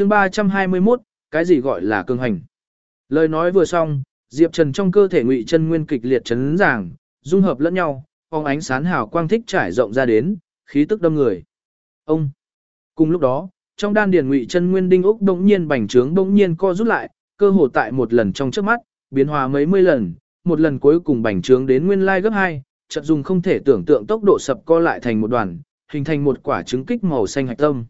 chương 321, cái gì gọi là cường hành? Lời nói vừa xong, Diệp Trần trong cơ thể ngụy chân nguyên kịch liệt chấn giảng, dung hợp lẫn nhau, phong ánh sáng hào quang thích trải rộng ra đến, khí tức đâm người. Ông. Cùng lúc đó, trong đan điền ngụy chân nguyên đinh ốc đống nhiên bành trướng đống nhiên co rút lại, cơ hồ tại một lần trong trước mắt, biến hóa mấy mươi lần, một lần cuối cùng bành trướng đến nguyên lai gấp 2, chợt dùng không thể tưởng tượng tốc độ sập co lại thành một đoàn, hình thành một quả trứng kích màu xanh hạch tâm.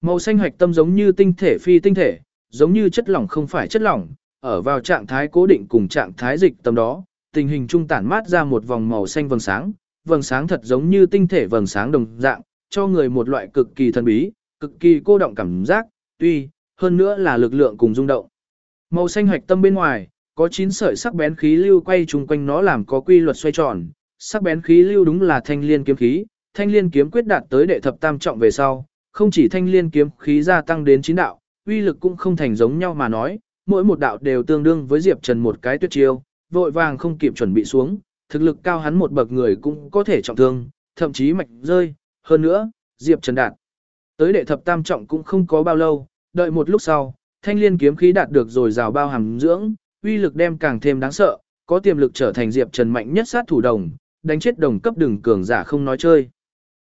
Màu xanh hạch tâm giống như tinh thể phi tinh thể, giống như chất lỏng không phải chất lỏng, ở vào trạng thái cố định cùng trạng thái dịch tầm đó, tình hình trung tản mát ra một vòng màu xanh vầng sáng, vầng sáng thật giống như tinh thể vầng sáng đồng dạng, cho người một loại cực kỳ thần bí, cực kỳ cô động cảm giác, tuy, hơn nữa là lực lượng cùng rung động. Màu xanh hạch tâm bên ngoài, có 9 sợi sắc bén khí lưu quay chung quanh nó làm có quy luật xoay tròn, sắc bén khí lưu đúng là thanh liên kiếm khí, thanh liên kiếm quyết đạt tới đệ thập tam trọng về sau, không chỉ thanh liên kiếm khí gia tăng đến chín đạo, uy lực cũng không thành giống nhau mà nói, mỗi một đạo đều tương đương với Diệp Trần một cái tuyết chiêu, vội vàng không kịp chuẩn bị xuống, thực lực cao hắn một bậc người cũng có thể trọng thương, thậm chí mạch rơi, hơn nữa, Diệp Trần đạt. Tới đệ thập tam trọng cũng không có bao lâu, đợi một lúc sau, thanh liên kiếm khí đạt được rồi rào bao hàm dưỡng, uy lực đem càng thêm đáng sợ, có tiềm lực trở thành Diệp Trần mạnh nhất sát thủ đồng, đánh chết đồng cấp đường cường giả không nói chơi.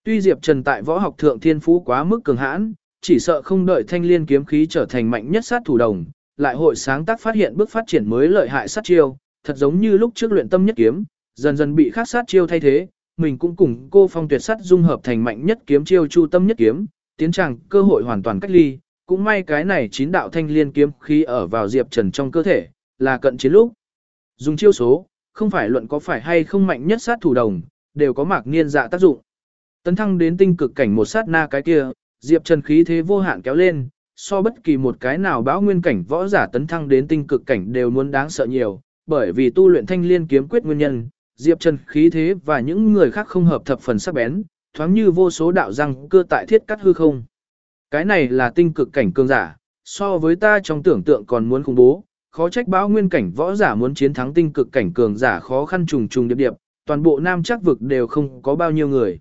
Tuy Diệp Trần tại võ học thượng thiên phú quá mức cường hãn, chỉ sợ không đợi thanh liên kiếm khí trở thành mạnh nhất sát thủ đồng, lại hội sáng tác phát hiện bước phát triển mới lợi hại sát chiêu, thật giống như lúc trước luyện tâm nhất kiếm, dần dần bị khác sát chiêu thay thế, mình cũng cùng cô phong tuyệt sát dung hợp thành mạnh nhất kiếm chiêu chu tâm nhất kiếm, tiến trạng cơ hội hoàn toàn cách ly, cũng may cái này chín đạo thanh liên kiếm khí ở vào Diệp Trần trong cơ thể, là cận chiến lúc. Dùng chiêu số, không phải luận có phải hay không mạnh nhất sát thủ đồng, đều có mạc niên dạ tác dụng. Tấn thăng đến tinh cực cảnh một sát na cái kia, Diệp Trần khí thế vô hạn kéo lên, so bất kỳ một cái nào báo nguyên cảnh võ giả tấn thăng đến tinh cực cảnh đều muốn đáng sợ nhiều, bởi vì tu luyện thanh liên kiếm quyết nguyên nhân, Diệp Trần khí thế và những người khác không hợp thập phần sắc bén, thoáng như vô số đạo răng cưa tại thiết cắt hư không. Cái này là tinh cực cảnh cường giả, so với ta trong tưởng tượng còn muốn khủng bố, khó trách báo nguyên cảnh võ giả muốn chiến thắng tinh cực cảnh cường giả khó khăn trùng trùng điệp điệp, toàn bộ nam chắc vực đều không có bao nhiêu người.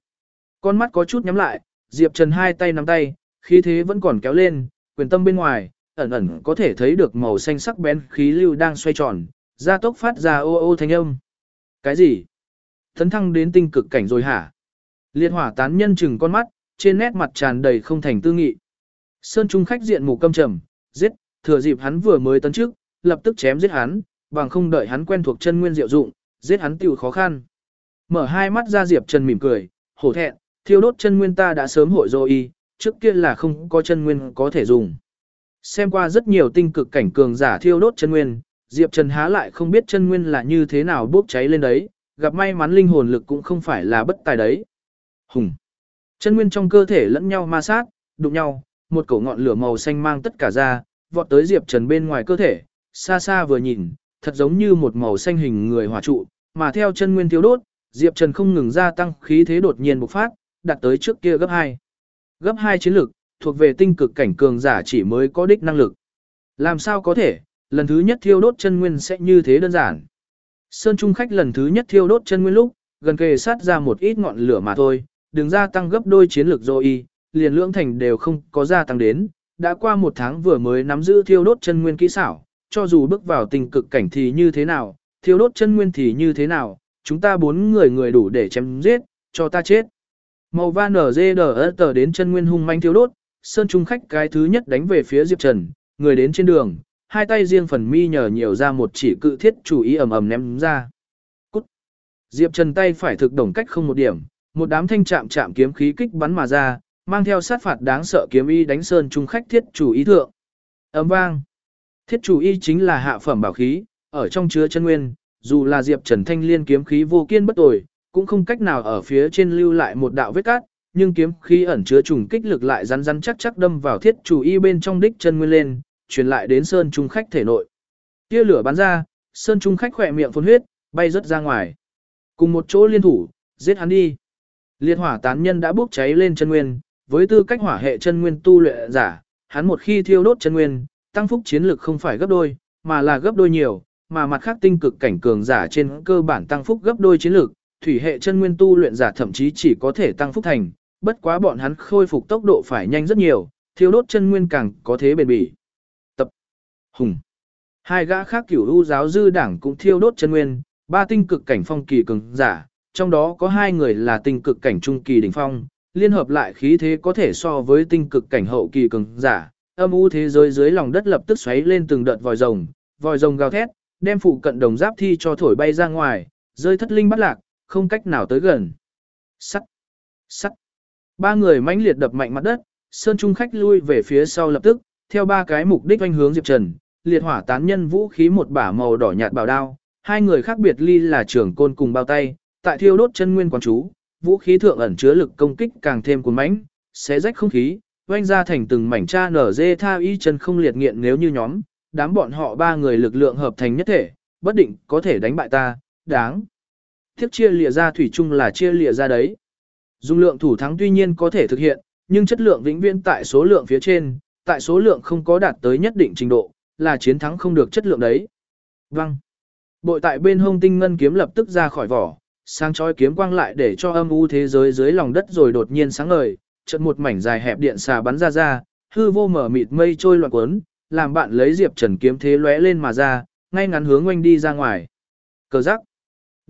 Con mắt có chút nhắm lại, Diệp Trần hai tay nắm tay, khí thế vẫn còn kéo lên, quyền tâm bên ngoài, ẩn ẩn có thể thấy được màu xanh sắc bén khí lưu đang xoay tròn, gia tốc phát ra ô ô thanh âm. Cái gì? Thấn thăng đến tinh cực cảnh rồi hả? Liệt hỏa tán nhân chừng con mắt, trên nét mặt tràn đầy không thành tư nghị. Sơn Trung khách diện mù câm trầm, giết, thừa dịp hắn vừa mới tấn trước, lập tức chém giết hắn, bằng không đợi hắn quen thuộc chân nguyên diệu dụng, giết hắn tiểu khó khăn. Mở hai mắt ra Diệp Trần mỉm cười, hổ thẹn, thiêu đốt chân nguyên ta đã sớm hội rồi y, trước kia là không có chân nguyên có thể dùng. Xem qua rất nhiều tinh cực cảnh cường giả thiêu đốt chân nguyên, Diệp Trần há lại không biết chân nguyên là như thế nào bốc cháy lên đấy, gặp may mắn linh hồn lực cũng không phải là bất tài đấy. Hùng. Chân nguyên trong cơ thể lẫn nhau ma sát, đụng nhau, một cổ ngọn lửa màu xanh mang tất cả ra, vọt tới Diệp Trần bên ngoài cơ thể, xa xa vừa nhìn, thật giống như một màu xanh hình người hỏa trụ, mà theo chân nguyên thiếu đốt, Diệp Trần không ngừng gia tăng khí thế đột nhiên bộc phát, đạt tới trước kia gấp 2. Gấp 2 chiến lực, thuộc về tinh cực cảnh cường giả chỉ mới có đích năng lực. Làm sao có thể, lần thứ nhất thiêu đốt chân nguyên sẽ như thế đơn giản. Sơn Trung khách lần thứ nhất thiêu đốt chân nguyên lúc, gần kề sát ra một ít ngọn lửa mà thôi, đừng gia tăng gấp đôi chiến lược rồi y, liền lưỡng thành đều không có gia tăng đến, đã qua một tháng vừa mới nắm giữ thiêu đốt chân nguyên kỹ xảo, cho dù bước vào tình cực cảnh thì như thế nào, thiêu đốt chân nguyên thì như thế nào, chúng ta bốn người người đủ để chém giết, cho ta chết. Màu van ở dê đờ tờ đến chân nguyên hung manh thiếu đốt, sơn trung khách cái thứ nhất đánh về phía Diệp Trần, người đến trên đường, hai tay riêng phần mi nhờ nhiều ra một chỉ cự thiết chủ ý ầm ầm ném ra. Cút. Diệp Trần tay phải thực đồng cách không một điểm, một đám thanh chạm chạm kiếm khí kích bắn mà ra, mang theo sát phạt đáng sợ kiếm y đánh sơn trung khách thiết chủ ý thượng. Ấm vang. Thiết chủ y chính là hạ phẩm bảo khí, ở trong chứa chân nguyên, dù là Diệp Trần thanh liên kiếm khí vô kiên bất tồi, cũng không cách nào ở phía trên lưu lại một đạo vết cát, nhưng kiếm khí ẩn chứa trùng kích lực lại rắn rắn chắc chắc đâm vào thiết chủ y bên trong đích chân nguyên lên, truyền lại đến sơn trung khách thể nội. Tia lửa bắn ra, sơn trung khách khỏe miệng phun huyết, bay rất ra ngoài. Cùng một chỗ liên thủ, giết hắn đi. Liệt hỏa tán nhân đã bốc cháy lên chân nguyên, với tư cách hỏa hệ chân nguyên tu luyện giả, hắn một khi thiêu đốt chân nguyên, tăng phúc chiến lực không phải gấp đôi, mà là gấp đôi nhiều, mà mặt khác tinh cực cảnh cường giả trên cơ bản tăng phúc gấp đôi chiến lực, thủy hệ chân nguyên tu luyện giả thậm chí chỉ có thể tăng phúc thành, bất quá bọn hắn khôi phục tốc độ phải nhanh rất nhiều, thiêu đốt chân nguyên càng có thế bền bỉ. Tập Hùng Hai gã khác cửu u giáo dư đảng cũng thiêu đốt chân nguyên, ba tinh cực cảnh phong kỳ cường giả, trong đó có hai người là tinh cực cảnh trung kỳ đỉnh phong, liên hợp lại khí thế có thể so với tinh cực cảnh hậu kỳ cường giả. Âm u thế giới dưới lòng đất lập tức xoáy lên từng đợt vòi rồng, vòi rồng gào thét, đem phụ cận đồng giáp thi cho thổi bay ra ngoài, rơi thất linh bắt lạc, không cách nào tới gần. Sắt, sắt. Ba người mãnh liệt đập mạnh mặt đất, Sơn Trung khách lui về phía sau lập tức, theo ba cái mục đích anh hướng Diệp Trần, liệt hỏa tán nhân vũ khí một bả màu đỏ nhạt bảo đao, hai người khác biệt ly là trưởng côn cùng bao tay, tại thiêu đốt chân nguyên quán chú, vũ khí thượng ẩn chứa lực công kích càng thêm cuốn mãnh, xé rách không khí, oanh ra thành từng mảnh cha nở dê tha y chân không liệt nghiện nếu như nhóm, đám bọn họ ba người lực lượng hợp thành nhất thể, bất định có thể đánh bại ta, đáng tiếp chia lìa ra thủy chung là chia lìa ra đấy. Dung lượng thủ thắng tuy nhiên có thể thực hiện, nhưng chất lượng vĩnh viễn tại số lượng phía trên, tại số lượng không có đạt tới nhất định trình độ, là chiến thắng không được chất lượng đấy. Văng. Bội tại bên hông tinh ngân kiếm lập tức ra khỏi vỏ, sáng chói kiếm quang lại để cho âm u thế giới dưới lòng đất rồi đột nhiên sáng ngời, chợt một mảnh dài hẹp điện xà bắn ra ra, hư vô mở mịt mây trôi loạn cuốn, làm bạn lấy Diệp Trần kiếm thế lóe lên mà ra, ngay ngắn hướng oanh đi ra ngoài. Cờ giác.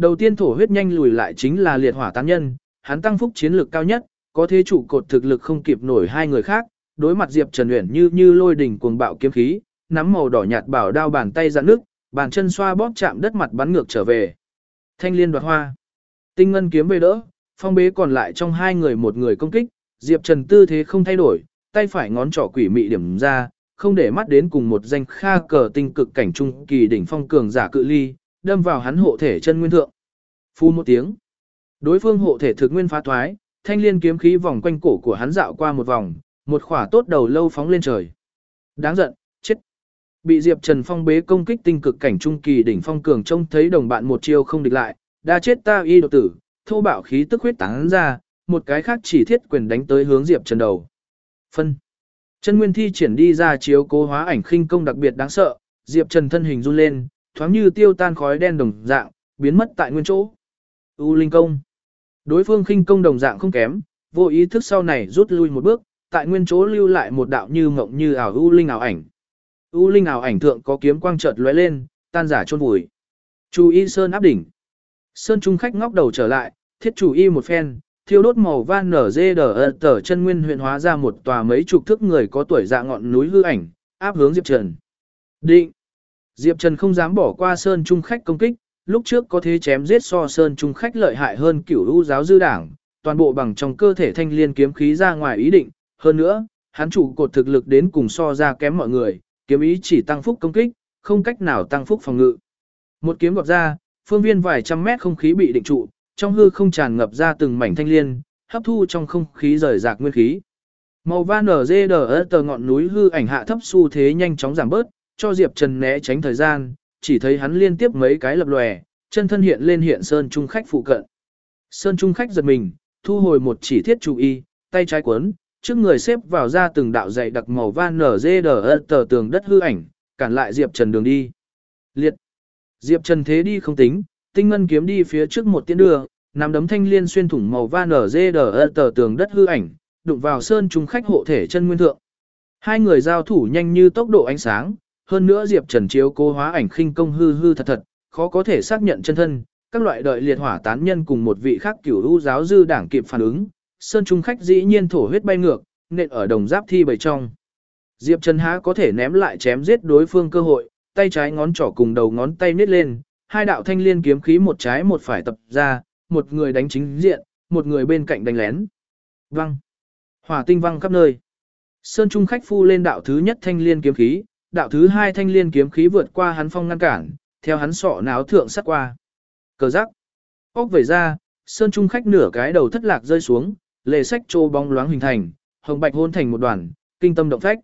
Đầu tiên thổ huyết nhanh lùi lại chính là liệt hỏa tán nhân, hắn tăng phúc chiến lực cao nhất, có thế trụ cột thực lực không kịp nổi hai người khác, đối mặt Diệp Trần Uyển như như lôi đỉnh cuồng bạo kiếm khí, nắm màu đỏ nhạt bảo đao bàn tay giận nước, bàn chân xoa bóp chạm đất mặt bắn ngược trở về. Thanh liên đoạt hoa. Tinh ngân kiếm về đỡ, phong bế còn lại trong hai người một người công kích, Diệp Trần tư thế không thay đổi, tay phải ngón trỏ quỷ mị điểm ra, không để mắt đến cùng một danh kha cờ tinh cực cảnh trung kỳ đỉnh phong cường giả cự ly, đâm vào hắn hộ thể chân nguyên thượng. Phu một tiếng. Đối phương hộ thể thực nguyên phá thoái, thanh liên kiếm khí vòng quanh cổ của hắn dạo qua một vòng, một khỏa tốt đầu lâu phóng lên trời. Đáng giận, chết. Bị Diệp Trần Phong bế công kích tinh cực cảnh trung kỳ đỉnh phong cường trông thấy đồng bạn một chiêu không địch lại, đã chết ta y độc tử, thô bạo khí tức huyết tán ra, một cái khác chỉ thiết quyền đánh tới hướng Diệp Trần đầu. Phân. Chân nguyên thi triển đi ra chiếu cố hóa ảnh khinh công đặc biệt đáng sợ, Diệp Trần thân hình run lên, thoáng như tiêu tan khói đen đồng dạng, biến mất tại nguyên chỗ. U linh công. Đối phương khinh công đồng dạng không kém, vô ý thức sau này rút lui một bước, tại nguyên chỗ lưu lại một đạo như mộng như ảo u linh ảo ảnh. U linh ảo ảnh thượng có kiếm quang chợt lóe lên, tan giả chôn vùi. Chu Y Sơn áp đỉnh. Sơn trung khách ngóc đầu trở lại, thiết chủ y một phen, thiêu đốt màu van nở dê đờ tờ chân nguyên huyện hóa ra một tòa mấy chục thước người có tuổi dạ ngọn núi hư ảnh, áp hướng Diệp Trần. Định. Diệp Trần không dám bỏ qua Sơn Trung khách công kích, lúc trước có thế chém giết so Sơn Trung khách lợi hại hơn cửu lũ giáo dư đảng, toàn bộ bằng trong cơ thể thanh liên kiếm khí ra ngoài ý định, hơn nữa, hắn chủ cột thực lực đến cùng so ra kém mọi người, kiếm ý chỉ tăng phúc công kích, không cách nào tăng phúc phòng ngự. Một kiếm gọt ra, phương viên vài trăm mét không khí bị định trụ, trong hư không tràn ngập ra từng mảnh thanh liên, hấp thu trong không khí rời rạc nguyên khí. Màu van ở dê đờ tờ ngọn núi hư ảnh hạ thấp xu thế nhanh chóng giảm bớt, cho Diệp Trần né tránh thời gian, chỉ thấy hắn liên tiếp mấy cái lập lòe, chân thân hiện lên hiện sơn trung khách phụ cận. Sơn trung khách giật mình, thu hồi một chỉ thiết chú y, tay trái cuốn, trước người xếp vào ra từng đạo dày đặc màu van nở dê đờ tờ tường đất hư ảnh, cản lại Diệp Trần đường đi. Liệt. Diệp Trần thế đi không tính, tinh ngân kiếm đi phía trước một tiến đường, nắm đấm thanh liên xuyên thủng màu van nở dê đờ tờ tường đất hư ảnh, đụng vào sơn trung khách hộ thể chân nguyên thượng. Hai người giao thủ nhanh như tốc độ ánh sáng, hơn nữa Diệp Trần chiếu cố hóa ảnh khinh công hư hư thật thật, khó có thể xác nhận chân thân, các loại đợi liệt hỏa tán nhân cùng một vị khác cửu hữu giáo dư đảng kịp phản ứng, sơn trung khách dĩ nhiên thổ huyết bay ngược, nện ở đồng giáp thi bầy trong. Diệp Trần há có thể ném lại chém giết đối phương cơ hội, tay trái ngón trỏ cùng đầu ngón tay nít lên, hai đạo thanh liên kiếm khí một trái một phải tập ra, một người đánh chính diện, một người bên cạnh đánh lén. Văng. Hỏa tinh văng khắp nơi. Sơn Trung khách phu lên đạo thứ nhất thanh liên kiếm khí, đạo thứ hai thanh liên kiếm khí vượt qua hắn phong ngăn cản, theo hắn sọ náo thượng sát qua. Cờ rắc. Ốc về ra, Sơn Trung khách nửa cái đầu thất lạc rơi xuống, lề sách trô bóng loáng hình thành, hồng bạch hôn thành một đoàn, kinh tâm động phách.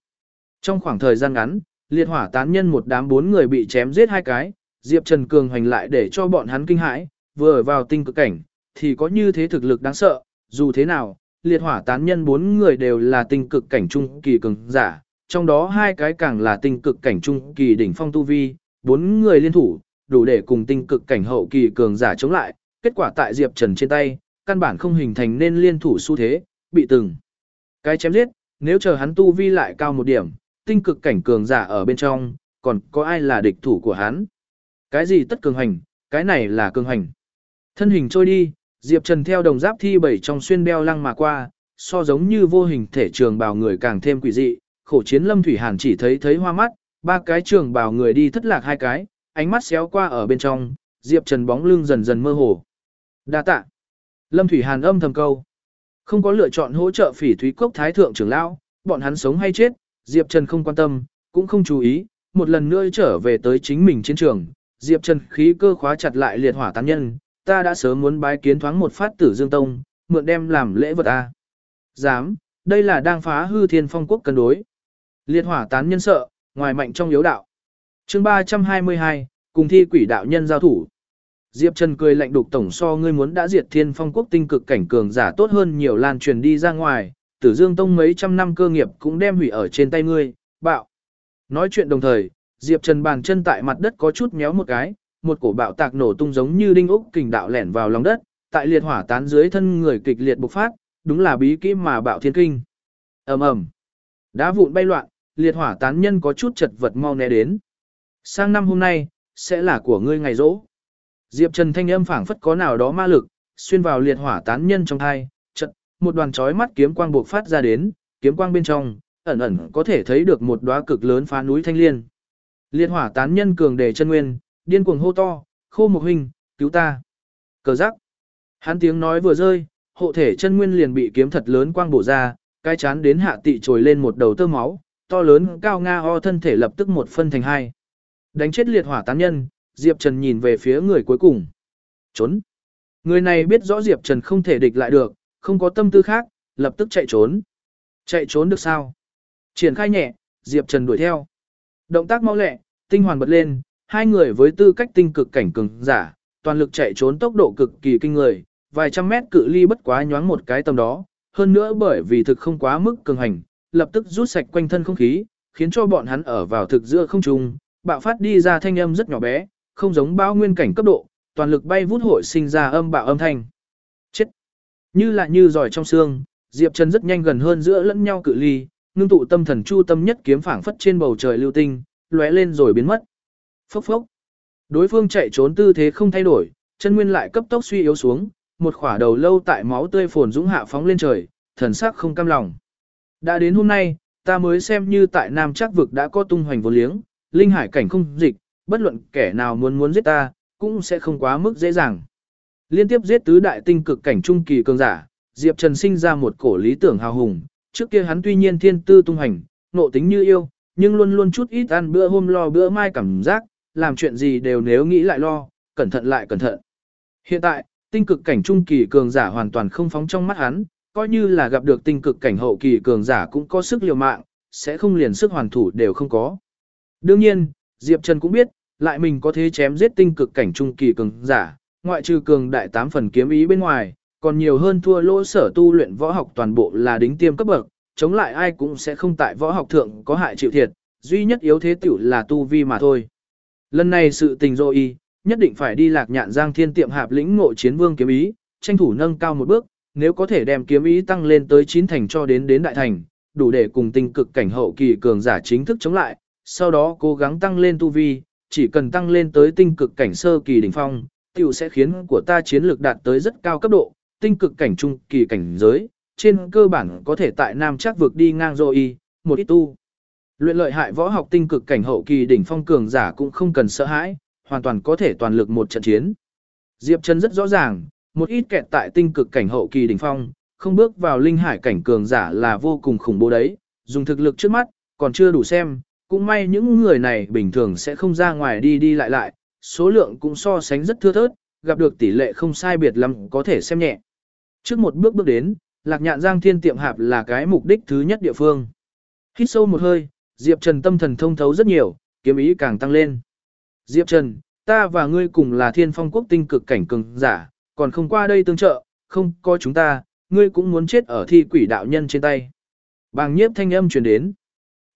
Trong khoảng thời gian ngắn, liệt hỏa tán nhân một đám bốn người bị chém giết hai cái, Diệp Trần Cường hoành lại để cho bọn hắn kinh hãi, vừa vào tinh cực cảnh, thì có như thế thực lực đáng sợ, dù thế nào, liệt hỏa tán nhân bốn người đều là tinh cực cảnh trung kỳ cường giả, trong đó hai cái càng là tinh cực cảnh trung kỳ đỉnh phong tu vi, bốn người liên thủ, đủ để cùng tinh cực cảnh hậu kỳ cường giả chống lại, kết quả tại Diệp Trần trên tay, căn bản không hình thành nên liên thủ xu thế, bị từng cái chém giết, nếu chờ hắn tu vi lại cao một điểm, tinh cực cảnh cường giả ở bên trong, còn có ai là địch thủ của hắn. Cái gì tất cường hành, cái này là cường hành. Thân hình trôi đi, Diệp Trần theo đồng giáp thi bảy trong xuyên đeo lăng mà qua, so giống như vô hình thể trường bào người càng thêm quỷ dị, khổ chiến Lâm Thủy Hàn chỉ thấy thấy hoa mắt, ba cái trường bào người đi thất lạc hai cái, ánh mắt xéo qua ở bên trong, Diệp Trần bóng lưng dần dần mơ hồ. Đa tạ. Lâm Thủy Hàn âm thầm câu. Không có lựa chọn hỗ trợ phỉ thúy cốc thái thượng trưởng lão, bọn hắn sống hay chết, Diệp Trần không quan tâm, cũng không chú ý, một lần nữa trở về tới chính mình chiến trường. Diệp Trần khí cơ khóa chặt lại liệt hỏa tán nhân, ta đã sớm muốn bái kiến thoáng một phát tử dương tông, mượn đem làm lễ vật a. Dám, đây là đang phá hư thiên phong quốc cân đối. Liệt hỏa tán nhân sợ, ngoài mạnh trong yếu đạo. chương 322, cùng thi quỷ đạo nhân giao thủ. Diệp Trần cười lạnh đục tổng so ngươi muốn đã diệt thiên phong quốc tinh cực cảnh cường giả tốt hơn nhiều lan truyền đi ra ngoài, tử dương tông mấy trăm năm cơ nghiệp cũng đem hủy ở trên tay ngươi, bạo. Nói chuyện đồng thời, Diệp Trần bàn chân tại mặt đất có chút méo một cái, một cổ bạo tạc nổ tung giống như đinh ốc kình đạo lẻn vào lòng đất, tại liệt hỏa tán dưới thân người kịch liệt bộc phát, đúng là bí kỹ mà bạo thiên kinh. Ầm ầm. Đá vụn bay loạn, liệt hỏa tán nhân có chút chật vật mau né đến. Sang năm hôm nay, sẽ là của ngươi ngày rỗ. Diệp Trần thanh âm phảng phất có nào đó ma lực, xuyên vào liệt hỏa tán nhân trong thai, chợt, một đoàn chói mắt kiếm quang bộc phát ra đến, kiếm quang bên trong, ẩn ẩn có thể thấy được một đóa cực lớn phá núi thanh liên. Liệt hỏa tán nhân cường đề chân nguyên, điên cuồng hô to, khô một huynh, cứu ta. Cờ giác. Hắn tiếng nói vừa rơi, hộ thể chân nguyên liền bị kiếm thật lớn quang bổ ra, cái chán đến hạ tị trồi lên một đầu tơ máu, to lớn cao nga ho thân thể lập tức một phân thành hai. Đánh chết liệt hỏa tán nhân, Diệp Trần nhìn về phía người cuối cùng. Trốn. Người này biết rõ Diệp Trần không thể địch lại được, không có tâm tư khác, lập tức chạy trốn. Chạy trốn được sao? Triển khai nhẹ, Diệp Trần đuổi theo. Động tác mau lẹ, tinh hoàn bật lên, hai người với tư cách tinh cực cảnh cường giả, toàn lực chạy trốn tốc độ cực kỳ kinh người, vài trăm mét cự ly bất quá nhoáng một cái tầm đó, hơn nữa bởi vì thực không quá mức cường hành, lập tức rút sạch quanh thân không khí, khiến cho bọn hắn ở vào thực giữa không trung, bạo phát đi ra thanh âm rất nhỏ bé, không giống bao nguyên cảnh cấp độ, toàn lực bay vút hội sinh ra âm bạo âm thanh. Chết! Như là như giỏi trong xương, Diệp Trần rất nhanh gần hơn giữa lẫn nhau cự ly, ngưng tụ tâm thần chu tâm nhất kiếm phảng phất trên bầu trời lưu tinh, lóe lên rồi biến mất. Phốc phốc. Đối phương chạy trốn tư thế không thay đổi, chân nguyên lại cấp tốc suy yếu xuống, một khỏa đầu lâu tại máu tươi phồn dũng hạ phóng lên trời, thần sắc không cam lòng. Đã đến hôm nay, ta mới xem như tại Nam Trác vực đã có tung hoành vô liếng, linh hải cảnh không dịch, bất luận kẻ nào muốn muốn giết ta, cũng sẽ không quá mức dễ dàng. Liên tiếp giết tứ đại tinh cực cảnh trung kỳ cường giả, Diệp Trần sinh ra một cổ lý tưởng hào hùng, trước kia hắn tuy nhiên thiên tư tung hành, nộ tính như yêu, nhưng luôn luôn chút ít ăn bữa hôm lo bữa mai cảm giác, làm chuyện gì đều nếu nghĩ lại lo, cẩn thận lại cẩn thận. Hiện tại, tinh cực cảnh trung kỳ cường giả hoàn toàn không phóng trong mắt hắn, coi như là gặp được tinh cực cảnh hậu kỳ cường giả cũng có sức liều mạng, sẽ không liền sức hoàn thủ đều không có. Đương nhiên, Diệp Trần cũng biết, lại mình có thế chém giết tinh cực cảnh trung kỳ cường giả, ngoại trừ cường đại tám phần kiếm ý bên ngoài, còn nhiều hơn thua lỗ sở tu luyện võ học toàn bộ là đính tiêm cấp bậc, chống lại ai cũng sẽ không tại võ học thượng có hại chịu thiệt, duy nhất yếu thế tiểu là tu vi mà thôi. Lần này sự tình rồi y, nhất định phải đi lạc nhạn giang thiên tiệm hạp lĩnh ngộ chiến vương kiếm ý, tranh thủ nâng cao một bước, nếu có thể đem kiếm ý tăng lên tới chín thành cho đến đến đại thành, đủ để cùng tinh cực cảnh hậu kỳ cường giả chính thức chống lại, sau đó cố gắng tăng lên tu vi, chỉ cần tăng lên tới tinh cực cảnh sơ kỳ đỉnh phong, tiểu sẽ khiến của ta chiến lược đạt tới rất cao cấp độ, tinh cực cảnh trung kỳ cảnh giới, trên cơ bản có thể tại Nam Trác vực đi ngang rồi y, một ít tu. Luyện lợi hại võ học tinh cực cảnh hậu kỳ đỉnh phong cường giả cũng không cần sợ hãi, hoàn toàn có thể toàn lực một trận chiến. Diệp Trần rất rõ ràng, một ít kẹt tại tinh cực cảnh hậu kỳ đỉnh phong, không bước vào linh hải cảnh cường giả là vô cùng khủng bố đấy, dùng thực lực trước mắt, còn chưa đủ xem, cũng may những người này bình thường sẽ không ra ngoài đi đi lại lại, số lượng cũng so sánh rất thưa thớt, gặp được tỷ lệ không sai biệt lắm có thể xem nhẹ. Trước một bước bước đến, lạc nhạn giang thiên tiệm hạp là cái mục đích thứ nhất địa phương. Hít sâu một hơi, Diệp Trần tâm thần thông thấu rất nhiều, kiếm ý càng tăng lên. Diệp Trần, ta và ngươi cùng là thiên phong quốc tinh cực cảnh cường giả, còn không qua đây tương trợ, không có chúng ta, ngươi cũng muốn chết ở thi quỷ đạo nhân trên tay. Bàng nhiếp thanh âm truyền đến.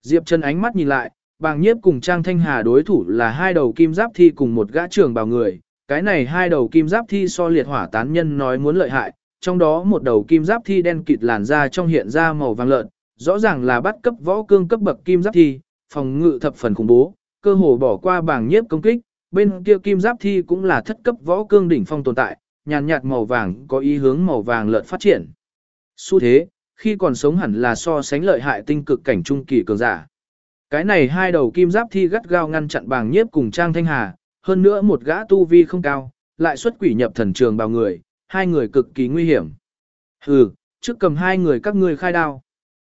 Diệp Trần ánh mắt nhìn lại, bàng nhiếp cùng Trang Thanh Hà đối thủ là hai đầu kim giáp thi cùng một gã trưởng bào người. Cái này hai đầu kim giáp thi so liệt hỏa tán nhân nói muốn lợi hại, trong đó một đầu kim giáp thi đen kịt làn da trong hiện ra màu vàng lợn, rõ ràng là bắt cấp võ cương cấp bậc kim giáp thi, phòng ngự thập phần khủng bố, cơ hồ bỏ qua bảng nhiếp công kích, bên kia kim giáp thi cũng là thất cấp võ cương đỉnh phong tồn tại, nhàn nhạt màu vàng có ý hướng màu vàng lợn phát triển. Xu thế, khi còn sống hẳn là so sánh lợi hại tinh cực cảnh trung kỳ cường giả. Cái này hai đầu kim giáp thi gắt gao ngăn chặn bàng nhiếp cùng Trang Thanh Hà, hơn nữa một gã tu vi không cao, lại xuất quỷ nhập thần trường bào người, hai người cực kỳ nguy hiểm. Hừ, trước cầm hai người các ngươi khai đao.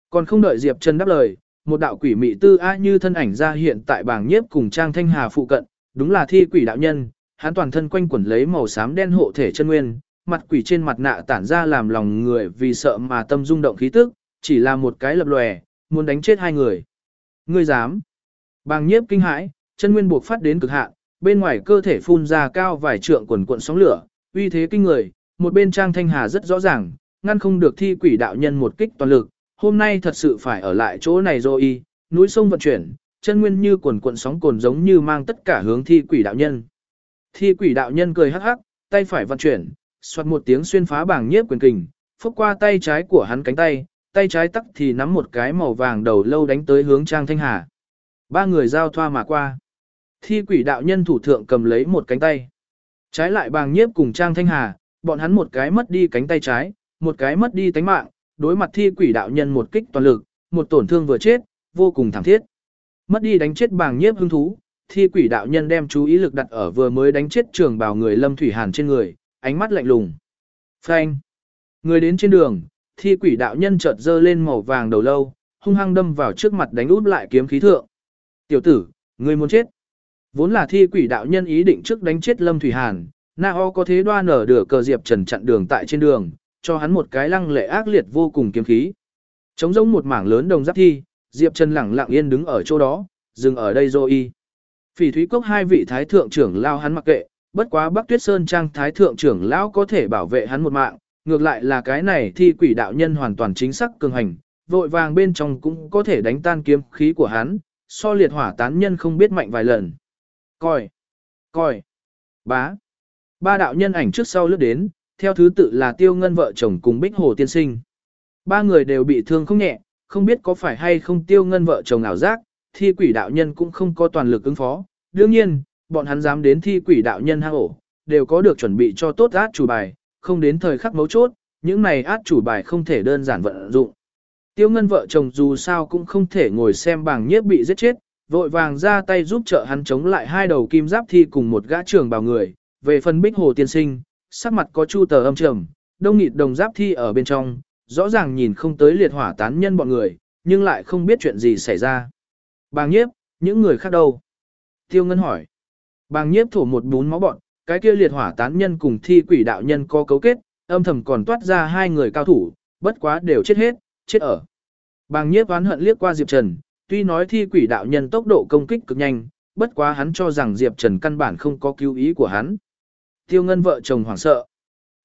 Còn không đợi Diệp Trần đáp lời, một đạo quỷ mị tư a như thân ảnh ra hiện tại bảng nhiếp cùng Trang Thanh Hà phụ cận, đúng là thi quỷ đạo nhân, hắn toàn thân quanh quẩn lấy màu xám đen hộ thể chân nguyên, mặt quỷ trên mặt nạ tản ra làm lòng người vì sợ mà tâm rung động khí tức, chỉ là một cái lập lòe, muốn đánh chết hai người. Ngươi dám? Bàng nhiếp kinh hãi, chân nguyên buộc phát đến cực hạn, bên ngoài cơ thể phun ra cao vài trượng quần cuộn sóng lửa, uy thế kinh người, một bên Trang Thanh Hà rất rõ ràng, ngăn không được thi quỷ đạo nhân một kích toàn lực, hôm nay thật sự phải ở lại chỗ này rồi y. núi sông vận chuyển, chân nguyên như quần cuộn sóng cồn giống như mang tất cả hướng thi quỷ đạo nhân. Thi quỷ đạo nhân cười hắc hắc, tay phải vận chuyển, xoát một tiếng xuyên phá bảng nhiếp quyền kình, phốc qua tay trái của hắn cánh tay, tay trái tắc thì nắm một cái màu vàng đầu lâu đánh tới hướng Trang Thanh Hà. Ba người giao thoa mà qua. Thi quỷ đạo nhân thủ thượng cầm lấy một cánh tay. Trái lại bàng nhiếp cùng Trang Thanh Hà, bọn hắn một cái mất đi cánh tay trái, một cái mất đi tánh mạng, đối mặt thi quỷ đạo nhân một kích toàn lực, một tổn thương vừa chết, vô cùng thảm thiết. Mất đi đánh chết bàng nhiếp hứng thú, thi quỷ đạo nhân đem chú ý lực đặt ở vừa mới đánh chết trường bào người Lâm Thủy Hàn trên người, ánh mắt lạnh lùng. Phanh. Người đến trên đường, thi quỷ đạo nhân chợt dơ lên màu vàng đầu lâu, hung hăng đâm vào trước mặt đánh út lại kiếm khí thượng. Tiểu tử, người muốn chết. Vốn là thi quỷ đạo nhân ý định trước đánh chết Lâm Thủy Hàn, Na O có thế đoan nở đửa cờ Diệp Trần chặn đường tại trên đường, cho hắn một cái lăng lệ ác liệt vô cùng kiếm khí. Trống giống một mảng lớn đồng giáp thi, Diệp Trần lẳng lặng yên đứng ở chỗ đó, dừng ở đây rồi y. Phỉ Thúy Cốc hai vị thái thượng trưởng lao hắn mặc kệ, bất quá Bắc Tuyết Sơn Trang thái thượng trưởng lão có thể bảo vệ hắn một mạng, ngược lại là cái này thi quỷ đạo nhân hoàn toàn chính xác cường hành, vội vàng bên trong cũng có thể đánh tan kiếm khí của hắn, so liệt hỏa tán nhân không biết mạnh vài lần. Coi, coi, bá. Ba đạo nhân ảnh trước sau lướt đến, theo thứ tự là tiêu ngân vợ chồng cùng bích hồ tiên sinh. Ba người đều bị thương không nhẹ, không biết có phải hay không tiêu ngân vợ chồng ảo giác, thi quỷ đạo nhân cũng không có toàn lực ứng phó. Đương nhiên, bọn hắn dám đến thi quỷ đạo nhân hang ổ, đều có được chuẩn bị cho tốt át chủ bài, không đến thời khắc mấu chốt, những này át chủ bài không thể đơn giản vận dụng. Tiêu ngân vợ chồng dù sao cũng không thể ngồi xem bảng nhiếp bị giết chết, vội vàng ra tay giúp trợ hắn chống lại hai đầu kim giáp thi cùng một gã trưởng bào người. Về phần bích hồ tiên sinh, sắc mặt có chu tờ âm trầm, đông nghịt đồng giáp thi ở bên trong, rõ ràng nhìn không tới liệt hỏa tán nhân bọn người, nhưng lại không biết chuyện gì xảy ra. Bàng nhiếp, những người khác đâu? Tiêu Ngân hỏi. Bàng nhiếp thổ một bún máu bọn, cái kia liệt hỏa tán nhân cùng thi quỷ đạo nhân có cấu kết, âm thầm còn toát ra hai người cao thủ, bất quá đều chết hết, chết ở. Bàng nhiếp oán hận liếc qua Diệp Trần, tuy nói thi quỷ đạo nhân tốc độ công kích cực nhanh, bất quá hắn cho rằng Diệp Trần căn bản không có cứu ý của hắn. Tiêu Ngân vợ chồng hoảng sợ.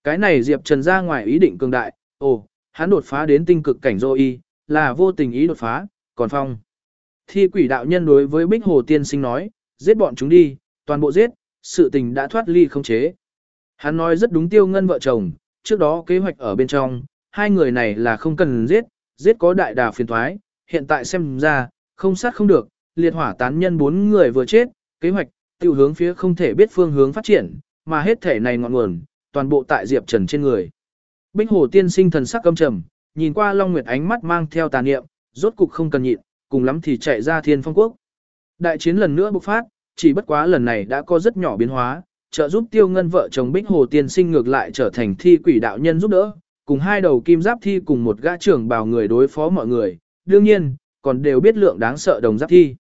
Cái này Diệp Trần ra ngoài ý định cường đại, ồ, hắn đột phá đến tinh cực cảnh dô y, là vô tình ý đột phá, còn phong. Thi quỷ đạo nhân đối với Bích Hồ Tiên Sinh nói, giết bọn chúng đi, toàn bộ giết, sự tình đã thoát ly không chế. Hắn nói rất đúng tiêu ngân vợ chồng, trước đó kế hoạch ở bên trong, hai người này là không cần giết, giết có đại đà phiền thoái, hiện tại xem ra, không sát không được, liệt hỏa tán nhân bốn người vừa chết, kế hoạch, tiêu hướng phía không thể biết phương hướng phát triển, mà hết thể này ngọn nguồn, toàn bộ tại Diệp Trần trên người. Bích Hồ tiên sinh thần sắc căm trầm, nhìn qua Long Nguyệt ánh mắt mang theo tà niệm, rốt cục không cần nhịn, cùng lắm thì chạy ra Thiên Phong Quốc. Đại chiến lần nữa bộc phát, chỉ bất quá lần này đã có rất nhỏ biến hóa, trợ giúp Tiêu Ngân vợ chồng Bích Hồ tiên sinh ngược lại trở thành thi quỷ đạo nhân giúp đỡ, cùng hai đầu kim giáp thi cùng một gã trưởng bào người đối phó mọi người, đương nhiên, còn đều biết lượng đáng sợ đồng giáp thi.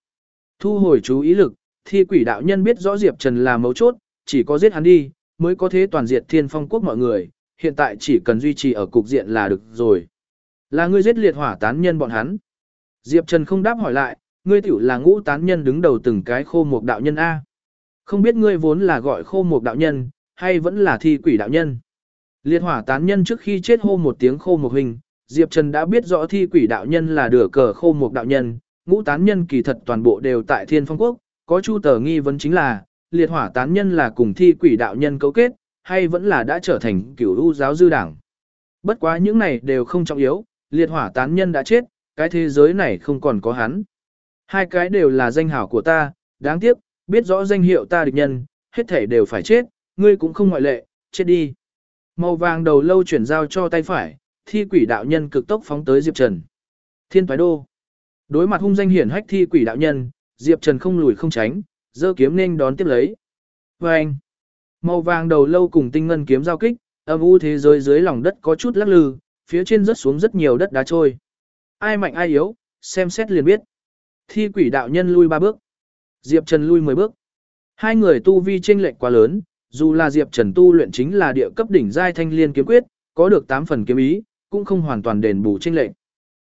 Thu hồi chú ý lực, thi quỷ đạo nhân biết rõ Diệp Trần là mấu chốt, chỉ có giết hắn đi, mới có thế toàn diệt thiên phong quốc mọi người, hiện tại chỉ cần duy trì ở cục diện là được rồi. Là ngươi giết liệt hỏa tán nhân bọn hắn. Diệp Trần không đáp hỏi lại, ngươi tiểu là ngũ tán nhân đứng đầu từng cái khô một đạo nhân A. Không biết ngươi vốn là gọi khô một đạo nhân, hay vẫn là thi quỷ đạo nhân. Liệt hỏa tán nhân trước khi chết hô một tiếng khô một hình, Diệp Trần đã biết rõ thi quỷ đạo nhân là đửa cờ khô một đạo nhân, ngũ tán nhân kỳ thật toàn bộ đều tại thiên phong quốc, có chu tờ nghi vấn chính là, liệt hỏa tán nhân là cùng thi quỷ đạo nhân cấu kết, hay vẫn là đã trở thành cửu u giáo dư đảng. Bất quá những này đều không trọng yếu, liệt hỏa tán nhân đã chết, cái thế giới này không còn có hắn. Hai cái đều là danh hảo của ta, đáng tiếc, biết rõ danh hiệu ta địch nhân, hết thể đều phải chết, ngươi cũng không ngoại lệ, chết đi. Màu vàng đầu lâu chuyển giao cho tay phải, thi quỷ đạo nhân cực tốc phóng tới Diệp Trần. Thiên Toái Đô. Đối mặt hung danh hiển hách thi quỷ đạo nhân, Diệp Trần không lùi không tránh, giơ kiếm nên đón tiếp lấy. Vâng! anh. Màu vàng đầu lâu cùng tinh ngân kiếm giao kích, âm u thế giới dưới lòng đất có chút lắc lư, phía trên rớt xuống rất nhiều đất đá trôi. Ai mạnh ai yếu, xem xét liền biết. Thi quỷ đạo nhân lui ba bước. Diệp Trần lui 10 bước. Hai người tu vi chênh lệch quá lớn, dù là Diệp Trần tu luyện chính là địa cấp đỉnh giai thanh liên kiếm quyết, có được 8 phần kiếm ý, cũng không hoàn toàn đền bù chênh lệch.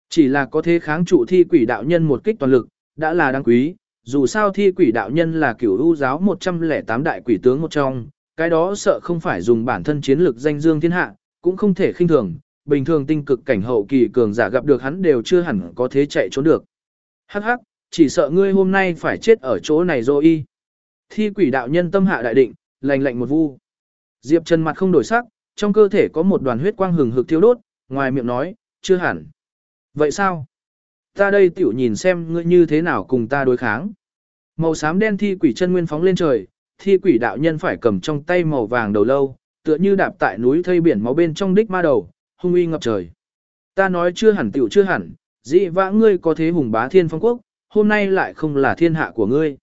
Chỉ là có thế kháng trụ thi quỷ đạo nhân một kích toàn lực, đã là đáng quý, dù sao thi quỷ đạo nhân là cửu u giáo 108 đại quỷ tướng một trong, cái đó sợ không phải dùng bản thân chiến lực danh dương thiên hạ, cũng không thể khinh thường, bình thường tinh cực cảnh hậu kỳ cường giả gặp được hắn đều chưa hẳn có thế chạy trốn được. Hắc hắc, chỉ sợ ngươi hôm nay phải chết ở chỗ này rồi y. Thi quỷ đạo nhân tâm hạ đại định, lành lạnh một vu. Diệp Trần mặt không đổi sắc, trong cơ thể có một đoàn huyết quang hừng hực thiêu đốt, ngoài miệng nói, chưa hẳn. Vậy sao? Ta đây tiểu nhìn xem ngươi như thế nào cùng ta đối kháng. Màu xám đen thi quỷ chân nguyên phóng lên trời, thi quỷ đạo nhân phải cầm trong tay màu vàng đầu lâu, tựa như đạp tại núi thây biển máu bên trong đích ma đầu, hung uy ngập trời. Ta nói chưa hẳn tiểu chưa hẳn, dị vã ngươi có thế hùng bá thiên phong quốc, hôm nay lại không là thiên hạ của ngươi.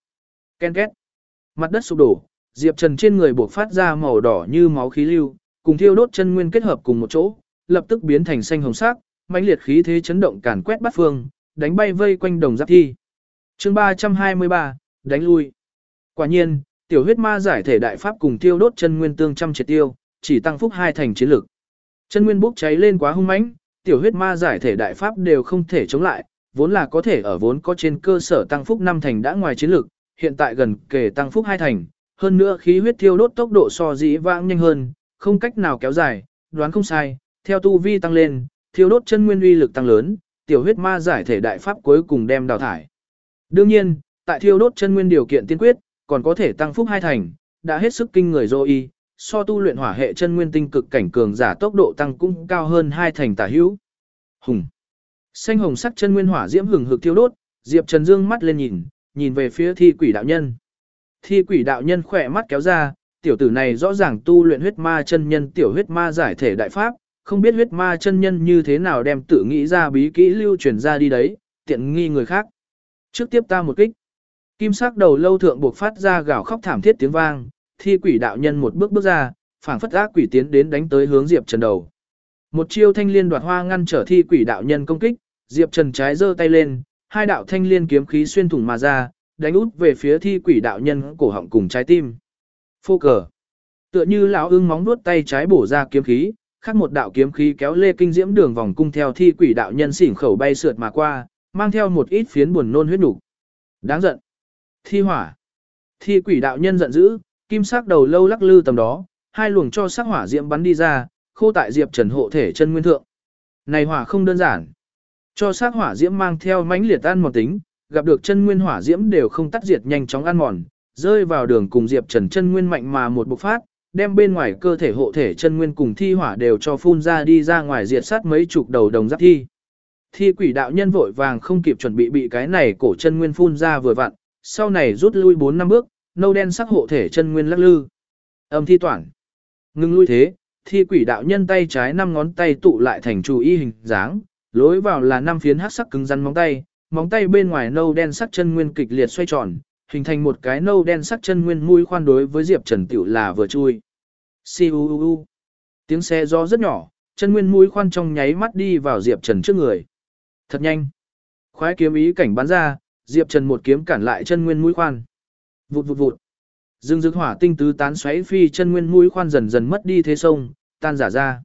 Ken két. Mặt đất sụp đổ, Diệp Trần trên người buộc phát ra màu đỏ như máu khí lưu, cùng thiêu đốt chân nguyên kết hợp cùng một chỗ, lập tức biến thành xanh hồng sắc, mãnh liệt khí thế chấn động càn quét bát phương, đánh bay vây quanh đồng giáp thi. Chương 323, đánh lui. Quả nhiên, tiểu huyết ma giải thể đại pháp cùng thiêu đốt chân nguyên tương trăm triệt tiêu, chỉ tăng phúc hai thành chiến lực. Chân nguyên bốc cháy lên quá hung mãnh, tiểu huyết ma giải thể đại pháp đều không thể chống lại, vốn là có thể ở vốn có trên cơ sở tăng phúc năm thành đã ngoài chiến lực, hiện tại gần kể tăng phúc hai thành, hơn nữa khí huyết thiêu đốt tốc độ so dĩ vãng nhanh hơn, không cách nào kéo dài, đoán không sai, theo tu vi tăng lên, thiêu đốt chân nguyên uy lực tăng lớn, tiểu huyết ma giải thể đại pháp cuối cùng đem đào thải. Đương nhiên, tại thiêu đốt chân nguyên điều kiện tiên quyết, còn có thể tăng phúc hai thành, đã hết sức kinh người dô y, so tu luyện hỏa hệ chân nguyên tinh cực cảnh cường giả tốc độ tăng cũng cao hơn hai thành tả hữu. Hùng. Xanh hồng sắc chân nguyên hỏa diễm hừng hực thiêu đốt, Diệp Trần Dương mắt lên nhìn, nhìn về phía thi quỷ đạo nhân. Thi quỷ đạo nhân khỏe mắt kéo ra, tiểu tử này rõ ràng tu luyện huyết ma chân nhân tiểu huyết ma giải thể đại pháp, không biết huyết ma chân nhân như thế nào đem tự nghĩ ra bí kỹ lưu truyền ra đi đấy, tiện nghi người khác. Trước tiếp ta một kích. Kim sắc đầu lâu thượng buộc phát ra gào khóc thảm thiết tiếng vang, thi quỷ đạo nhân một bước bước ra, phảng phất ác quỷ tiến đến đánh tới hướng Diệp Trần đầu. Một chiêu thanh liên đoạt hoa ngăn trở thi quỷ đạo nhân công kích, Diệp Trần trái giơ tay lên, hai đạo thanh liên kiếm khí xuyên thủng mà ra, đánh út về phía thi quỷ đạo nhân cổ họng cùng trái tim. Phô cờ. Tựa như lão ưng móng nuốt tay trái bổ ra kiếm khí, khác một đạo kiếm khí kéo lê kinh diễm đường vòng cung theo thi quỷ đạo nhân xỉn khẩu bay sượt mà qua, mang theo một ít phiến buồn nôn huyết nục. Đáng giận. Thi hỏa. Thi quỷ đạo nhân giận dữ, kim sắc đầu lâu lắc lư tầm đó, hai luồng cho sắc hỏa diễm bắn đi ra, khô tại Diệp Trần hộ thể chân nguyên thượng. Này hỏa không đơn giản. Cho sắc hỏa diễm mang theo mãnh liệt ăn mòn tính, gặp được chân nguyên hỏa diễm đều không tắt diệt nhanh chóng ăn mòn, rơi vào đường cùng Diệp Trần chân nguyên mạnh mà một bộc phát, đem bên ngoài cơ thể hộ thể chân nguyên cùng thi hỏa đều cho phun ra đi ra ngoài diệt sát mấy chục đầu đồng giáp thi. Thi quỷ đạo nhân vội vàng không kịp chuẩn bị bị cái này cổ chân nguyên phun ra vừa vặn, sau này rút lui 4 năm bước, nâu đen sắc hộ thể chân nguyên lắc lư. Âm thi toản. Ngưng lui thế, thi quỷ đạo nhân tay trái năm ngón tay tụ lại thành chủ y hình dáng, lối vào là năm phiến hắc sắc cứng rắn móng tay, móng tay bên ngoài nâu đen sắc chân nguyên kịch liệt xoay tròn, hình thành một cái nâu đen sắc chân nguyên mũi khoan đối với Diệp Trần tiểu là vừa chui. Siu u u. Tiếng xe gió rất nhỏ, chân nguyên mũi khoan trong nháy mắt đi vào Diệp Trần trước người. Thật nhanh. Khoái kiếm ý cảnh bắn ra, Diệp Trần một kiếm cản lại chân nguyên mũi khoan. Vụt vụt vụt. Dương dực hỏa tinh tứ tán xoáy phi chân nguyên mũi khoan dần dần mất đi thế sông, tan giả ra.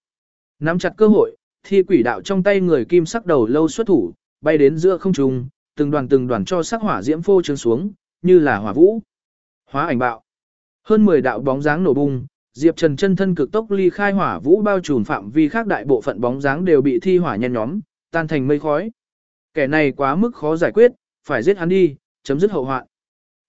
Nắm chặt cơ hội, thi quỷ đạo trong tay người kim sắc đầu lâu xuất thủ, bay đến giữa không trung, từng đoàn từng đoàn cho sắc hỏa diễm phô trướng xuống, như là hỏa vũ. Hóa ảnh bạo. Hơn 10 đạo bóng dáng nổ bung, Diệp Trần chân thân cực tốc ly khai hỏa vũ bao trùm phạm vi khác đại bộ phận bóng dáng đều bị thi hỏa nhen nhóm, tan thành mây khói. Kẻ này quá mức khó giải quyết, phải giết hắn đi, chấm dứt hậu hoạn.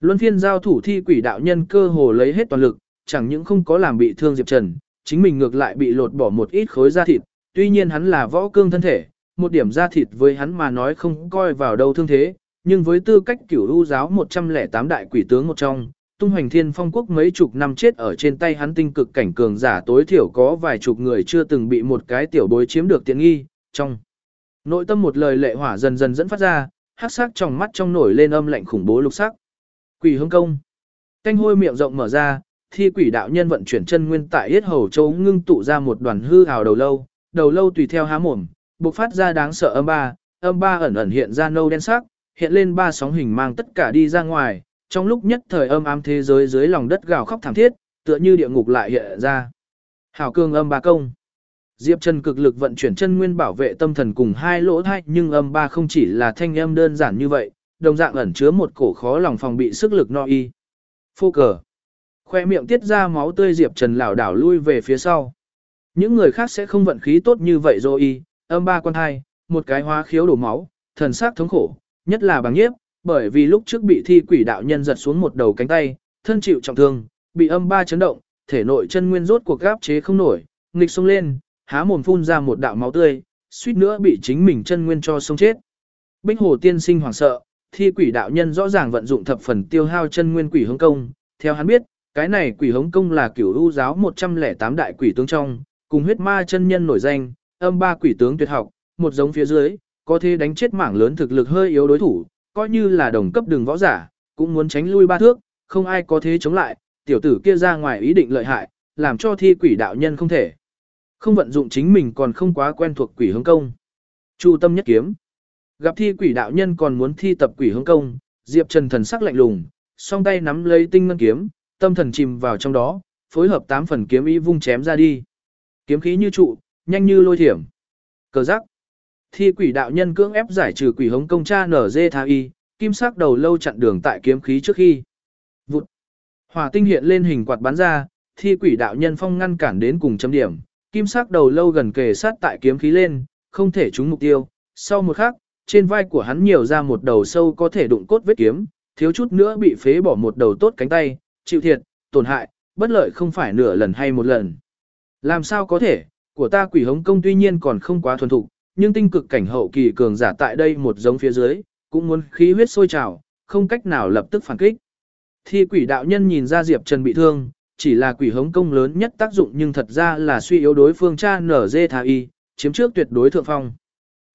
Luân phiên giao thủ thi quỷ đạo nhân cơ hồ lấy hết toàn lực, chẳng những không có làm bị thương Diệp Trần, chính mình ngược lại bị lột bỏ một ít khối da thịt, tuy nhiên hắn là võ cương thân thể, một điểm da thịt với hắn mà nói không coi vào đâu thương thế, nhưng với tư cách cửu u giáo 108 đại quỷ tướng một trong, tung hoành thiên phong quốc mấy chục năm chết ở trên tay hắn tinh cực cảnh cường giả tối thiểu có vài chục người chưa từng bị một cái tiểu bối chiếm được tiện nghi, trong nội tâm một lời lệ hỏa dần dần dẫn phát ra, hắc sắc trong mắt trong nổi lên âm lạnh khủng bố lục sắc. Quỷ hướng công. Canh hôi miệng rộng mở ra, thi quỷ đạo nhân vận chuyển chân nguyên tại yết hầu châu ngưng tụ ra một đoàn hư hào đầu lâu, đầu lâu tùy theo há mồm, bộc phát ra đáng sợ âm ba, âm ba ẩn ẩn hiện ra nâu đen sắc, hiện lên ba sóng hình mang tất cả đi ra ngoài, trong lúc nhất thời âm ám thế giới dưới lòng đất gào khóc thảm thiết, tựa như địa ngục lại hiện ra. Hảo cương âm ba công. Diệp Trần cực lực vận chuyển chân nguyên bảo vệ tâm thần cùng hai lỗ thai, nhưng âm ba không chỉ là thanh âm đơn giản như vậy, đồng dạng ẩn chứa một cổ khó lòng phòng bị sức lực no y. Phô cờ. Khoe miệng tiết ra máu tươi Diệp Trần lảo đảo lui về phía sau. Những người khác sẽ không vận khí tốt như vậy rồi y, âm ba con hai, một cái hóa khiếu đổ máu, thần sắc thống khổ, nhất là bằng nhiếp, bởi vì lúc trước bị thi quỷ đạo nhân giật xuống một đầu cánh tay, thân chịu trọng thương, bị âm ba chấn động, thể nội chân nguyên rốt cuộc gáp chế không nổi, nghịch xông lên, há mồm phun ra một đạo máu tươi, suýt nữa bị chính mình chân nguyên cho sống chết. Bích Hồ tiên sinh hoảng sợ, thi quỷ đạo nhân rõ ràng vận dụng thập phần tiêu hao chân nguyên quỷ hướng công, theo hắn biết, cái này quỷ hống công là cửu u giáo 108 đại quỷ tướng trong, cùng huyết ma chân nhân nổi danh, âm ba quỷ tướng tuyệt học, một giống phía dưới, có thể đánh chết mảng lớn thực lực hơi yếu đối thủ, coi như là đồng cấp đường võ giả, cũng muốn tránh lui ba thước, không ai có thế chống lại, tiểu tử kia ra ngoài ý định lợi hại, làm cho thi quỷ đạo nhân không thể. Không vận dụng chính mình còn không quá quen thuộc quỷ hướng công. Chu tâm nhất kiếm. Gặp thi quỷ đạo nhân còn muốn thi tập quỷ hướng công, Diệp Trần thần sắc lạnh lùng, song tay nắm lấy tinh ngân kiếm, tâm thần chìm vào trong đó, phối hợp tám phần kiếm ý vung chém ra đi. Kiếm khí như trụ, nhanh như lôi thiểm. Cờ giác. Thi quỷ đạo nhân cưỡng ép giải trừ quỷ hống công cha nở dê tha y, kim sắc đầu lâu chặn đường tại kiếm khí trước khi. Vụt. Hỏa tinh hiện lên hình quạt bắn ra, thi quỷ đạo nhân phong ngăn cản đến cùng chấm điểm, kim sắc đầu lâu gần kề sát tại kiếm khí lên, không thể trúng mục tiêu. Sau một khắc, trên vai của hắn nhiều ra một đầu sâu có thể đụng cốt vết kiếm, thiếu chút nữa bị phế bỏ một đầu tốt cánh tay, chịu thiệt, tổn hại, bất lợi không phải nửa lần hay một lần. Làm sao có thể, của ta quỷ hống công tuy nhiên còn không quá thuần thục, nhưng tinh cực cảnh hậu kỳ cường giả tại đây một giống phía dưới, cũng muốn khí huyết sôi trào, không cách nào lập tức phản kích. Thi quỷ đạo nhân nhìn ra Diệp Trần bị thương, chỉ là quỷ hống công lớn nhất tác dụng nhưng thật ra là suy yếu đối phương cha nở dê thà y, chiếm trước tuyệt đối thượng phong.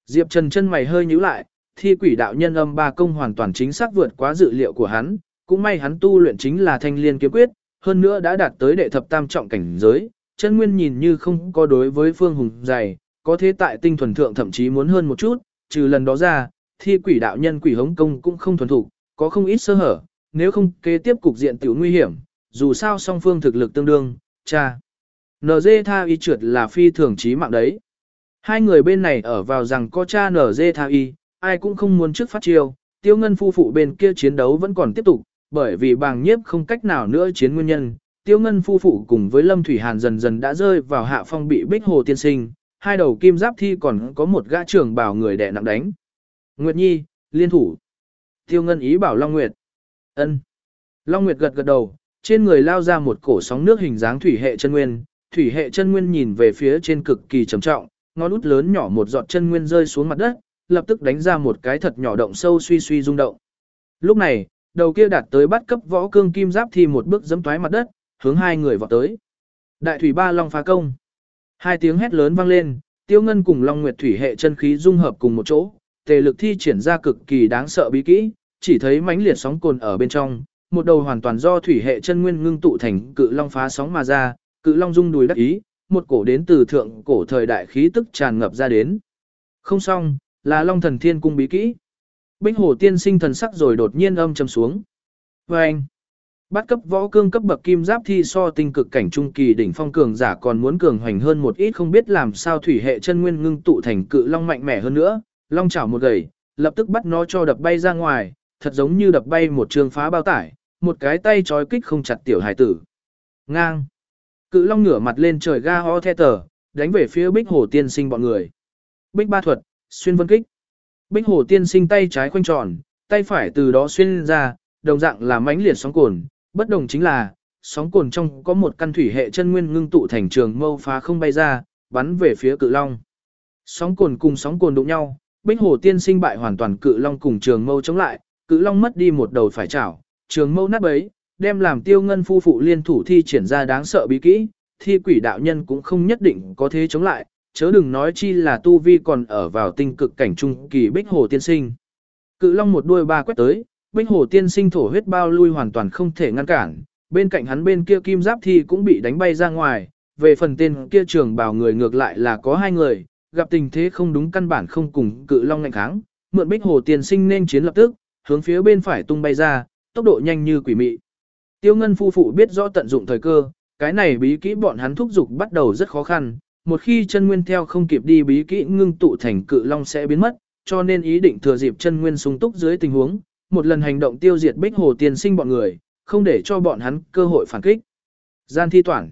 Diệp Trần chân mày hơi nhíu lại, thi quỷ đạo nhân âm ba công hoàn toàn chính xác vượt quá dự liệu của hắn, cũng may hắn tu luyện chính là thanh liên kiếm quyết, hơn nữa đã đạt tới đệ thập tam trọng cảnh giới, chân nguyên nhìn như không có đối với phương hùng dày, có thế tại tinh thuần thượng thậm chí muốn hơn một chút, trừ lần đó ra, thi quỷ đạo nhân quỷ hống công cũng không thuần thủ, có không ít sơ hở, nếu không kế tiếp cục diện tiểu nguy hiểm, dù sao song phương thực lực tương đương, cha. NG tha y trượt là phi thường trí mạng đấy. Hai người bên này ở vào rằng có cha NG tha y, ai cũng không muốn trước phát chiêu, tiêu ngân phu phụ bên kia chiến đấu vẫn còn tiếp tục, bởi vì bàng nhiếp không cách nào nữa chiến nguyên nhân. Tiêu Ngân phu phụ cùng với Lâm Thủy Hàn dần dần đã rơi vào hạ phong bị bích hồ tiên sinh, hai đầu kim giáp thi còn có một gã trưởng bảo người đẻ nặng đánh. Nguyệt Nhi, liên thủ. Tiêu Ngân ý bảo Long Nguyệt. ân. Long Nguyệt gật gật đầu, trên người lao ra một cổ sóng nước hình dáng thủy hệ chân nguyên. Thủy hệ chân nguyên nhìn về phía trên cực kỳ trầm trọng, ngón út lớn nhỏ một giọt chân nguyên rơi xuống mặt đất, lập tức đánh ra một cái thật nhỏ động sâu suy suy rung động. Lúc này, đầu kia đạt tới bắt cấp võ cương kim giáp thì một bước giẫm toái mặt đất, hướng hai người vọt tới. Đại thủy ba long phá công. Hai tiếng hét lớn vang lên, Tiêu Ngân cùng Long Nguyệt thủy hệ chân khí dung hợp cùng một chỗ, tề lực thi triển ra cực kỳ đáng sợ bí kỹ, chỉ thấy mãnh liệt sóng cồn ở bên trong, một đầu hoàn toàn do thủy hệ chân nguyên ngưng tụ thành cự long phá sóng mà ra, cự long rung đùi đắc ý, một cổ đến từ thượng cổ thời đại khí tức tràn ngập ra đến. Không xong, là Long Thần Thiên cung bí kỹ. Bích Hồ tiên sinh thần sắc rồi đột nhiên âm trầm xuống. Và anh, bắt cấp võ cương cấp bậc kim giáp thi so tinh cực cảnh trung kỳ đỉnh phong cường giả còn muốn cường hoành hơn một ít không biết làm sao thủy hệ chân nguyên ngưng tụ thành cự long mạnh mẽ hơn nữa, long chảo một gầy, lập tức bắt nó cho đập bay ra ngoài, thật giống như đập bay một trường phá bao tải, một cái tay trói kích không chặt tiểu hải tử. Ngang. Cự long ngửa mặt lên trời ga ho the tờ, đánh về phía bích hồ tiên sinh bọn người. Bích ba thuật, xuyên vân kích. Bích hồ tiên sinh tay trái khoanh tròn, tay phải từ đó xuyên ra, đồng dạng là mãnh liệt sóng cồn, bất đồng chính là, sóng cồn trong có một căn thủy hệ chân nguyên ngưng tụ thành trường mâu phá không bay ra, bắn về phía cự long. Sóng cồn cùng sóng cồn đụng nhau, Bích Hồ Tiên sinh bại hoàn toàn cự long cùng trường mâu chống lại, cự long mất đi một đầu phải chảo, trường mâu nát bấy, đem làm tiêu ngân phu phụ liên thủ thi triển ra đáng sợ bí kỹ, thi quỷ đạo nhân cũng không nhất định có thế chống lại, chớ đừng nói chi là tu vi còn ở vào tinh cực cảnh trung kỳ Bích Hồ Tiên sinh. Cự long một đuôi ba quét tới, Bích Hồ Tiên sinh thổ huyết bao lui hoàn toàn không thể ngăn cản, bên cạnh hắn bên kia kim giáp thi cũng bị đánh bay ra ngoài, về phần tên kia trường bảo người ngược lại là có hai người, gặp tình thế không đúng căn bản không cùng cự long ngạnh kháng, mượn bích hồ tiên sinh nên chiến lập tức, hướng phía bên phải tung bay ra, tốc độ nhanh như quỷ mị. Tiêu ngân phu phụ biết rõ tận dụng thời cơ, cái này bí kỹ bọn hắn thúc dục bắt đầu rất khó khăn, một khi chân nguyên theo không kịp đi bí kỹ ngưng tụ thành cự long sẽ biến mất, cho nên ý định thừa dịp chân nguyên sung túc dưới tình huống, một lần hành động tiêu diệt bích hồ tiên sinh bọn người, không để cho bọn hắn cơ hội phản kích. Gian thi toản.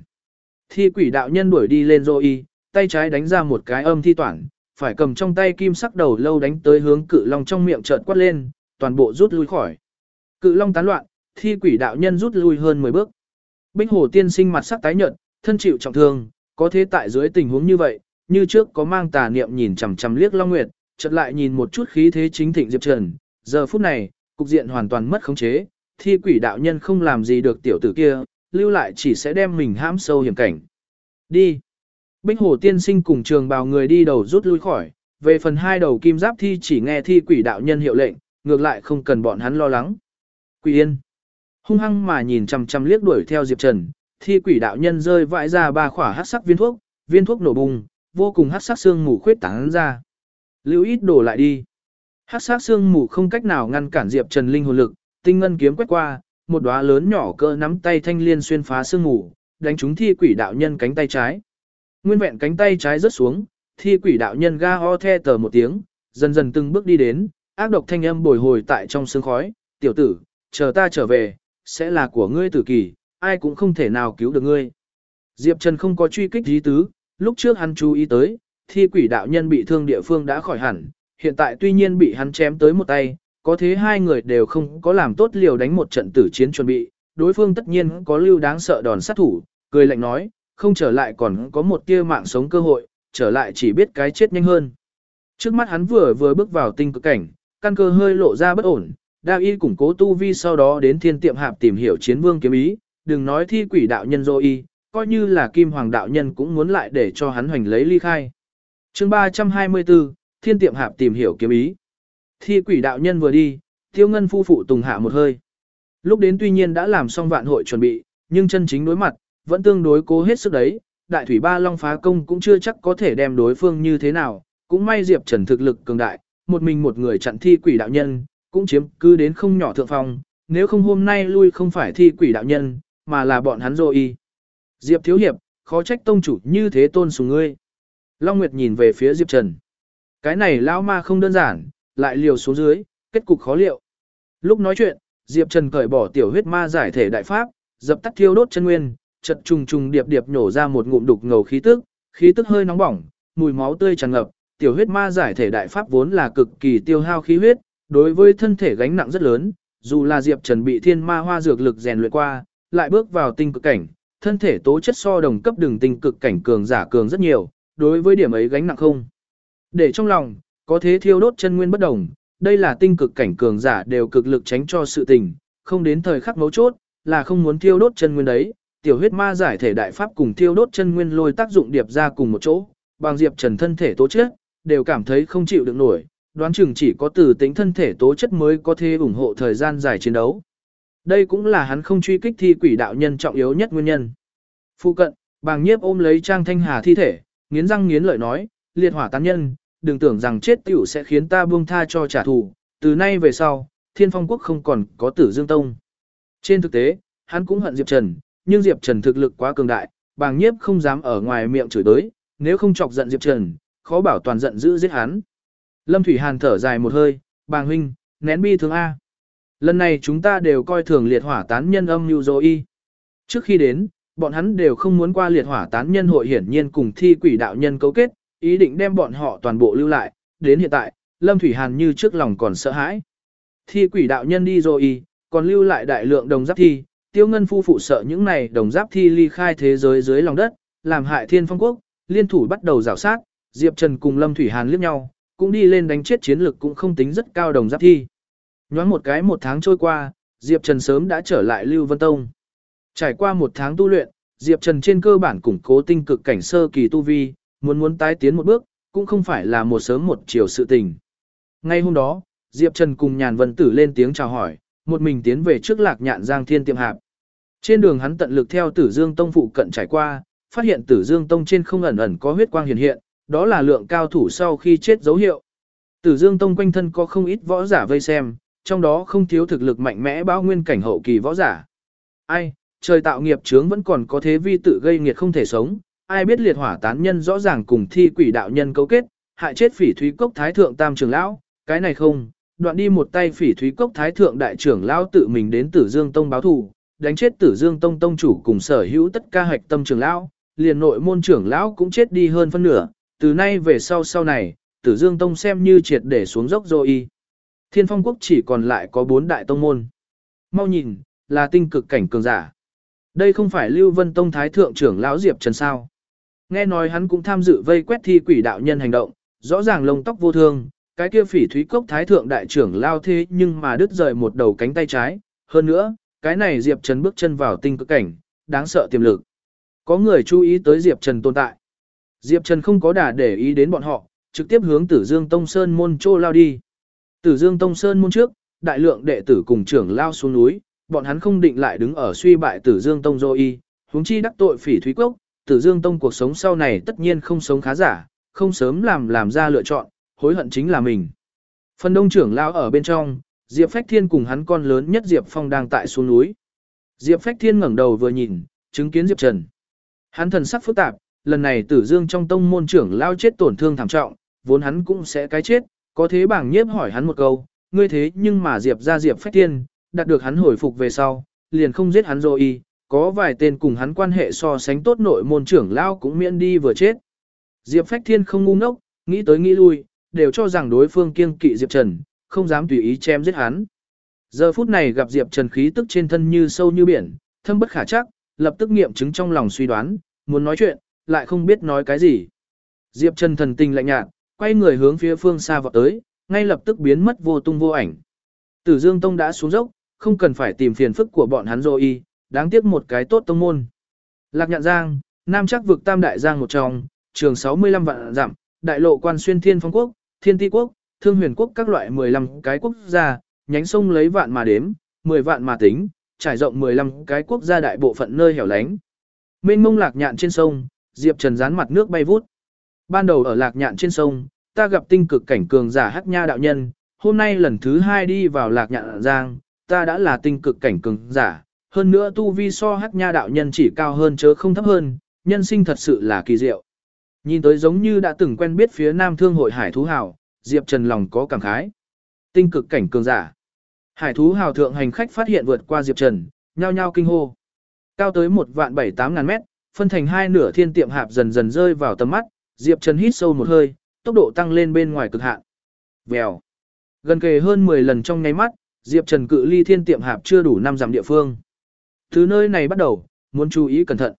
Thi quỷ đạo nhân đuổi đi lên dô y, tay trái đánh ra một cái âm thi toản, phải cầm trong tay kim sắc đầu lâu đánh tới hướng cự long trong miệng chợt quát lên, toàn bộ rút lui khỏi. Cự long tán loạn, thi quỷ đạo nhân rút lui hơn 10 bước. Bích hồ tiên sinh mặt sắc tái nhợt, thân chịu trọng thương, có thế tại dưới tình huống như vậy, như trước có mang tà niệm nhìn chằm chằm liếc Long Nguyệt, chợt lại nhìn một chút khí thế chính thịnh Diệp Trần, giờ phút này, cục diện hoàn toàn mất khống chế, thi quỷ đạo nhân không làm gì được tiểu tử kia, lưu lại chỉ sẽ đem mình hãm sâu hiểm cảnh. Đi. Bích Hồ tiên sinh cùng trường bào người đi đầu rút lui khỏi, về phần hai đầu kim giáp thi chỉ nghe thi quỷ đạo nhân hiệu lệnh, ngược lại không cần bọn hắn lo lắng. Quỷ yên. Hung hăng mà nhìn chằm chằm liếc đuổi theo Diệp Trần, thi quỷ đạo nhân rơi vãi ra ba khỏa hắc sắc viên thuốc, viên thuốc nổ bùng, vô cùng hắc sắc xương mù khuyết tán ra. Lưu ít đổ lại đi. Hắc sắc xương mù không cách nào ngăn cản Diệp Trần linh hồn lực, tinh ngân kiếm quét qua, một đóa lớn nhỏ cỡ nắm tay thanh liên xuyên phá xương mù, đánh trúng thi quỷ đạo nhân cánh tay trái. Nguyên vẹn cánh tay trái rớt xuống, thi quỷ đạo nhân ga ho the tờ một tiếng, dần dần từng bước đi đến, ác độc thanh âm bồi hồi tại trong sương khói, tiểu tử, chờ ta trở về, sẽ là của ngươi tử kỳ, ai cũng không thể nào cứu được ngươi. Diệp Trần không có truy kích dí tứ, lúc trước hắn chú ý tới, thi quỷ đạo nhân bị thương địa phương đã khỏi hẳn, hiện tại tuy nhiên bị hắn chém tới một tay, có thế hai người đều không có làm tốt liều đánh một trận tử chiến chuẩn bị, đối phương tất nhiên có lưu đáng sợ đòn sát thủ, cười lạnh nói, không trở lại còn có một tia mạng sống cơ hội, trở lại chỉ biết cái chết nhanh hơn. Trước mắt hắn vừa vừa bước vào tinh cực cảnh, căn cơ hơi lộ ra bất ổn, đa y củng cố tu vi sau đó đến thiên tiệm hạp tìm hiểu chiến vương kiếm ý, đừng nói thi quỷ đạo nhân dô y, coi như là kim hoàng đạo nhân cũng muốn lại để cho hắn hoành lấy ly khai. chương 324, thiên tiệm hạp tìm hiểu kiếm ý. Thi quỷ đạo nhân vừa đi, tiêu ngân phu phụ tùng hạ một hơi. Lúc đến tuy nhiên đã làm xong vạn hội chuẩn bị, nhưng chân chính đối mặt, vẫn tương đối cố hết sức đấy. Đại thủy ba long phá công cũng chưa chắc có thể đem đối phương như thế nào, cũng may Diệp Trần thực lực cường đại, một mình một người chặn thi quỷ đạo nhân, cũng chiếm cứ đến không nhỏ thượng phòng, nếu không hôm nay lui không phải thi quỷ đạo nhân, mà là bọn hắn rồi y. Diệp Thiếu Hiệp, khó trách tông chủ như thế tôn sùng ngươi. Long Nguyệt nhìn về phía Diệp Trần. Cái này lão ma không đơn giản, lại liều xuống dưới, kết cục khó liệu. Lúc nói chuyện, Diệp Trần cởi bỏ tiểu huyết ma giải thể đại pháp, dập tắt thiêu đốt chân nguyên, chật trùng trùng điệp điệp nhổ ra một ngụm đục ngầu khí tức, khí tức hơi nóng bỏng, mùi máu tươi tràn ngập, tiểu huyết ma giải thể đại pháp vốn là cực kỳ tiêu hao khí huyết, đối với thân thể gánh nặng rất lớn, dù là Diệp Trần bị thiên ma hoa dược lực rèn luyện qua, lại bước vào tinh cực cảnh, thân thể tố chất so đồng cấp đường tinh cực cảnh cường giả cường rất nhiều, đối với điểm ấy gánh nặng không. Để trong lòng, có thế thiêu đốt chân nguyên bất đồng, đây là tinh cực cảnh cường giả đều cực lực tránh cho sự tình, không đến thời khắc mấu chốt, là không muốn thiêu đốt chân nguyên đấy. Tiểu huyết ma giải thể đại pháp cùng thiêu đốt chân nguyên lôi tác dụng điệp ra cùng một chỗ, bằng diệp trần thân thể tố chất, đều cảm thấy không chịu được nổi, đoán chừng chỉ có từ tính thân thể tố chất mới có thể ủng hộ thời gian dài chiến đấu. Đây cũng là hắn không truy kích thi quỷ đạo nhân trọng yếu nhất nguyên nhân. Phu cận, bàng nhiếp ôm lấy Trang Thanh Hà thi thể, nghiến răng nghiến lợi nói, liệt hỏa tán nhân, đừng tưởng rằng chết tiểu sẽ khiến ta buông tha cho trả thù, từ nay về sau, thiên phong quốc không còn có tử dương tông. Trên thực tế, hắn cũng hận Diệp Trần, nhưng Diệp Trần thực lực quá cường đại, bàng nhiếp không dám ở ngoài miệng chửi tới, nếu không chọc giận Diệp Trần, khó bảo toàn giận giữ giết hắn. Lâm Thủy Hàn thở dài một hơi, bàng huynh, nén bi thương A. Lần này chúng ta đều coi thường liệt hỏa tán nhân âm như dô y. Trước khi đến, bọn hắn đều không muốn qua liệt hỏa tán nhân hội hiển nhiên cùng thi quỷ đạo nhân cấu kết, ý định đem bọn họ toàn bộ lưu lại, đến hiện tại, Lâm Thủy Hàn như trước lòng còn sợ hãi. Thi quỷ đạo nhân đi rồi y, còn lưu lại đại lượng đồng giáp thi, tiêu ngân phu phụ sợ những này đồng giáp thi ly khai thế giới dưới lòng đất, làm hại thiên phong quốc, liên thủ bắt đầu rào sát, Diệp Trần cùng Lâm Thủy Hàn liếc nhau, cũng đi lên đánh chết chiến lực cũng không tính rất cao đồng giáp thi. Nhoáng một cái một tháng trôi qua, Diệp Trần sớm đã trở lại Lưu Vân Tông. Trải qua một tháng tu luyện, Diệp Trần trên cơ bản củng cố tinh cực cảnh sơ kỳ tu vi, muốn muốn tái tiến một bước, cũng không phải là một sớm một chiều sự tình. Ngay hôm đó, Diệp Trần cùng Nhàn Vân Tử lên tiếng chào hỏi, một mình tiến về trước lạc nhạn giang thiên tiệm hạp. Trên đường hắn tận lực theo Tử Dương Tông phụ cận trải qua, phát hiện Tử Dương Tông trên không ẩn ẩn có huyết quang hiện hiện, đó là lượng cao thủ sau khi chết dấu hiệu. Tử Dương Tông quanh thân có không ít võ giả vây xem, trong đó không thiếu thực lực mạnh mẽ bao nguyên cảnh hậu kỳ võ giả. Ai, trời tạo nghiệp chướng vẫn còn có thế vi tự gây nghiệt không thể sống, ai biết liệt hỏa tán nhân rõ ràng cùng thi quỷ đạo nhân cấu kết, hại chết phỉ thúy cốc thái thượng tam trưởng lão, cái này không, đoạn đi một tay phỉ thúy cốc thái thượng đại trưởng lão tự mình đến Tử Dương Tông báo thù, đánh chết Tử Dương Tông tông chủ cùng sở hữu tất ca hạch tâm trưởng lão, liền nội môn trưởng lão cũng chết đi hơn phân nửa, từ nay về sau sau này, Tử Dương Tông xem như triệt để xuống dốc rồi. y Thiên Phong Quốc chỉ còn lại có bốn đại tông môn. Mau nhìn, là tinh cực cảnh cường giả. Đây không phải Lưu Vân Tông Thái Thượng trưởng lão Diệp Trần sao. Nghe nói hắn cũng tham dự vây quét thi quỷ đạo nhân hành động, rõ ràng lông tóc vô thương, cái kia phỉ thúy cốc Thái Thượng đại trưởng lao thế nhưng mà đứt rời một đầu cánh tay trái. Hơn nữa, cái này Diệp Trần bước chân vào tinh cực cảnh, đáng sợ tiềm lực. Có người chú ý tới Diệp Trần tồn tại. Diệp Trần không có đà để ý đến bọn họ, trực tiếp hướng Tử Dương Tông Sơn môn trô lao đi. Tử Dương Tông Sơn môn trước, đại lượng đệ tử cùng trưởng lao xuống núi, bọn hắn không định lại đứng ở suy bại Tử Dương Tông Dô Y, huống chi đắc tội phỉ thúy cốc, Tử Dương Tông cuộc sống sau này tất nhiên không sống khá giả, không sớm làm làm ra lựa chọn, hối hận chính là mình. Phần đông trưởng lao ở bên trong, Diệp Phách Thiên cùng hắn con lớn nhất Diệp Phong đang tại xuống núi. Diệp Phách Thiên ngẩng đầu vừa nhìn, chứng kiến Diệp Trần. Hắn thần sắc phức tạp, lần này Tử Dương trong tông môn trưởng lao chết tổn thương thảm trọng, vốn hắn cũng sẽ cái chết, có thế bảng nhiếp hỏi hắn một câu, ngươi thế nhưng mà Diệp ra Diệp Phách Thiên, đạt được hắn hồi phục về sau, liền không giết hắn rồi y, có vài tên cùng hắn quan hệ so sánh tốt nội môn trưởng lao cũng miễn đi vừa chết. Diệp Phách Thiên không ngu ngốc, nghĩ tới nghĩ lui, đều cho rằng đối phương kiêng kỵ Diệp Trần, không dám tùy ý chém giết hắn. Giờ phút này gặp Diệp Trần khí tức trên thân như sâu như biển, thâm bất khả chắc, lập tức nghiệm chứng trong lòng suy đoán, muốn nói chuyện, lại không biết nói cái gì. Diệp Trần thần tình lạnh nhạt, quay người hướng phía phương xa vọt tới, ngay lập tức biến mất vô tung vô ảnh. Tử Dương Tông đã xuống dốc, không cần phải tìm phiền phức của bọn hắn rồi y, đáng tiếc một cái tốt tông môn. Lạc Nhạn Giang, Nam chắc vực Tam Đại Giang một trong, trường 65 vạn dặm, đại lộ quan xuyên Thiên Phong Quốc, Thiên Ti Quốc, Thương Huyền Quốc các loại 15 cái quốc gia, nhánh sông lấy vạn mà đếm, 10 vạn mà tính, trải rộng 15 cái quốc gia đại bộ phận nơi hẻo lánh. Mênh mông lạc nhạn trên sông, Diệp Trần dán mặt nước bay vút. Ban đầu ở lạc nhạn trên sông, ta gặp tinh cực cảnh cường giả hắc nha đạo nhân, hôm nay lần thứ hai đi vào lạc nhạn giang, ta đã là tinh cực cảnh cường giả, hơn nữa tu vi so hắc nha đạo nhân chỉ cao hơn chớ không thấp hơn, nhân sinh thật sự là kỳ diệu. Nhìn tới giống như đã từng quen biết phía Nam Thương hội Hải Thú Hào, Diệp Trần lòng có cảm khái. Tinh cực cảnh cường giả. Hải Thú Hào thượng hành khách phát hiện vượt qua Diệp Trần, nhao nhao kinh hô. Cao tới một vạn bảy tám ngàn mét, phân thành hai nửa thiên tiệm hạp dần dần rơi vào tầm mắt, Diệp Trần hít sâu một hơi, tốc độ tăng lên bên ngoài cực hạn. Vèo. Gần kề hơn 10 lần trong nháy mắt, Diệp Trần cự ly thiên tiệm hạp chưa đủ 5 dặm địa phương. Từ nơi này bắt đầu, muốn chú ý cẩn thận.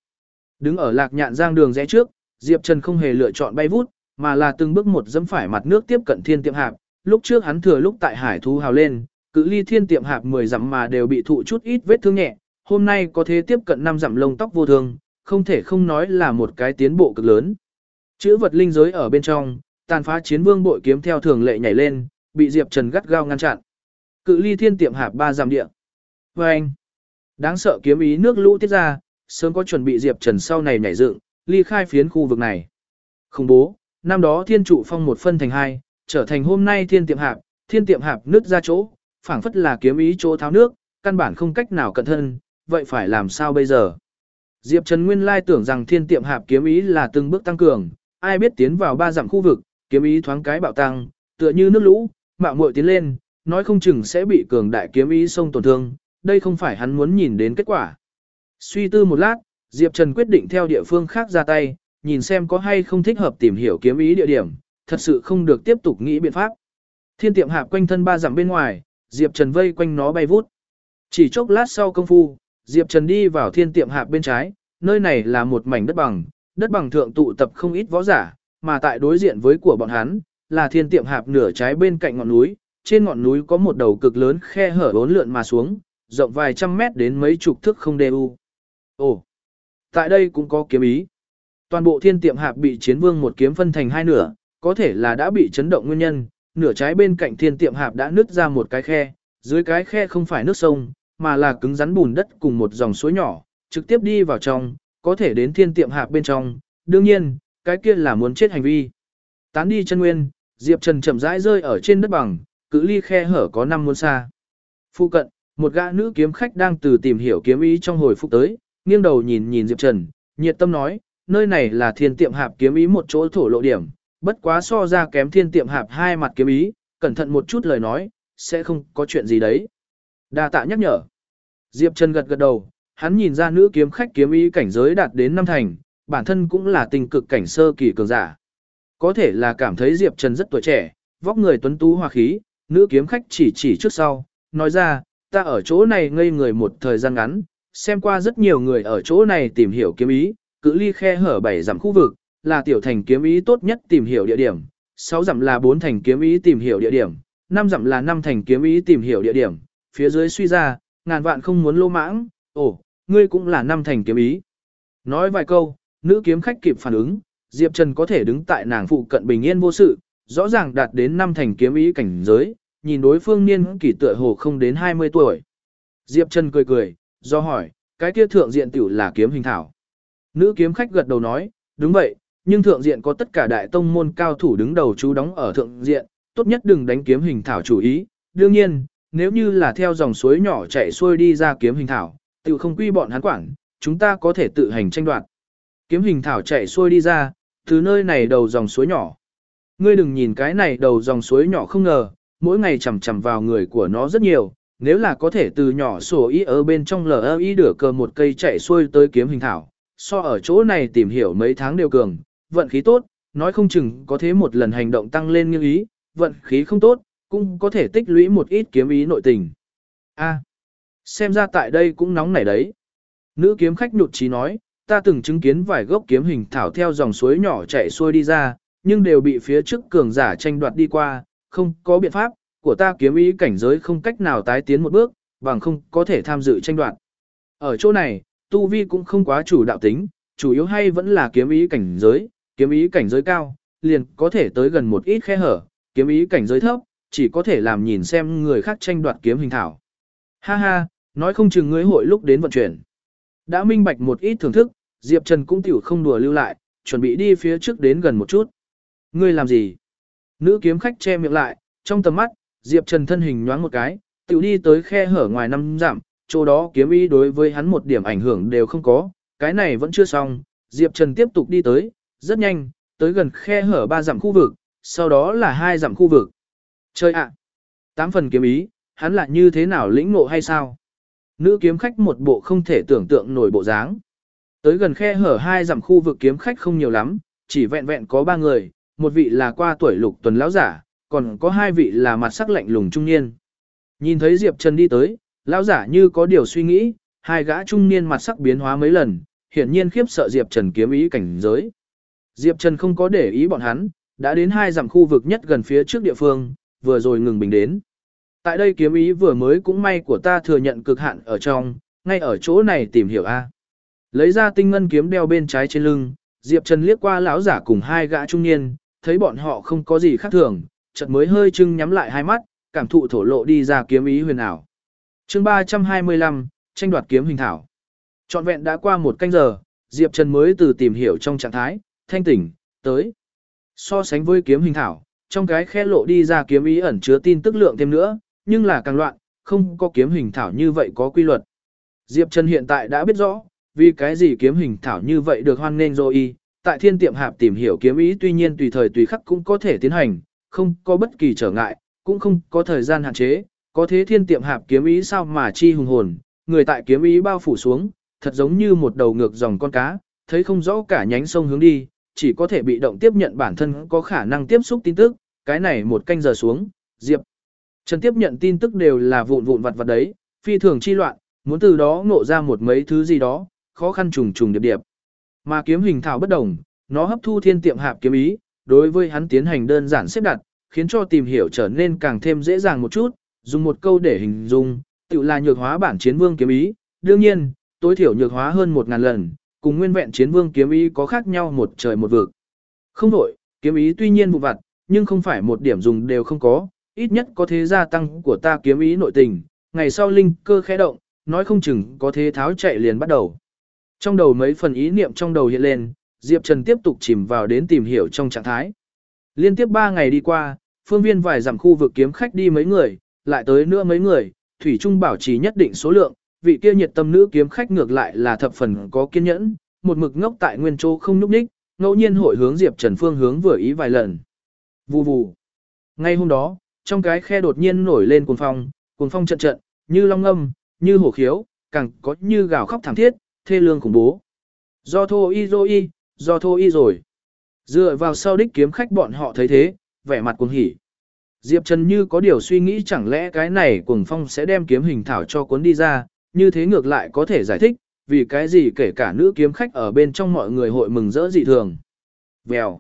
Đứng ở lạc nhạn giang đường rẽ trước, Diệp Trần không hề lựa chọn bay vút, mà là từng bước một dẫm phải mặt nước tiếp cận thiên tiệm hạp. Lúc trước hắn thừa lúc tại hải thú hào lên, cự ly thiên tiệm hạp 10 dặm mà đều bị thụ chút ít vết thương nhẹ, hôm nay có thế tiếp cận 5 dặm lông tóc vô thương, không thể không nói là một cái tiến bộ cực lớn. Chữ vật linh giới ở bên trong, tàn phá chiến vương bội kiếm theo thường lệ nhảy lên, bị Diệp Trần gắt gao ngăn chặn. Cự ly thiên tiệm hạp ba giảm địa. Và anh, đáng sợ kiếm ý nước lũ tiết ra, sớm có chuẩn bị Diệp Trần sau này nhảy dựng, ly khai phiến khu vực này. Không bố, năm đó thiên trụ phong một phân thành hai, trở thành hôm nay thiên tiệm hạp, thiên tiệm hạp nứt ra chỗ, phảng phất là kiếm ý chỗ tháo nước, căn bản không cách nào cẩn thân, vậy phải làm sao bây giờ? Diệp Trần nguyên lai tưởng rằng thiên tiệm hạp kiếm ý là từng bước tăng cường, ai biết tiến vào ba dặm khu vực, kiếm ý thoáng cái bạo tăng, tựa như nước lũ, mạo muội tiến lên, nói không chừng sẽ bị cường đại kiếm ý xông tổn thương, đây không phải hắn muốn nhìn đến kết quả. Suy tư một lát, Diệp Trần quyết định theo địa phương khác ra tay, nhìn xem có hay không thích hợp tìm hiểu kiếm ý địa điểm, thật sự không được tiếp tục nghĩ biện pháp. Thiên tiệm hạp quanh thân ba dặm bên ngoài, Diệp Trần vây quanh nó bay vút. Chỉ chốc lát sau công phu, Diệp Trần đi vào thiên tiệm hạp bên trái, nơi này là một mảnh đất bằng, đất bằng thượng tụ tập không ít võ giả, mà tại đối diện với của bọn hắn, là thiên tiệm hạp nửa trái bên cạnh ngọn núi, trên ngọn núi có một đầu cực lớn khe hở bốn lượn mà xuống, rộng vài trăm mét đến mấy chục thước không đều. Ồ, tại đây cũng có kiếm ý. Toàn bộ thiên tiệm hạp bị chiến vương một kiếm phân thành hai nửa, có thể là đã bị chấn động nguyên nhân, nửa trái bên cạnh thiên tiệm hạp đã nứt ra một cái khe, dưới cái khe không phải nước sông, mà là cứng rắn bùn đất cùng một dòng suối nhỏ, trực tiếp đi vào trong, có thể đến thiên tiệm hạp bên trong, đương nhiên, cái kia là muốn chết hành vi. Tán đi chân nguyên, Diệp Trần chậm rãi rơi ở trên đất bằng, cự ly khe hở có năm muôn xa. Phu cận, một gã nữ kiếm khách đang từ tìm hiểu kiếm ý trong hồi phục tới, nghiêng đầu nhìn nhìn Diệp Trần, nhiệt tâm nói, nơi này là thiên tiệm hạp kiếm ý một chỗ thổ lộ điểm, bất quá so ra kém thiên tiệm hạp hai mặt kiếm ý, cẩn thận một chút lời nói, sẽ không có chuyện gì đấy. Đa tạ nhắc nhở. Diệp Trần gật gật đầu, hắn nhìn ra nữ kiếm khách kiếm ý cảnh giới đạt đến năm thành, bản thân cũng là tình cực cảnh sơ kỳ cường giả. Có thể là cảm thấy Diệp Trần rất tuổi trẻ, vóc người tuấn tú hòa khí, nữ kiếm khách chỉ chỉ trước sau, nói ra, ta ở chỗ này ngây người một thời gian ngắn, xem qua rất nhiều người ở chỗ này tìm hiểu kiếm ý, cự ly khe hở bảy dặm khu vực, là tiểu thành kiếm ý tốt nhất tìm hiểu địa điểm, sáu dặm là bốn thành kiếm ý tìm hiểu địa điểm, năm dặm là năm thành kiếm ý tìm hiểu địa điểm, phía dưới suy ra, ngàn vạn không muốn lô mãng, ồ, ngươi cũng là năm thành kiếm ý. Nói vài câu, nữ kiếm khách kịp phản ứng, Diệp Trần có thể đứng tại nàng phụ cận bình yên vô sự, rõ ràng đạt đến năm thành kiếm ý cảnh giới, nhìn đối phương niên kỷ tựa hồ không đến 20 tuổi. Diệp Trần cười cười, do hỏi, cái kia thượng diện tiểu là kiếm hình thảo. Nữ kiếm khách gật đầu nói, đúng vậy, nhưng thượng diện có tất cả đại tông môn cao thủ đứng đầu chú đóng ở thượng diện, tốt nhất đừng đánh kiếm hình thảo chủ ý. Đương nhiên, nếu như là theo dòng suối nhỏ chạy xuôi đi ra kiếm hình thảo, tự không quy bọn hắn quản, chúng ta có thể tự hành tranh đoạt. Kiếm hình thảo chạy xuôi đi ra, từ nơi này đầu dòng suối nhỏ. Ngươi đừng nhìn cái này đầu dòng suối nhỏ không ngờ, mỗi ngày chầm chầm vào người của nó rất nhiều, nếu là có thể từ nhỏ sổ ý ở bên trong lờ ý đửa cờ một cây chạy xuôi tới kiếm hình thảo, so ở chỗ này tìm hiểu mấy tháng đều cường, vận khí tốt, nói không chừng có thế một lần hành động tăng lên như ý, vận khí không tốt, cũng có thể tích lũy một ít kiếm ý nội tình. A, xem ra tại đây cũng nóng nảy đấy. Nữ kiếm khách nhụt chí nói, ta từng chứng kiến vài gốc kiếm hình thảo theo dòng suối nhỏ chạy xuôi đi ra, nhưng đều bị phía trước cường giả tranh đoạt đi qua, không có biện pháp, của ta kiếm ý cảnh giới không cách nào tái tiến một bước, bằng không có thể tham dự tranh đoạt. Ở chỗ này, tu vi cũng không quá chủ đạo tính, chủ yếu hay vẫn là kiếm ý cảnh giới, kiếm ý cảnh giới cao, liền có thể tới gần một ít khe hở, kiếm ý cảnh giới thấp, chỉ có thể làm nhìn xem người khác tranh đoạt kiếm hình thảo. Ha ha, nói không chừng ngươi hội lúc đến vận chuyển. Đã minh bạch một ít thưởng thức, Diệp Trần cũng tiểu không đùa lưu lại, chuẩn bị đi phía trước đến gần một chút. Ngươi làm gì? Nữ kiếm khách che miệng lại, trong tầm mắt, Diệp Trần thân hình nhoáng một cái, tiểu đi tới khe hở ngoài năm giảm, chỗ đó kiếm ý đối với hắn một điểm ảnh hưởng đều không có, cái này vẫn chưa xong, Diệp Trần tiếp tục đi tới, rất nhanh, tới gần khe hở ba dặm khu vực, sau đó là hai dặm khu vực. Chơi ạ! tám phần kiếm ý, hắn là như thế nào lĩnh ngộ hay sao? Nữ kiếm khách một bộ không thể tưởng tượng nổi bộ dáng. Tới gần khe hở hai dặm khu vực kiếm khách không nhiều lắm, chỉ vẹn vẹn có ba người, một vị là qua tuổi lục tuần lão giả, còn có hai vị là mặt sắc lạnh lùng trung niên. Nhìn thấy Diệp Trần đi tới, lão giả như có điều suy nghĩ, hai gã trung niên mặt sắc biến hóa mấy lần, hiển nhiên khiếp sợ Diệp Trần kiếm ý cảnh giới. Diệp Trần không có để ý bọn hắn, đã đến hai dặm khu vực nhất gần phía trước địa phương, vừa rồi ngừng bình đến. Tại đây kiếm ý vừa mới cũng may của ta thừa nhận cực hạn ở trong, ngay ở chỗ này tìm hiểu A. Lấy ra tinh ngân kiếm đeo bên trái trên lưng, Diệp Trần liếc qua lão giả cùng hai gã trung niên, thấy bọn họ không có gì khác thường, chợt mới hơi chưng nhắm lại hai mắt, cảm thụ thổ lộ đi ra kiếm ý huyền ảo. Chương 325, tranh đoạt kiếm hình thảo. Trọn vẹn đã qua một canh giờ, Diệp Trần mới từ tìm hiểu trong trạng thái, thanh tỉnh, tới. So sánh với kiếm hình thảo, trong cái khe lộ đi ra kiếm ý ẩn chứa tin tức lượng thêm nữa, nhưng là càng loạn, không có kiếm hình thảo như vậy có quy luật. Diệp Trần hiện tại đã biết rõ, vì cái gì kiếm hình thảo như vậy được hoan nghênh rồi. Tại thiên tiệm hạp tìm hiểu kiếm ý tuy nhiên tùy thời tùy khắc cũng có thể tiến hành, không có bất kỳ trở ngại, cũng không có thời gian hạn chế, có thế thiên tiệm hạp kiếm ý sao mà chi hùng hồn, người tại kiếm ý bao phủ xuống, thật giống như một đầu ngược dòng con cá, thấy không rõ cả nhánh sông hướng đi, chỉ có thể bị động tiếp nhận bản thân có khả năng tiếp xúc tin tức, cái này một canh giờ xuống, Diệp. Trần tiếp nhận tin tức đều là vụn vụn vặt vặt đấy, phi thường chi loạn, muốn từ đó ngộ ra một mấy thứ gì đó, khó khăn trùng trùng điệp điệp. Mà kiếm hình thảo bất đồng, nó hấp thu thiên tiệm hạp kiếm ý, đối với hắn tiến hành đơn giản xếp đặt, khiến cho tìm hiểu trở nên càng thêm dễ dàng một chút, dùng một câu để hình dung, tự là nhược hóa bản chiến vương kiếm ý, đương nhiên, tối thiểu nhược hóa hơn 1000 lần, cùng nguyên vẹn chiến vương kiếm ý có khác nhau một trời một vực. Không đổi, kiếm ý tuy nhiên vụ vặt, nhưng không phải một điểm dùng đều không có, ít nhất có thế gia tăng của ta kiếm ý nội tình, ngày sau linh cơ khẽ động, nói không chừng có thế tháo chạy liền bắt đầu. Trong đầu mấy phần ý niệm trong đầu hiện lên, Diệp Trần tiếp tục chìm vào đến tìm hiểu trong trạng thái. Liên tiếp 3 ngày đi qua, phương viên vài dặm khu vực kiếm khách đi mấy người, lại tới nữa mấy người, Thủy Trung bảo trì nhất định số lượng, vị kia nhiệt tâm nữ kiếm khách ngược lại là thập phần có kiên nhẫn, một mực ngốc tại nguyên chỗ không nhúc đích, ngẫu nhiên hội hướng Diệp Trần phương hướng vừa ý vài lần. Vù vù. Ngay hôm đó, trong cái khe đột nhiên nổi lên cuồng phong, cuồng phong trận trận, như long ngâm, như hổ khiếu, càng có như gào khóc thảm thiết, thê lương khủng bố. Do thô y dô y, do thô y rồi. Dựa vào sau đích kiếm khách bọn họ thấy thế, vẻ mặt cuồng hỉ. Diệp Trần như có điều suy nghĩ chẳng lẽ cái này cuồng phong sẽ đem kiếm hình thảo cho cuốn đi ra, như thế ngược lại có thể giải thích, vì cái gì kể cả nữ kiếm khách ở bên trong mọi người hội mừng rỡ dị thường. Vèo.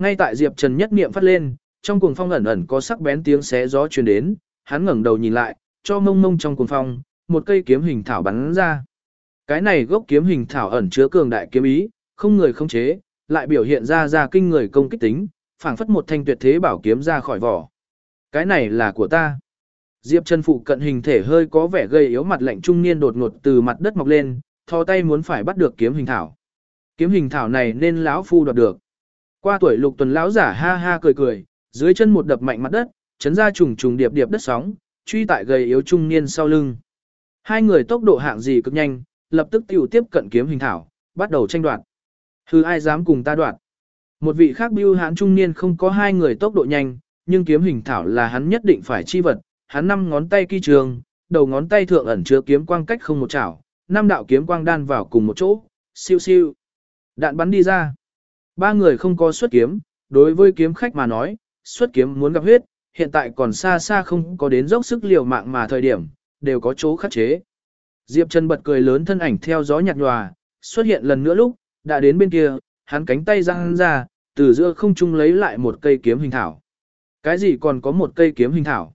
Ngay tại Diệp Trần nhất niệm phát lên, trong cuồng phong ẩn ẩn có sắc bén tiếng xé gió truyền đến, hắn ngẩng đầu nhìn lại, cho mông mông trong cuồng phong, một cây kiếm hình thảo bắn ra. Cái này gốc kiếm hình thảo ẩn chứa cường đại kiếm ý, không người không chế, lại biểu hiện ra ra kinh người công kích tính, phảng phất một thanh tuyệt thế bảo kiếm ra khỏi vỏ. Cái này là của ta. Diệp Trần phụ cận hình thể hơi có vẻ gây yếu mặt lạnh trung niên đột ngột từ mặt đất mọc lên, thò tay muốn phải bắt được kiếm hình thảo. Kiếm hình thảo này nên lão phu đoạt được. Qua tuổi lục tuần lão giả ha ha cười cười, dưới chân một đập mạnh mặt đất, chấn ra trùng trùng điệp điệp đất sóng, truy tại gầy yếu trung niên sau lưng. Hai người tốc độ hạng gì cực nhanh, lập tức tiểu tiếp cận kiếm hình thảo, bắt đầu tranh đoạt. Hư ai dám cùng ta đoạt? Một vị khác bưu hãn trung niên không có hai người tốc độ nhanh, nhưng kiếm hình thảo là hắn nhất định phải chi vật, hắn năm ngón tay kỳ trường, đầu ngón tay thượng ẩn chứa kiếm quang cách không một chảo, năm đạo kiếm quang đan vào cùng một chỗ, siêu siêu. Đạn bắn đi ra. Ba người không có xuất kiếm, đối với kiếm khách mà nói, xuất kiếm muốn gặp huyết, hiện tại còn xa xa không có đến dốc sức liều mạng mà thời điểm, đều có chỗ khắc chế. Diệp Trần bật cười lớn thân ảnh theo gió nhạt nhòa, xuất hiện lần nữa lúc, đã đến bên kia, hắn cánh tay răng ra, từ giữa không trung lấy lại một cây kiếm hình thảo. Cái gì còn có một cây kiếm hình thảo?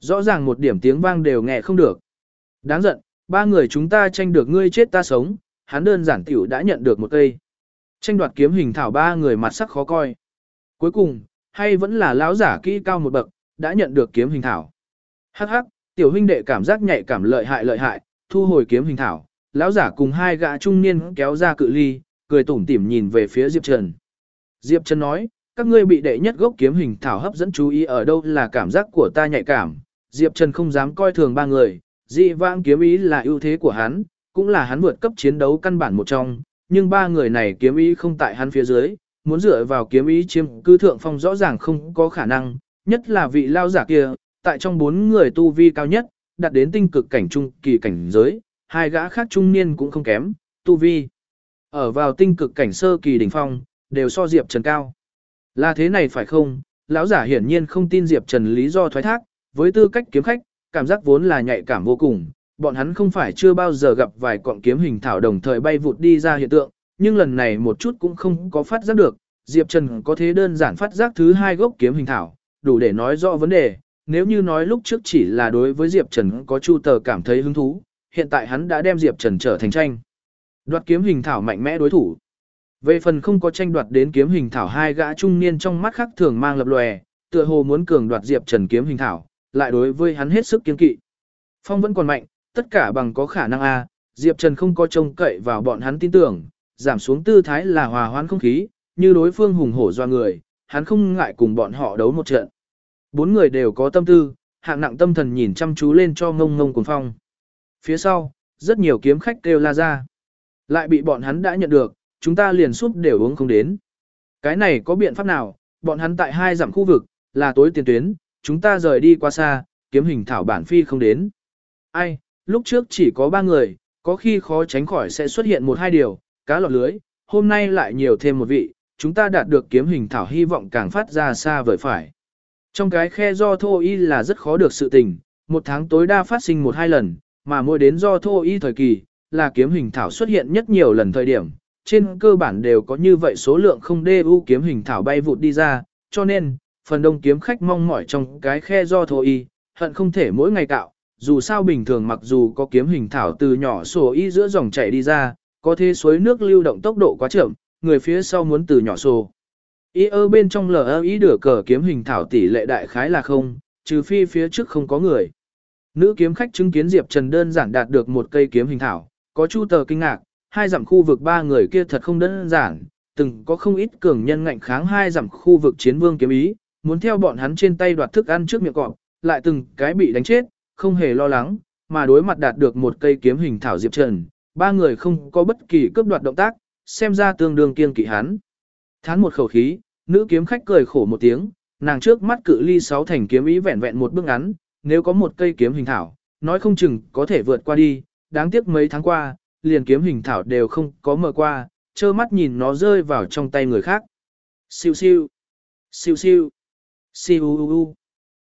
Rõ ràng một điểm tiếng vang đều nghe không được. Đáng giận, ba người chúng ta tranh được ngươi chết ta sống, hắn đơn giản tiểu đã nhận được một cây. Tranh đoạt kiếm hình thảo ba người mặt sắc khó coi. Cuối cùng, hay vẫn là lão giả kỹ cao một bậc, đã nhận được kiếm hình thảo. Hắc hắc, tiểu huynh đệ cảm giác nhạy cảm lợi hại lợi hại, thu hồi kiếm hình thảo, lão giả cùng hai gã trung niên kéo ra cự ly, cười tủm tỉm nhìn về phía Diệp Trần. Diệp Trần nói, các ngươi bị đệ nhất gốc kiếm hình thảo hấp dẫn chú ý ở đâu là cảm giác của ta nhạy cảm. Diệp Trần không dám coi thường ba người, dị vãng kiếm ý là ưu thế của hắn, cũng là hắn vượt cấp chiến đấu căn bản một trong, nhưng ba người này kiếm ý không tại hắn phía dưới, muốn dựa vào kiếm ý chiếm cư thượng phong rõ ràng không có khả năng, nhất là vị lao giả kia, tại trong bốn người tu vi cao nhất, đạt đến tinh cực cảnh trung kỳ cảnh giới, hai gã khác trung niên cũng không kém, tu vi. Ở vào tinh cực cảnh sơ kỳ đỉnh phong, đều so Diệp Trần cao. Là thế này phải không? Lão giả hiển nhiên không tin Diệp Trần lý do thoái thác, với tư cách kiếm khách, cảm giác vốn là nhạy cảm vô cùng, bọn hắn không phải chưa bao giờ gặp vài cọng kiếm hình thảo đồng thời bay vụt đi ra hiện tượng, nhưng lần này một chút cũng không có phát giác được, Diệp Trần có thế đơn giản phát giác thứ hai gốc kiếm hình thảo, đủ để nói rõ vấn đề, nếu như nói lúc trước chỉ là đối với Diệp Trần có chu tờ cảm thấy hứng thú, hiện tại hắn đã đem Diệp Trần trở thành tranh. Đoạt kiếm hình thảo mạnh mẽ đối thủ. Về phần không có tranh đoạt đến kiếm hình thảo hai gã trung niên trong mắt khác thường mang lập lòe, tựa hồ muốn cường đoạt Diệp Trần kiếm hình thảo, lại đối với hắn hết sức kiên kỵ. Phong vẫn còn mạnh, tất cả bằng có khả năng a, Diệp Trần không có trông cậy vào bọn hắn tin tưởng, giảm xuống tư thái là hòa hoãn không khí, như đối phương hùng hổ doa người, hắn không ngại cùng bọn họ đấu một trận. Bốn người đều có tâm tư, hạng nặng tâm thần nhìn chăm chú lên cho ngông ngông cuồng phong. Phía sau, rất nhiều kiếm khách kêu la ra. Lại bị bọn hắn đã nhận được, chúng ta liền súp đều uống không đến. Cái này có biện pháp nào, bọn hắn tại hai giảm khu vực, là tối tiền tuyến, chúng ta rời đi qua xa, kiếm hình thảo bản phi không đến. Ai, lúc trước chỉ có ba người, có khi khó tránh khỏi sẽ xuất hiện một hai điều, cá lọt lưới, hôm nay lại nhiều thêm một vị, chúng ta đạt được kiếm hình thảo hy vọng càng phát ra xa vời phải. Trong cái khe do thô y là rất khó được sự tình, một tháng tối đa phát sinh một hai lần, mà mỗi đến do thô y thời kỳ, là kiếm hình thảo xuất hiện nhất nhiều lần thời điểm, trên cơ bản đều có như vậy số lượng không đê u kiếm hình thảo bay vụt đi ra, cho nên, phần đông kiếm khách mong mỏi trong cái khe do thô y, hận không thể mỗi ngày cạo, dù sao bình thường mặc dù có kiếm hình thảo từ nhỏ sổ y giữa dòng chảy đi ra, có thế suối nước lưu động tốc độ quá chậm, người phía sau muốn từ nhỏ sổ. Y ơ bên trong lờ ý đửa cờ kiếm hình thảo tỷ lệ đại khái là không, trừ phi phía trước không có người. Nữ kiếm khách chứng kiến Diệp Trần đơn giản đạt được một cây kiếm hình thảo, có chu tờ kinh ngạc, hai dặm khu vực ba người kia thật không đơn giản, từng có không ít cường nhân ngạnh kháng hai dặm khu vực chiến vương kiếm ý, muốn theo bọn hắn trên tay đoạt thức ăn trước miệng cọp, lại từng cái bị đánh chết, không hề lo lắng, mà đối mặt đạt được một cây kiếm hình thảo Diệp Trần, ba người không có bất kỳ cướp đoạt động tác, xem ra tương đương kiên kỵ hắn. Thán một khẩu khí, nữ kiếm khách cười khổ một tiếng, nàng trước mắt cự ly sáu thành kiếm ý vẹn vẹn một bước ngắn, nếu có một cây kiếm hình thảo, nói không chừng có thể vượt qua đi, đáng tiếc mấy tháng qua, liền kiếm hình thảo đều không có mở qua, trơ mắt nhìn nó rơi vào trong tay người khác. Siêu siêu, siêu siêu, siêu u u.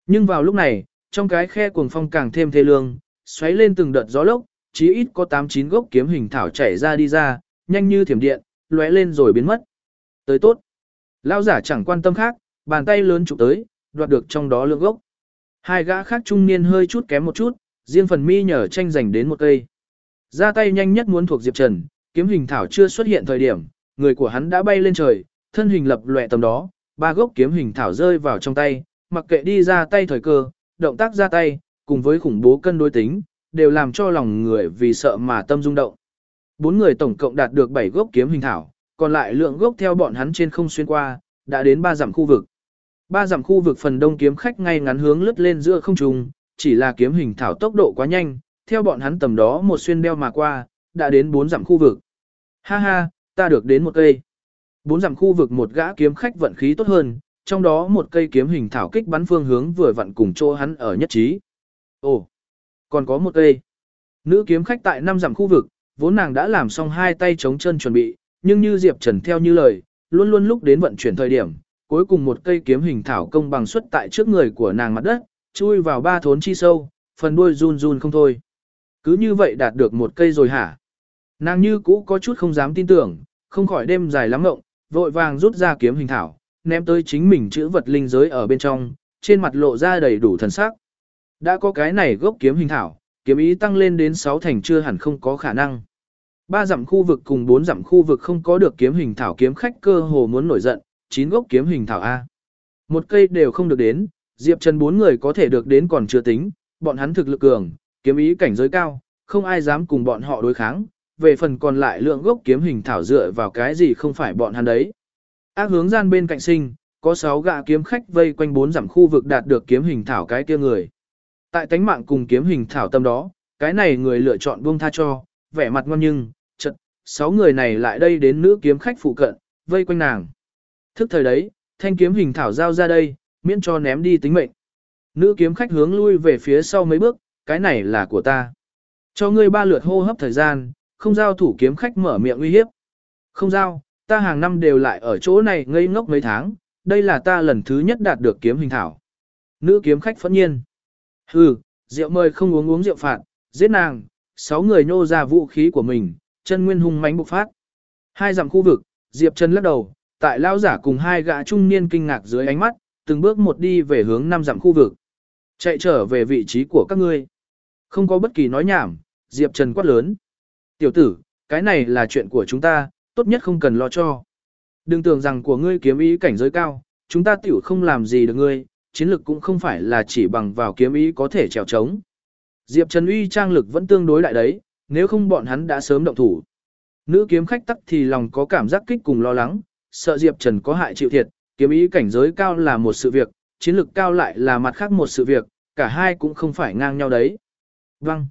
Nhưng vào lúc này, trong cái khe cuồng phong càng thêm thê lương, xoáy lên từng đợt gió lốc, chí ít có 8-9 gốc kiếm hình thảo chảy ra đi ra, nhanh như thiểm điện, lóe lên rồi biến mất. Tới tốt. Lão giả chẳng quan tâm khác, bàn tay lớn chụp tới, đoạt được trong đó lượng gốc. Hai gã khác trung niên hơi chút kém một chút, riêng phần mi nhờ tranh giành đến một cây. Ra tay nhanh nhất muốn thuộc Diệp Trần, kiếm hình thảo chưa xuất hiện thời điểm, người của hắn đã bay lên trời, thân hình lập lòe tầm đó, ba gốc kiếm hình thảo rơi vào trong tay, mặc kệ đi ra tay thời cơ, động tác ra tay, cùng với khủng bố cân đối tính, đều làm cho lòng người vì sợ mà tâm rung động. Bốn người tổng cộng đạt được 7 gốc kiếm hình thảo, còn lại lượng gốc theo bọn hắn trên không xuyên qua, đã đến ba dặm khu vực. Ba dặm khu vực phần đông kiếm khách ngay ngắn hướng lướt lên giữa không trung, chỉ là kiếm hình thảo tốc độ quá nhanh, theo bọn hắn tầm đó một xuyên đeo mà qua, đã đến bốn dặm khu vực. Ha ha, ta được đến một cây. Bốn dặm khu vực một gã kiếm khách vận khí tốt hơn, trong đó một cây kiếm hình thảo kích bắn phương hướng vừa vặn cùng chỗ hắn ở nhất trí. Ồ, còn có một cây. Nữ kiếm khách tại năm dặm khu vực, vốn nàng đã làm xong hai tay chống chân chuẩn bị, nhưng như Diệp Trần theo như lời, luôn luôn lúc đến vận chuyển thời điểm, cuối cùng một cây kiếm hình thảo công bằng xuất tại trước người của nàng mặt đất, chui vào ba thốn chi sâu, phần đuôi run run không thôi. Cứ như vậy đạt được một cây rồi hả? Nàng như cũ có chút không dám tin tưởng, không khỏi đêm dài lắm ngộng, vội vàng rút ra kiếm hình thảo, ném tới chính mình chữ vật linh giới ở bên trong, trên mặt lộ ra đầy đủ thần sắc. Đã có cái này gốc kiếm hình thảo, kiếm ý tăng lên đến 6 thành chưa hẳn không có khả năng. Ba dặm khu vực cùng bốn dặm khu vực không có được kiếm hình thảo kiếm khách cơ hồ muốn nổi giận, chín gốc kiếm hình thảo A. Một cây đều không được đến, Diệp Trần bốn người có thể được đến còn chưa tính, bọn hắn thực lực cường, kiếm ý cảnh giới cao, không ai dám cùng bọn họ đối kháng, về phần còn lại lượng gốc kiếm hình thảo dựa vào cái gì không phải bọn hắn đấy. Ác hướng gian bên cạnh sinh, có 6 gạ kiếm khách vây quanh bốn dặm khu vực đạt được kiếm hình thảo cái kia người. Tại tánh mạng cùng kiếm hình thảo tâm đó, cái này người lựa chọn buông tha cho, vẻ mặt ngon nhưng, chật, 6 người này lại đây đến nữ kiếm khách phụ cận, vây quanh nàng. Thức thời đấy, thanh kiếm hình thảo giao ra đây, miễn cho ném đi tính mệnh. Nữ kiếm khách hướng lui về phía sau mấy bước, cái này là của ta. Cho ngươi ba lượt hô hấp thời gian, không giao thủ kiếm khách mở miệng uy hiếp. Không giao, ta hàng năm đều lại ở chỗ này ngây ngốc mấy tháng, đây là ta lần thứ nhất đạt được kiếm hình thảo. Nữ kiếm khách phẫn nhiên. Hừ, rượu mời không uống uống rượu phạt, giết nàng, sáu người nhô ra vũ khí của mình, chân nguyên hung mãnh bộc phát. Hai dặm khu vực, Diệp Trần lắc đầu, tại lao giả cùng hai gã trung niên kinh ngạc dưới ánh mắt, từng bước một đi về hướng năm dặm khu vực. Chạy trở về vị trí của các ngươi. Không có bất kỳ nói nhảm, Diệp Trần quát lớn. Tiểu tử, cái này là chuyện của chúng ta, tốt nhất không cần lo cho. Đừng tưởng rằng của ngươi kiếm ý cảnh giới cao, chúng ta tiểu không làm gì được ngươi, chiến lực cũng không phải là chỉ bằng vào kiếm ý có thể trèo trống. Diệp Trần uy trang lực vẫn tương đối lại đấy, nếu không bọn hắn đã sớm động thủ. Nữ kiếm khách tắc thì lòng có cảm giác kích cùng lo lắng, sợ Diệp Trần có hại chịu thiệt, kiếm ý cảnh giới cao là một sự việc, chiến lực cao lại là mặt khác một sự việc, cả hai cũng không phải ngang nhau đấy. Văng.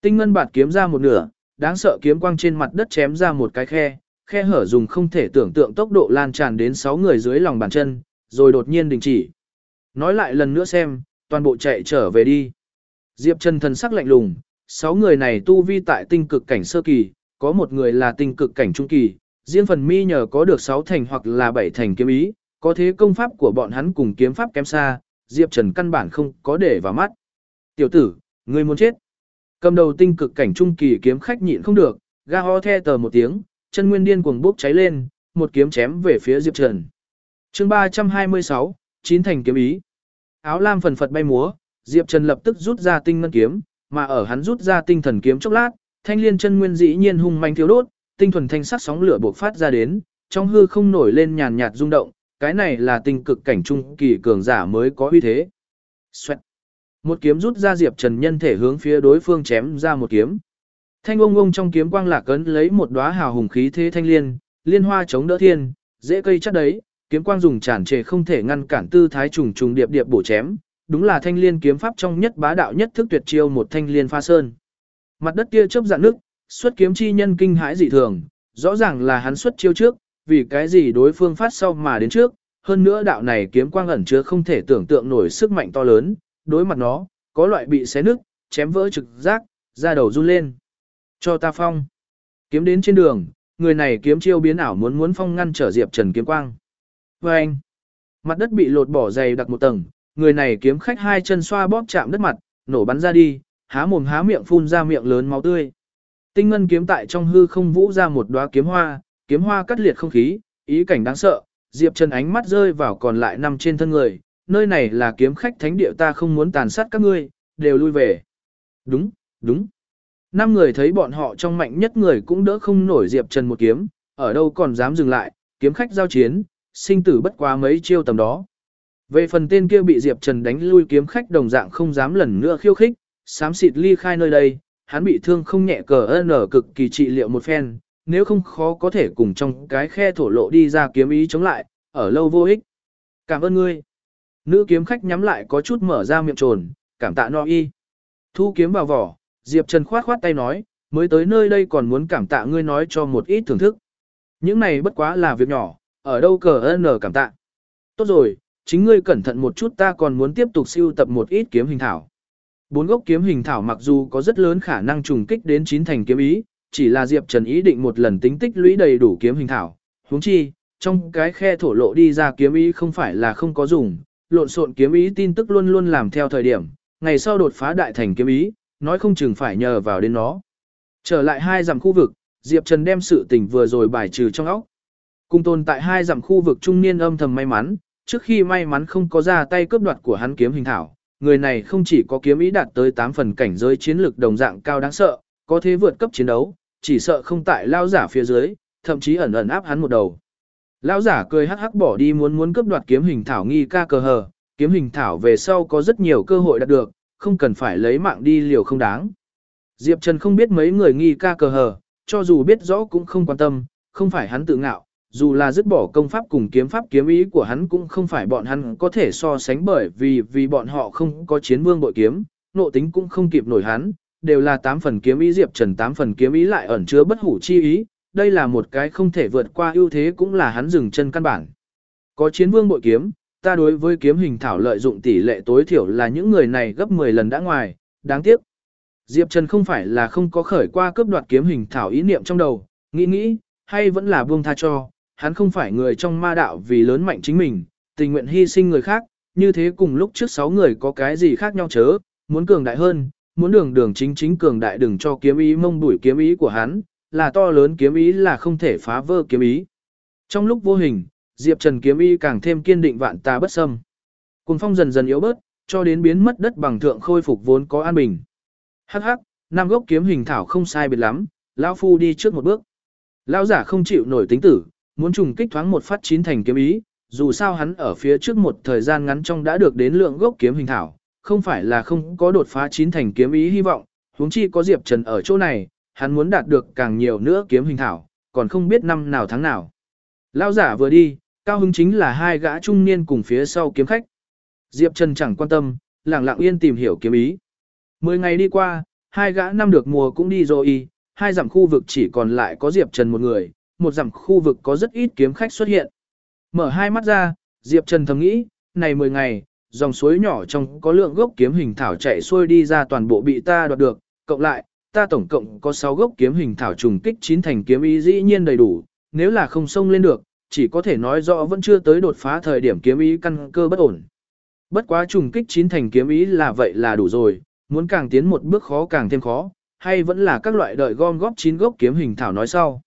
Tinh ngân bạt kiếm ra một nửa, đáng sợ kiếm quang trên mặt đất chém ra một cái khe, khe hở dùng không thể tưởng tượng tốc độ lan tràn đến 6 người dưới lòng bàn chân, rồi đột nhiên đình chỉ. Nói lại lần nữa xem, toàn bộ chạy trở về đi. Diệp Trần thần sắc lạnh lùng, 6 người này tu vi tại tinh cực cảnh sơ kỳ, có một người là tinh cực cảnh trung kỳ, riêng phần mi nhờ có được 6 thành hoặc là 7 thành kiếm ý, có thế công pháp của bọn hắn cùng kiếm pháp kém xa, Diệp Trần căn bản không có để vào mắt. Tiểu tử, ngươi muốn chết. Cầm đầu tinh cực cảnh trung kỳ kiếm khách nhịn không được, ga ho the tờ một tiếng, chân nguyên điên cuồng bốc cháy lên, một kiếm chém về phía Diệp Trần. Chương 326, chín thành kiếm ý. Áo lam phần phật bay múa, Diệp Trần lập tức rút ra tinh ngân kiếm, mà ở hắn rút ra tinh thần kiếm chốc lát, thanh liên chân nguyên dĩ nhiên hung manh thiếu đốt, tinh thuần thanh sắc sóng lửa bộc phát ra đến, trong hư không nổi lên nhàn nhạt rung động, cái này là tinh cực cảnh trung kỳ cường giả mới có uy thế. Xoẹt. Một kiếm rút ra Diệp Trần nhân thể hướng phía đối phương chém ra một kiếm. Thanh ông ông trong kiếm quang lạc ấn lấy một đóa hào hùng khí thế thanh liên, liên hoa chống đỡ thiên, dễ cây chắc đấy, kiếm quang dùng tràn trề không thể ngăn cản tư thái trùng trùng điệp điệp bổ chém, đúng là thanh liên kiếm pháp trong nhất bá đạo nhất thức tuyệt chiêu một thanh liên pha sơn. Mặt đất kia chớp dạn nước, xuất kiếm chi nhân kinh hãi dị thường, rõ ràng là hắn xuất chiêu trước, vì cái gì đối phương phát sau mà đến trước, hơn nữa đạo này kiếm quang ẩn chứa không thể tưởng tượng nổi sức mạnh to lớn, đối mặt nó, có loại bị xé nứt, chém vỡ trực giác, da đầu run lên. Cho ta phong. Kiếm đến trên đường, người này kiếm chiêu biến ảo muốn muốn phong ngăn trở Diệp Trần kiếm quang. Và anh, mặt đất bị lột bỏ dày đặc một tầng, người này kiếm khách hai chân xoa bóp chạm đất mặt, nổ bắn ra đi, há mồm há miệng phun ra miệng lớn máu tươi. Tinh ngân kiếm tại trong hư không vũ ra một đóa kiếm hoa, kiếm hoa cắt liệt không khí, ý cảnh đáng sợ, Diệp Trần ánh mắt rơi vào còn lại nằm trên thân người, nơi này là kiếm khách thánh địa ta không muốn tàn sát các ngươi, đều lui về. Đúng, đúng. Năm người thấy bọn họ trong mạnh nhất người cũng đỡ không nổi Diệp Trần một kiếm, ở đâu còn dám dừng lại, kiếm khách giao chiến, sinh tử bất quá mấy chiêu tầm đó. Về phần tên kia bị Diệp Trần đánh lui kiếm khách đồng dạng không dám lần nữa khiêu khích, sám xịt ly khai nơi đây, hắn bị thương không nhẹ cờ ơn ở cực kỳ trị liệu một phen, nếu không khó có thể cùng trong cái khe thổ lộ đi ra kiếm ý chống lại, ở lâu vô ích. Cảm ơn ngươi. Nữ kiếm khách nhắm lại có chút mở ra miệng trồn, cảm tạ no y. Thu kiếm vào vỏ, Diệp Trần khoát khoát tay nói, mới tới nơi đây còn muốn cảm tạ ngươi nói cho một ít thưởng thức. Những này bất quá là việc nhỏ, ở đâu cờ ơn cảm tạ. Tốt rồi, chính ngươi cẩn thận một chút ta còn muốn tiếp tục siêu tập một ít kiếm hình thảo. Bốn gốc kiếm hình thảo mặc dù có rất lớn khả năng trùng kích đến chín thành kiếm ý, chỉ là Diệp Trần ý định một lần tính tích lũy đầy đủ kiếm hình thảo. Huống chi, trong cái khe thổ lộ đi ra kiếm ý không phải là không có dùng, lộn xộn kiếm ý tin tức luôn luôn làm theo thời điểm, ngày sau đột phá đại thành kiếm ý, nói không chừng phải nhờ vào đến nó. Trở lại hai dặm khu vực, Diệp Trần đem sự tình vừa rồi bài trừ trong óc. Cùng tồn tại hai dặm khu vực trung niên âm thầm may mắn, trước khi may mắn không có ra tay cướp đoạt của hắn kiếm hình thảo, người này không chỉ có kiếm ý đạt tới 8 phần cảnh giới chiến lược đồng dạng cao đáng sợ, có thế vượt cấp chiến đấu, chỉ sợ không tại lao giả phía dưới, thậm chí ẩn ẩn áp hắn một đầu. Lão giả cười hắc hắc bỏ đi muốn muốn cướp đoạt kiếm hình thảo nghi ca cờ hờ, kiếm hình thảo về sau có rất nhiều cơ hội đạt được, không cần phải lấy mạng đi liều không đáng. Diệp Trần không biết mấy người nghi ca cờ hờ, cho dù biết rõ cũng không quan tâm, không phải hắn tự ngạo, dù là dứt bỏ công pháp cùng kiếm pháp kiếm ý của hắn cũng không phải bọn hắn có thể so sánh bởi vì vì bọn họ không có chiến vương bội kiếm, nộ tính cũng không kịp nổi hắn, đều là 8 phần kiếm ý Diệp Trần 8 phần kiếm ý lại ẩn chứa bất hủ chi ý, đây là một cái không thể vượt qua ưu thế cũng là hắn dừng chân căn bản. Có chiến vương bội kiếm, ta đối với kiếm hình thảo lợi dụng tỷ lệ tối thiểu là những người này gấp 10 lần đã ngoài, đáng tiếc. Diệp Trần không phải là không có khởi qua cướp đoạt kiếm hình thảo ý niệm trong đầu, nghĩ nghĩ, hay vẫn là buông tha cho, hắn không phải người trong ma đạo vì lớn mạnh chính mình, tình nguyện hy sinh người khác, như thế cùng lúc trước 6 người có cái gì khác nhau chớ, muốn cường đại hơn, muốn đường đường chính chính cường đại đừng cho kiếm ý mông đuổi kiếm ý của hắn, là to lớn kiếm ý là không thể phá vỡ kiếm ý. Trong lúc vô hình, Diệp Trần kiếm ý càng thêm kiên định vạn ta bất xâm. Cùng phong dần dần yếu bớt, cho đến biến mất đất bằng thượng khôi phục vốn có an bình. Hắc hắc, năm gốc kiếm hình thảo không sai biệt lắm, lão phu đi trước một bước. Lão giả không chịu nổi tính tử, muốn trùng kích thoáng một phát chín thành kiếm ý, dù sao hắn ở phía trước một thời gian ngắn trong đã được đến lượng gốc kiếm hình thảo, không phải là không có đột phá chín thành kiếm ý hy vọng, huống chi có Diệp Trần ở chỗ này, hắn muốn đạt được càng nhiều nữa kiếm hình thảo, còn không biết năm nào tháng nào. Lão giả vừa đi, cao hứng chính là hai gã trung niên cùng phía sau kiếm khách. Diệp Trần chẳng quan tâm, lẳng lặng yên tìm hiểu kiếm ý. Mười ngày đi qua, hai gã năm được mùa cũng đi rồi, hai dặm khu vực chỉ còn lại có Diệp Trần một người, một dặm khu vực có rất ít kiếm khách xuất hiện. Mở hai mắt ra, Diệp Trần thầm nghĩ, này 10 ngày, dòng suối nhỏ trong có lượng gốc kiếm hình thảo chạy xuôi đi ra toàn bộ bị ta đoạt được, cộng lại, ta tổng cộng có 6 gốc kiếm hình thảo trùng kích chín thành kiếm ý dĩ nhiên đầy đủ, nếu là không xông lên được, chỉ có thể nói rõ vẫn chưa tới đột phá thời điểm kiếm ý căn cơ bất ổn. Bất quá trùng kích chín thành kiếm ý là vậy là đủ rồi, muốn càng tiến một bước khó càng thêm khó, hay vẫn là các loại đợi gom góp chín gốc kiếm hình thảo nói sau.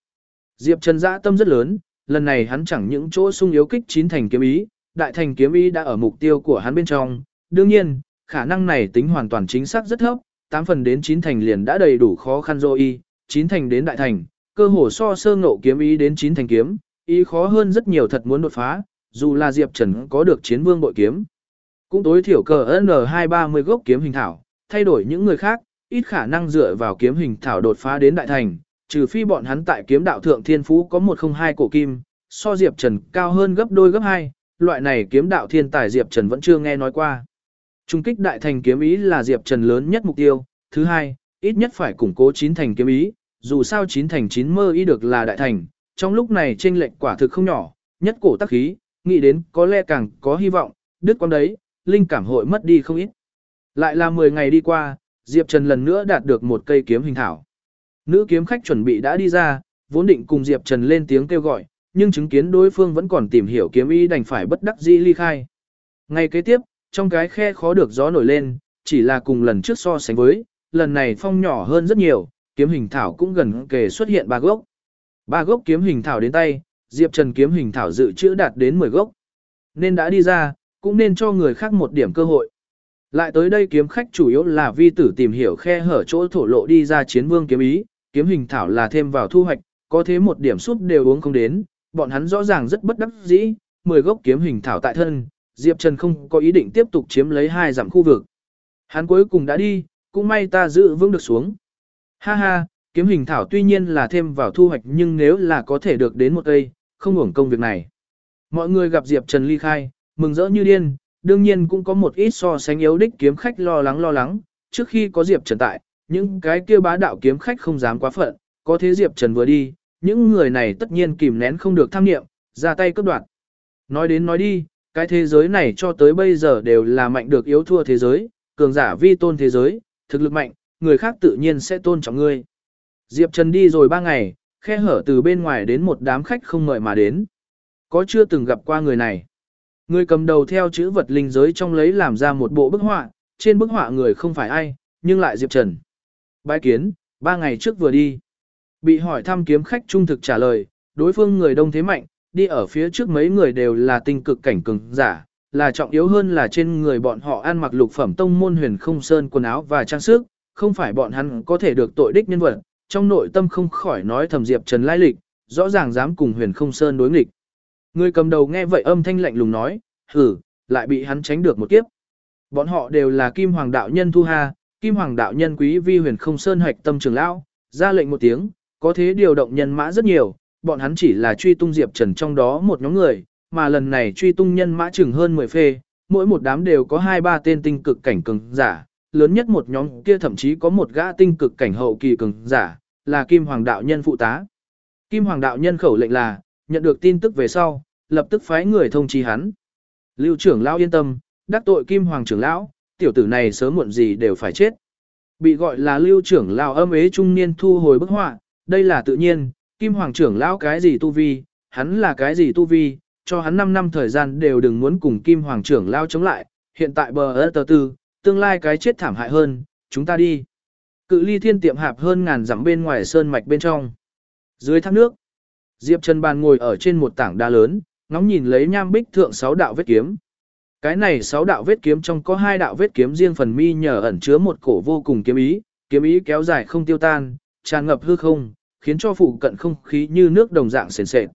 Diệp Trần dã tâm rất lớn, lần này hắn chẳng những chỗ sung yếu kích chín thành kiếm ý, đại thành kiếm ý đã ở mục tiêu của hắn bên trong. Đương nhiên, khả năng này tính hoàn toàn chính xác rất thấp, 8 phần đến 9 thành liền đã đầy đủ khó khăn rồi y, 9 thành đến đại thành, cơ hồ so sơ ngộ kiếm ý đến 9 thành kiếm, ý khó hơn rất nhiều thật muốn đột phá, dù là Diệp Trần có được chiến vương bội kiếm. Cũng tối thiểu cờ N230 gốc kiếm hình thảo, thay đổi những người khác, ít khả năng dựa vào kiếm hình thảo đột phá đến đại thành, trừ phi bọn hắn tại kiếm đạo thượng thiên phú có 102 cổ kim, so Diệp Trần cao hơn gấp đôi gấp hai, loại này kiếm đạo thiên tài Diệp Trần vẫn chưa nghe nói qua. Trung kích đại thành kiếm ý là Diệp Trần lớn nhất mục tiêu, thứ hai, ít nhất phải củng cố chín thành kiếm ý, dù sao chín thành chín mơ ý được là đại thành, trong lúc này chênh lệch quả thực không nhỏ, nhất cổ tác khí, nghĩ đến có lẽ càng có hy vọng, đứt quan đấy, linh cảm hội mất đi không ít. Lại là 10 ngày đi qua, Diệp Trần lần nữa đạt được một cây kiếm hình thảo. Nữ kiếm khách chuẩn bị đã đi ra, vốn định cùng Diệp Trần lên tiếng kêu gọi, nhưng chứng kiến đối phương vẫn còn tìm hiểu kiếm ý đành phải bất đắc dĩ ly khai. Ngày kế tiếp, trong cái khe khó được gió nổi lên, chỉ là cùng lần trước so sánh với, lần này phong nhỏ hơn rất nhiều, kiếm hình thảo cũng gần kề xuất hiện ba gốc. Ba gốc kiếm hình thảo đến tay, Diệp Trần kiếm hình thảo dự trữ đạt đến 10 gốc. Nên đã đi ra, cũng nên cho người khác một điểm cơ hội. Lại tới đây kiếm khách chủ yếu là vi tử tìm hiểu khe hở chỗ thổ lộ đi ra chiến vương kiếm ý, kiếm hình thảo là thêm vào thu hoạch, có thế một điểm súp đều uống không đến, bọn hắn rõ ràng rất bất đắc dĩ, 10 gốc kiếm hình thảo tại thân, Diệp Trần không có ý định tiếp tục chiếm lấy hai giảm khu vực. Hắn cuối cùng đã đi, cũng may ta giữ vững được xuống. Ha ha, kiếm hình thảo tuy nhiên là thêm vào thu hoạch nhưng nếu là có thể được đến một cây, không hưởng công việc này. Mọi người gặp Diệp Trần ly khai, mừng rỡ như điên, đương nhiên cũng có một ít so sánh yếu đích kiếm khách lo lắng lo lắng, trước khi có Diệp Trần tại, những cái kia bá đạo kiếm khách không dám quá phận, có thế Diệp Trần vừa đi, những người này tất nhiên kìm nén không được tham nghiệm, ra tay cướp đoạt. Nói đến nói đi, cái thế giới này cho tới bây giờ đều là mạnh được yếu thua thế giới, cường giả vi tôn thế giới, thực lực mạnh, người khác tự nhiên sẽ tôn trọng ngươi. Diệp Trần đi rồi ba ngày, khe hở từ bên ngoài đến một đám khách không mời mà đến. Có chưa từng gặp qua người này? Người cầm đầu theo chữ vật linh giới trong lấy làm ra một bộ bức họa, trên bức họa người không phải ai, nhưng lại Diệp Trần. Bái kiến, ba ngày trước vừa đi. Bị hỏi thăm kiếm khách trung thực trả lời, đối phương người đông thế mạnh, đi ở phía trước mấy người đều là tinh cực cảnh cường giả, là trọng yếu hơn là trên người bọn họ ăn mặc lục phẩm tông môn huyền không sơn quần áo và trang sức, không phải bọn hắn có thể được tội đích nhân vật, trong nội tâm không khỏi nói thầm Diệp Trần lai lịch, rõ ràng dám cùng huyền không sơn đối nghịch. Người cầm đầu nghe vậy âm thanh lạnh lùng nói, hử, lại bị hắn tránh được một kiếp. Bọn họ đều là Kim Hoàng đạo nhân Thu Ha, Kim Hoàng đạo nhân quý vi huyền không sơn hạch tâm trưởng lão, ra lệnh một tiếng, có thế điều động nhân mã rất nhiều, bọn hắn chỉ là truy tung Diệp Trần trong đó một nhóm người, mà lần này truy tung nhân mã chừng hơn 10 phê, mỗi một đám đều có 2-3 tên tinh cực cảnh cường giả, lớn nhất một nhóm kia thậm chí có một gã tinh cực cảnh hậu kỳ cường giả, là Kim Hoàng đạo nhân phụ tá. Kim Hoàng đạo nhân khẩu lệnh là, nhận được tin tức về sau, lập tức phái người thông chi hắn. Lưu trưởng lão yên tâm, đắc tội Kim Hoàng trưởng lão, tiểu tử này sớm muộn gì đều phải chết. Bị gọi là lưu trưởng lão âm ế trung niên thu hồi bức họa, đây là tự nhiên, Kim Hoàng trưởng lão cái gì tu vi, hắn là cái gì tu vi, cho hắn 5 năm thời gian đều đừng muốn cùng Kim Hoàng trưởng lão chống lại, hiện tại bờ tờ tư, tương lai cái chết thảm hại hơn, chúng ta đi. Cự ly thiên tiệm hạp hơn ngàn dặm bên ngoài sơn mạch bên trong. Dưới thác nước, Diệp Trần Bàn ngồi ở trên một tảng đá lớn, ngóng nhìn lấy nham bích thượng sáu đạo vết kiếm. Cái này sáu đạo vết kiếm trong có hai đạo vết kiếm riêng phần mi nhờ ẩn chứa một cổ vô cùng kiếm ý, kiếm ý kéo dài không tiêu tan, tràn ngập hư không, khiến cho phụ cận không khí như nước đồng dạng sền sệt.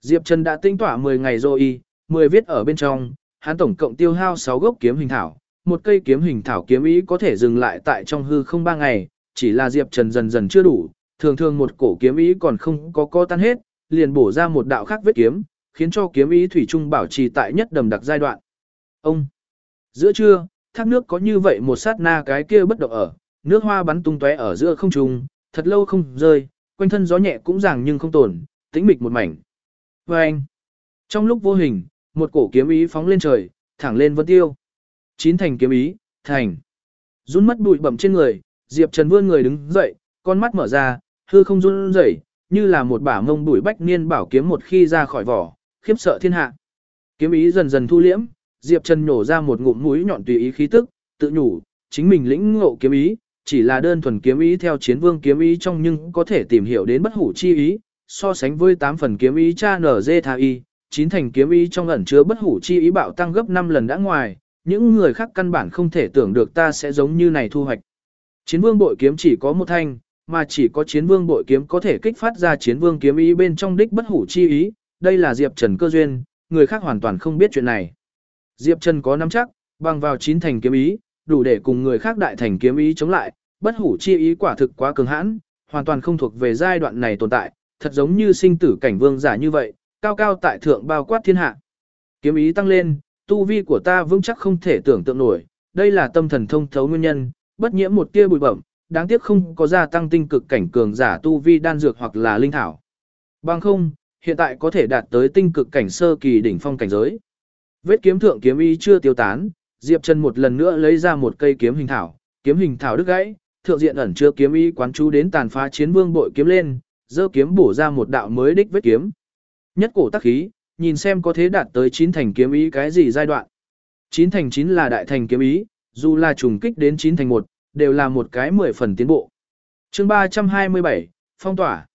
Diệp Trần đã tinh tỏa 10 ngày rồi y, 10 viết ở bên trong, hắn tổng cộng tiêu hao 6 gốc kiếm hình thảo, một cây kiếm hình thảo kiếm ý có thể dừng lại tại trong hư không ba ngày, chỉ là Diệp Trần dần dần chưa đủ, thường thường một cổ kiếm ý còn không có co tan hết, liền bổ ra một đạo khác vết kiếm, khiến cho kiếm ý thủy trung bảo trì tại nhất đầm đặc giai đoạn. Ông Giữa trưa, thác nước có như vậy một sát na cái kia bất động ở, nước hoa bắn tung tóe ở giữa không trung, thật lâu không rơi, quanh thân gió nhẹ cũng ràng nhưng không tổn, tĩnh mịch một mảnh. Và anh, trong lúc vô hình, một cổ kiếm ý phóng lên trời, thẳng lên vân tiêu. Chín thành kiếm ý, thành. Run mất bụi bẩm trên người, Diệp Trần vươn người đứng dậy, con mắt mở ra, hư không run rẩy, như là một bả mông bụi bách niên bảo kiếm một khi ra khỏi vỏ, khiếp sợ thiên hạ. Kiếm ý dần dần thu liễm, Diệp Trần nhổ ra một ngụm mũi nhọn tùy ý khí tức, tự nhủ, chính mình lĩnh ngộ kiếm ý, chỉ là đơn thuần kiếm ý theo chiến vương kiếm ý trong nhưng có thể tìm hiểu đến bất hủ chi ý, so sánh với 8 phần kiếm ý cha nở dê tha y, 9 thành kiếm ý trong ẩn chứa bất hủ chi ý bạo tăng gấp 5 lần đã ngoài, những người khác căn bản không thể tưởng được ta sẽ giống như này thu hoạch. Chiến vương bội kiếm chỉ có một thanh, mà chỉ có chiến vương bội kiếm có thể kích phát ra chiến vương kiếm ý bên trong đích bất hủ chi ý, đây là Diệp Trần cơ duyên, người khác hoàn toàn không biết chuyện này. Diệp Trần có nắm chắc, bằng vào chín thành kiếm ý, đủ để cùng người khác đại thành kiếm ý chống lại, bất hủ chi ý quả thực quá cường hãn, hoàn toàn không thuộc về giai đoạn này tồn tại, thật giống như sinh tử cảnh vương giả như vậy, cao cao tại thượng bao quát thiên hạ. Kiếm ý tăng lên, tu vi của ta vững chắc không thể tưởng tượng nổi, đây là tâm thần thông thấu nguyên nhân, bất nhiễm một tia bụi bẩm, đáng tiếc không có gia tăng tinh cực cảnh cường giả tu vi đan dược hoặc là linh thảo. Bằng không, hiện tại có thể đạt tới tinh cực cảnh sơ kỳ đỉnh phong cảnh giới. Vết kiếm thượng kiếm ý chưa tiêu tán, Diệp Trần một lần nữa lấy ra một cây kiếm hình thảo, kiếm hình thảo đứt gãy, thượng diện ẩn chứa kiếm ý quán chú đến tàn phá chiến vương bội kiếm lên, giơ kiếm bổ ra một đạo mới đích vết kiếm. Nhất cổ tác khí, nhìn xem có thế đạt tới chín thành kiếm ý cái gì giai đoạn. Chín thành chín là đại thành kiếm ý, dù là trùng kích đến chín thành một, đều là một cái mười phần tiến bộ. chương 327, phong tỏa.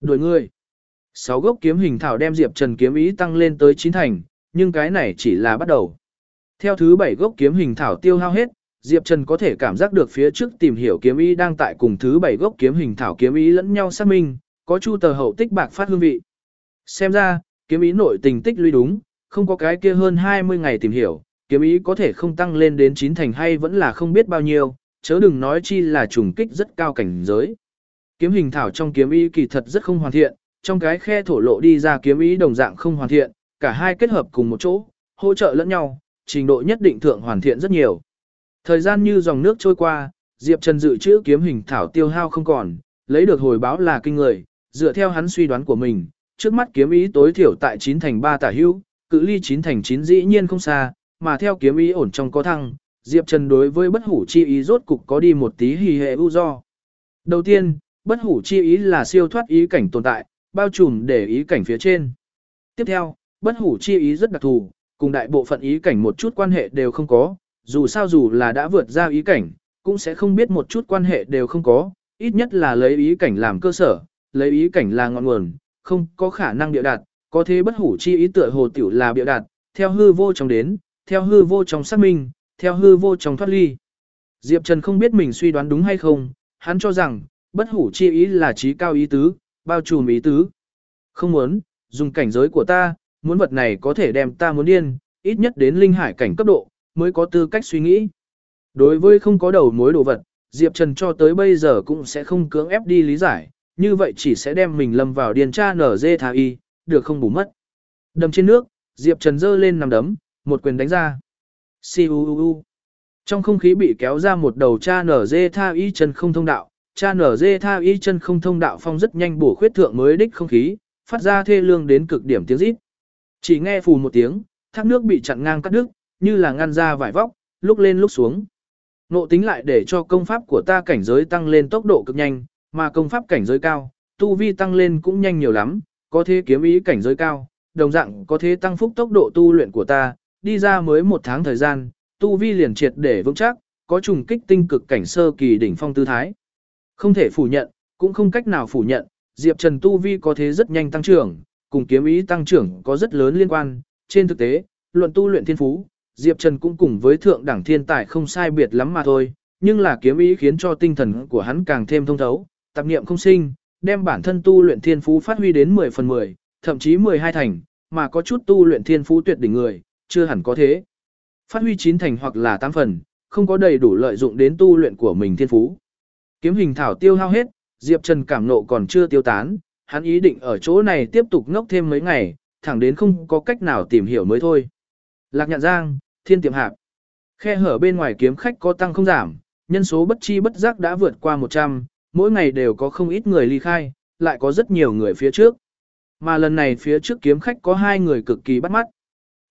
Đuổi người. Sáu gốc kiếm hình thảo đem Diệp Trần kiếm ý tăng lên tới chín thành, nhưng cái này chỉ là bắt đầu. Theo thứ bảy gốc kiếm hình thảo tiêu hao hết, Diệp Trần có thể cảm giác được phía trước tìm hiểu kiếm ý đang tại cùng thứ bảy gốc kiếm hình thảo kiếm ý lẫn nhau xác minh, có chu tờ hậu tích bạc phát hương vị. Xem ra, kiếm ý nội tình tích lũy đúng, không có cái kia hơn 20 ngày tìm hiểu, kiếm ý có thể không tăng lên đến chín thành hay vẫn là không biết bao nhiêu, chớ đừng nói chi là trùng kích rất cao cảnh giới. Kiếm hình thảo trong kiếm ý kỳ thật rất không hoàn thiện, trong cái khe thổ lộ đi ra kiếm ý đồng dạng không hoàn thiện, cả hai kết hợp cùng một chỗ, hỗ trợ lẫn nhau, trình độ nhất định thượng hoàn thiện rất nhiều. Thời gian như dòng nước trôi qua, Diệp Trần dự trữ kiếm hình thảo tiêu hao không còn, lấy được hồi báo là kinh người, dựa theo hắn suy đoán của mình, trước mắt kiếm ý tối thiểu tại 9 thành 3 tả hữu, cự ly 9 thành 9 dĩ nhiên không xa, mà theo kiếm ý ổn trong có thăng, Diệp Trần đối với bất hủ chi ý rốt cục có đi một tí hì hệ ưu do. Đầu tiên, bất hủ chi ý là siêu thoát ý cảnh tồn tại, bao trùm để ý cảnh phía trên. Tiếp theo, bất hủ chi ý rất đặc thù, cùng đại bộ phận ý cảnh một chút quan hệ đều không có, dù sao dù là đã vượt ra ý cảnh, cũng sẽ không biết một chút quan hệ đều không có, ít nhất là lấy ý cảnh làm cơ sở, lấy ý cảnh là ngọn nguồn, không có khả năng biểu đạt, có thế bất hủ chi ý tựa hồ tiểu là biểu đạt, theo hư vô trong đến, theo hư vô trong xác minh, theo hư vô trong thoát ly. Diệp Trần không biết mình suy đoán đúng hay không, hắn cho rằng, bất hủ chi ý là trí cao ý tứ, bao trùm ý tứ. Không muốn, dùng cảnh giới của ta, muốn vật này có thể đem ta muốn điên, ít nhất đến linh hải cảnh cấp độ, mới có tư cách suy nghĩ. Đối với không có đầu mối đồ vật, Diệp Trần cho tới bây giờ cũng sẽ không cưỡng ép đi lý giải, như vậy chỉ sẽ đem mình lâm vào điền tra nở dê thà y, được không bù mất. Đầm trên nước, Diệp Trần dơ lên nằm đấm, một quyền đánh ra. Siu Trong không khí bị kéo ra một đầu cha nở dê tha y chân không thông đạo, cha nở dê tha y chân không thông đạo phong rất nhanh bổ khuyết thượng mới đích không khí, phát ra thê lương đến cực điểm tiếng rít. Chỉ nghe phù một tiếng, thác nước bị chặn ngang cắt đứt, như là ngăn ra vải vóc, lúc lên lúc xuống. Nộ tính lại để cho công pháp của ta cảnh giới tăng lên tốc độ cực nhanh, mà công pháp cảnh giới cao, tu vi tăng lên cũng nhanh nhiều lắm, có thế kiếm ý cảnh giới cao, đồng dạng có thế tăng phúc tốc độ tu luyện của ta, đi ra mới một tháng thời gian, tu vi liền triệt để vững chắc, có trùng kích tinh cực cảnh sơ kỳ đỉnh phong tư thái. Không thể phủ nhận, cũng không cách nào phủ nhận, Diệp Trần tu vi có thế rất nhanh tăng trưởng, cùng kiếm ý tăng trưởng có rất lớn liên quan, trên thực tế, luận tu luyện thiên phú, Diệp Trần cũng cùng với thượng đẳng thiên tài không sai biệt lắm mà thôi, nhưng là kiếm ý khiến cho tinh thần của hắn càng thêm thông thấu, tạp niệm không sinh, đem bản thân tu luyện thiên phú phát huy đến 10 phần 10, thậm chí 12 thành, mà có chút tu luyện thiên phú tuyệt đỉnh người, chưa hẳn có thế. Phát huy 9 thành hoặc là 8 phần, không có đầy đủ lợi dụng đến tu luyện của mình thiên phú. Kiếm hình thảo tiêu hao hết, Diệp Trần cảm nộ còn chưa tiêu tán, hắn ý định ở chỗ này tiếp tục ngốc thêm mấy ngày, thẳng đến không có cách nào tìm hiểu mới thôi. Lạc nhạn giang, thiên tiệm hạp. Khe hở bên ngoài kiếm khách có tăng không giảm, nhân số bất chi bất giác đã vượt qua 100, mỗi ngày đều có không ít người ly khai, lại có rất nhiều người phía trước. Mà lần này phía trước kiếm khách có hai người cực kỳ bắt mắt.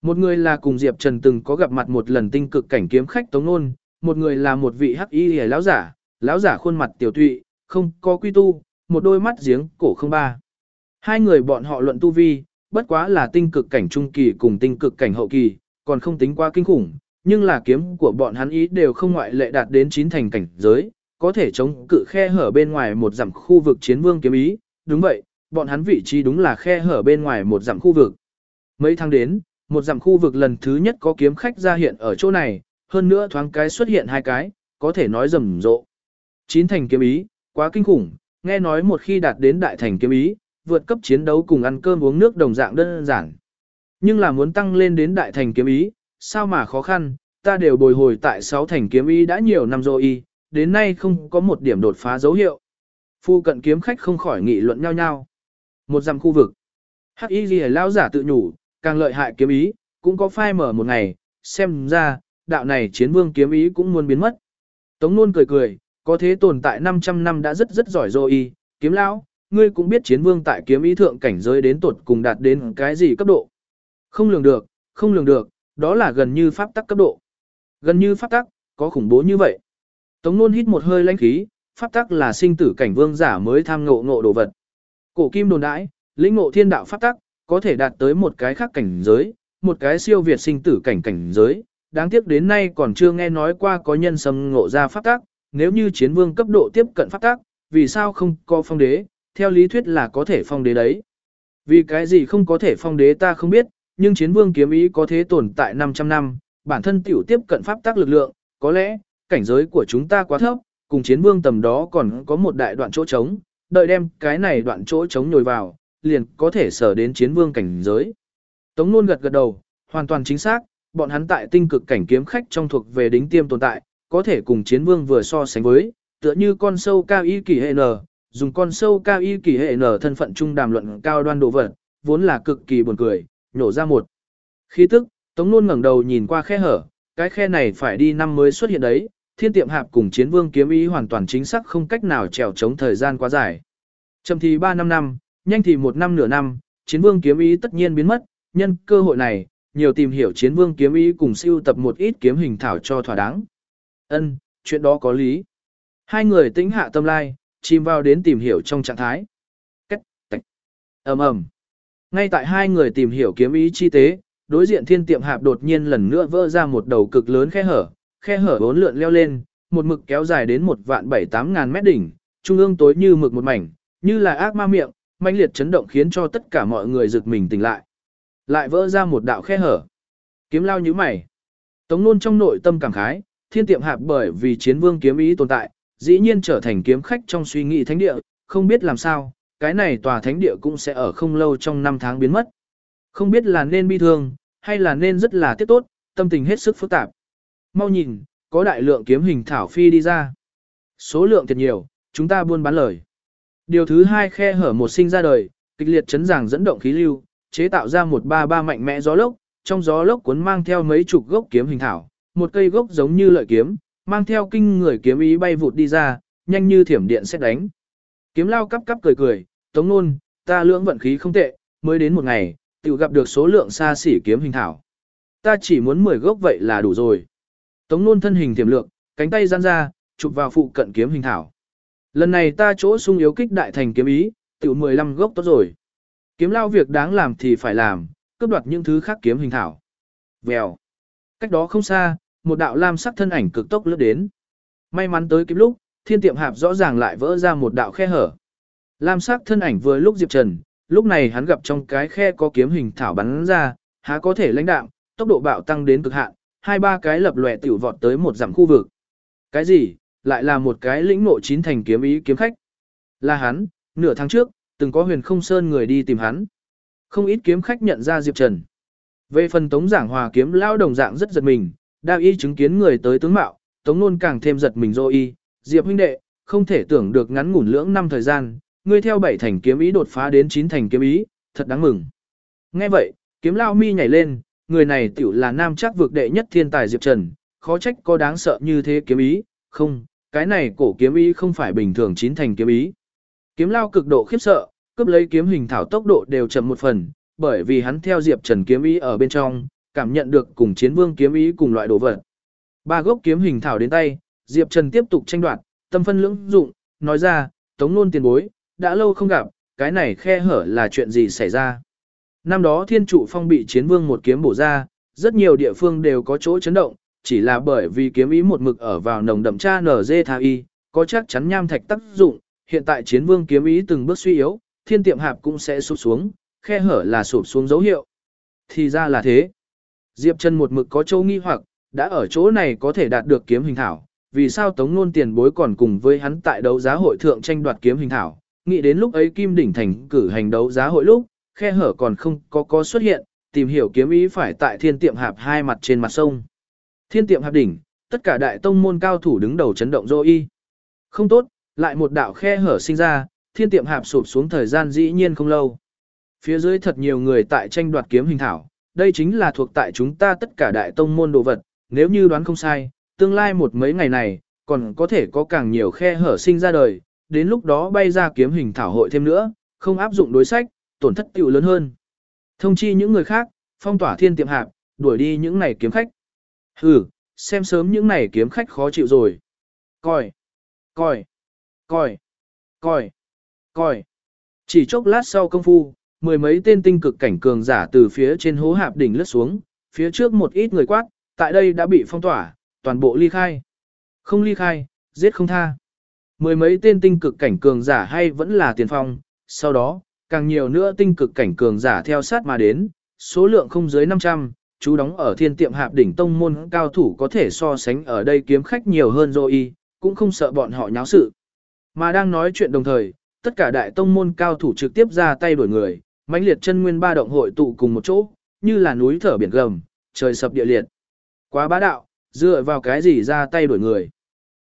Một người là cùng Diệp Trần từng có gặp mặt một lần tinh cực cảnh kiếm khách Tống Nôn, một người là một vị hắc y hề lão giả, lão giả khuôn mặt tiểu tụy, không có quy tu, một đôi mắt giếng cổ không ba. Hai người bọn họ luận tu vi, bất quá là tinh cực cảnh trung kỳ cùng tinh cực cảnh hậu kỳ, còn không tính quá kinh khủng, nhưng là kiếm của bọn hắn ý đều không ngoại lệ đạt đến chín thành cảnh giới, có thể chống cự khe hở bên ngoài một dặm khu vực chiến vương kiếm ý, đúng vậy, bọn hắn vị trí đúng là khe hở bên ngoài một dặm khu vực. Mấy tháng đến, một dặm khu vực lần thứ nhất có kiếm khách ra hiện ở chỗ này, hơn nữa thoáng cái xuất hiện hai cái, có thể nói rầm rộ. Chín thành kiếm ý, quá kinh khủng, nghe nói một khi đạt đến đại thành kiếm ý, vượt cấp chiến đấu cùng ăn cơm uống nước đồng dạng đơn giản. Nhưng là muốn tăng lên đến đại thành kiếm ý, sao mà khó khăn, ta đều bồi hồi tại sáu thành kiếm ý đã nhiều năm rồi đến nay không có một điểm đột phá dấu hiệu. Phu cận kiếm khách không khỏi nghị luận nhau nhau. Một dặm khu vực. Hắc y ghi lao giả tự nhủ, càng lợi hại kiếm ý, cũng có phai mở một ngày, xem ra, đạo này chiến vương kiếm ý cũng muốn biến mất. Tống nôn cười cười, có thế tồn tại 500 năm đã rất rất giỏi rồi Y kiếm lão, ngươi cũng biết chiến vương tại kiếm ý thượng cảnh giới đến tột cùng đạt đến cái gì cấp độ. Không lường được, không lường được, đó là gần như pháp tắc cấp độ. Gần như pháp tắc, có khủng bố như vậy. Tống nôn hít một hơi lãnh khí, pháp tắc là sinh tử cảnh vương giả mới tham ngộ ngộ đồ vật. Cổ kim đồn đãi, lĩnh ngộ thiên đạo pháp tắc, có thể đạt tới một cái khác cảnh giới, một cái siêu việt sinh tử cảnh cảnh giới. Đáng tiếc đến nay còn chưa nghe nói qua có nhân sâm ngộ ra pháp tắc, nếu như chiến vương cấp độ tiếp cận pháp tắc, vì sao không có phong đế, theo lý thuyết là có thể phong đế đấy. Vì cái gì không có thể phong đế ta không biết, nhưng chiến vương kiếm ý có thế tồn tại 500 năm, bản thân tiểu tiếp cận pháp tắc lực lượng, có lẽ, cảnh giới của chúng ta quá thấp, cùng chiến vương tầm đó còn có một đại đoạn chỗ trống, đợi đem cái này đoạn chỗ trống nhồi vào, liền có thể sở đến chiến vương cảnh giới. Tống luôn gật gật đầu, hoàn toàn chính xác, bọn hắn tại tinh cực cảnh kiếm khách trong thuộc về đính tiêm tồn tại, có thể cùng chiến vương vừa so sánh với, tựa như con sâu cao y kỳ hệ n, dùng con sâu cao y kỳ hệ n thân phận trung đàm luận cao đoan độ vật, vốn là cực kỳ buồn cười, nhổ ra một. Khí tức, Tống luôn ngẩng đầu nhìn qua khe hở, cái khe này phải đi năm mới xuất hiện đấy, thiên tiệm hạp cùng chiến vương kiếm ý hoàn toàn chính xác không cách nào trèo chống thời gian quá dài. Chậm thì 3 năm năm, nhanh thì một năm nửa năm, chiến vương kiếm ý tất nhiên biến mất, nhân cơ hội này, nhiều tìm hiểu chiến vương kiếm ý cùng siêu tập một ít kiếm hình thảo cho thỏa đáng. Ân, chuyện đó có lý. Hai người tĩnh hạ tâm lai, chìm vào đến tìm hiểu trong trạng thái. Cách, tạch, ầm ầm. Ngay tại hai người tìm hiểu kiếm ý chi tế, đối diện thiên tiệm hạp đột nhiên lần nữa vỡ ra một đầu cực lớn khe hở, khe hở bốn lượn leo lên, một mực kéo dài đến một vạn bảy tám ngàn mét đỉnh, trung ương tối như mực một mảnh, như là ác ma miệng, mãnh liệt chấn động khiến cho tất cả mọi người giật mình tỉnh lại. Lại vỡ ra một đạo khe hở. Kiếm lao như mày. Tống luôn trong nội tâm cảm khái, thiên tiệm hạp bởi vì chiến vương kiếm ý tồn tại, dĩ nhiên trở thành kiếm khách trong suy nghĩ thánh địa, không biết làm sao, cái này tòa thánh địa cũng sẽ ở không lâu trong năm tháng biến mất. Không biết là nên bi thương, hay là nên rất là tiếc tốt, tâm tình hết sức phức tạp. Mau nhìn, có đại lượng kiếm hình thảo phi đi ra. Số lượng thật nhiều, chúng ta buôn bán lời. Điều thứ hai khe hở một sinh ra đời, kịch liệt chấn giảng dẫn động khí lưu, chế tạo ra một ba ba mạnh mẽ gió lốc, trong gió lốc cuốn mang theo mấy chục gốc kiếm hình thảo, một cây gốc giống như lợi kiếm, mang theo kinh người kiếm ý bay vụt đi ra, nhanh như thiểm điện xét đánh. Kiếm lao cắp cắp cười cười, tống nôn, ta lưỡng vận khí không tệ, mới đến một ngày, tự gặp được số lượng xa xỉ kiếm hình thảo. Ta chỉ muốn 10 gốc vậy là đủ rồi. Tống nôn thân hình tiềm lượng, cánh tay giãn ra, chụp vào phụ cận kiếm hình thảo. Lần này ta chỗ sung yếu kích đại thành kiếm ý, tiểu 15 gốc tốt rồi. Kiếm lao việc đáng làm thì phải làm, cướp đoạt những thứ khác kiếm hình thảo. Vèo. Cách đó không xa, một đạo lam sắc thân ảnh cực tốc lướt đến. May mắn tới kịp lúc, thiên tiệm hạp rõ ràng lại vỡ ra một đạo khe hở. Lam sắc thân ảnh vừa lúc Diệp Trần, lúc này hắn gặp trong cái khe có kiếm hình thảo bắn ra, há có thể lãnh đạo, tốc độ bạo tăng đến cực hạn, hai ba cái lập lòe tiểu vọt tới một dặm khu vực. Cái gì? Lại là một cái lĩnh ngộ chín thành kiếm ý kiếm khách. Là hắn, nửa tháng trước, từng có huyền không sơn người đi tìm hắn. Không ít kiếm khách nhận ra Diệp Trần. Về phần tống giảng hòa kiếm lao đồng dạng rất giật mình, đa y chứng kiến người tới tướng mạo, tống nôn càng thêm giật mình dô y. Diệp huynh đệ, không thể tưởng được ngắn ngủn lưỡng năm thời gian, ngươi theo bảy thành kiếm ý đột phá đến chín thành kiếm ý, thật đáng mừng. Nghe vậy, kiếm lao mi nhảy lên, người này tiểu là nam chắc vực đệ nhất thiên tài Diệp Trần, khó trách có đáng sợ như thế kiếm ý, không, cái này cổ kiếm ý không phải bình thường chín thành kiếm ý. Kiếm lao cực độ khiếp sợ, cướp lấy kiếm hình thảo tốc độ đều chậm một phần, bởi vì hắn theo Diệp Trần kiếm ý ở bên trong, cảm nhận được cùng chiến vương kiếm ý cùng loại đồ vật. Ba gốc kiếm hình thảo đến tay, Diệp Trần tiếp tục tranh đoạt, tâm phân lưỡng dụng, nói ra, tống luôn tiền bối, đã lâu không gặp, cái này khe hở là chuyện gì xảy ra. Năm đó thiên trụ phong bị chiến vương một kiếm bổ ra, rất nhiều địa phương đều có chỗ chấn động, chỉ là bởi vì kiếm ý một mực ở vào nồng đậm cha nở dê tha y, có chắc chắn nham thạch tác dụng, hiện tại chiến vương kiếm ý từng bước suy yếu, thiên tiệm hạp cũng sẽ sụp xuống, khe hở là sụp xuống dấu hiệu. Thì ra là thế. Diệp Trần một mực có châu nghi hoặc, đã ở chỗ này có thể đạt được kiếm hình thảo, vì sao Tống Nôn tiền bối còn cùng với hắn tại đấu giá hội thượng tranh đoạt kiếm hình thảo, nghĩ đến lúc ấy Kim Đỉnh Thành cử hành đấu giá hội lúc, khe hở còn không có có xuất hiện, tìm hiểu kiếm ý phải tại thiên tiệm hạp hai mặt trên mặt sông. Thiên tiệm hạp đỉnh, tất cả đại tông môn cao thủ đứng đầu chấn động dô y. Không tốt, lại một đạo khe hở sinh ra, thiên tiệm hạp sụp xuống thời gian dĩ nhiên không lâu. Phía dưới thật nhiều người tại tranh đoạt kiếm hình thảo, đây chính là thuộc tại chúng ta tất cả đại tông môn đồ vật, nếu như đoán không sai, tương lai một mấy ngày này, còn có thể có càng nhiều khe hở sinh ra đời, đến lúc đó bay ra kiếm hình thảo hội thêm nữa, không áp dụng đối sách, tổn thất tiểu lớn hơn. Thông chi những người khác, phong tỏa thiên tiệm hạp, đuổi đi những này kiếm khách. Hừ, xem sớm những này kiếm khách khó chịu rồi. Coi, coi, coi, coi, coi. Chỉ chốc lát sau công phu, mười mấy tên tinh cực cảnh cường giả từ phía trên hố hạp đỉnh lướt xuống, phía trước một ít người quát, tại đây đã bị phong tỏa, toàn bộ ly khai. Không ly khai, giết không tha. Mười mấy tên tinh cực cảnh cường giả hay vẫn là tiền phong, sau đó, càng nhiều nữa tinh cực cảnh cường giả theo sát mà đến, số lượng không dưới 500, chú đóng ở thiên tiệm hạp đỉnh tông môn cao thủ có thể so sánh ở đây kiếm khách nhiều hơn rồi cũng không sợ bọn họ nháo sự. Mà đang nói chuyện đồng thời, tất cả đại tông môn cao thủ trực tiếp ra tay đuổi người, mãnh liệt chân nguyên ba động hội tụ cùng một chỗ, như là núi thở biển gầm, trời sập địa liệt. Quá bá đạo, dựa vào cái gì ra tay đuổi người.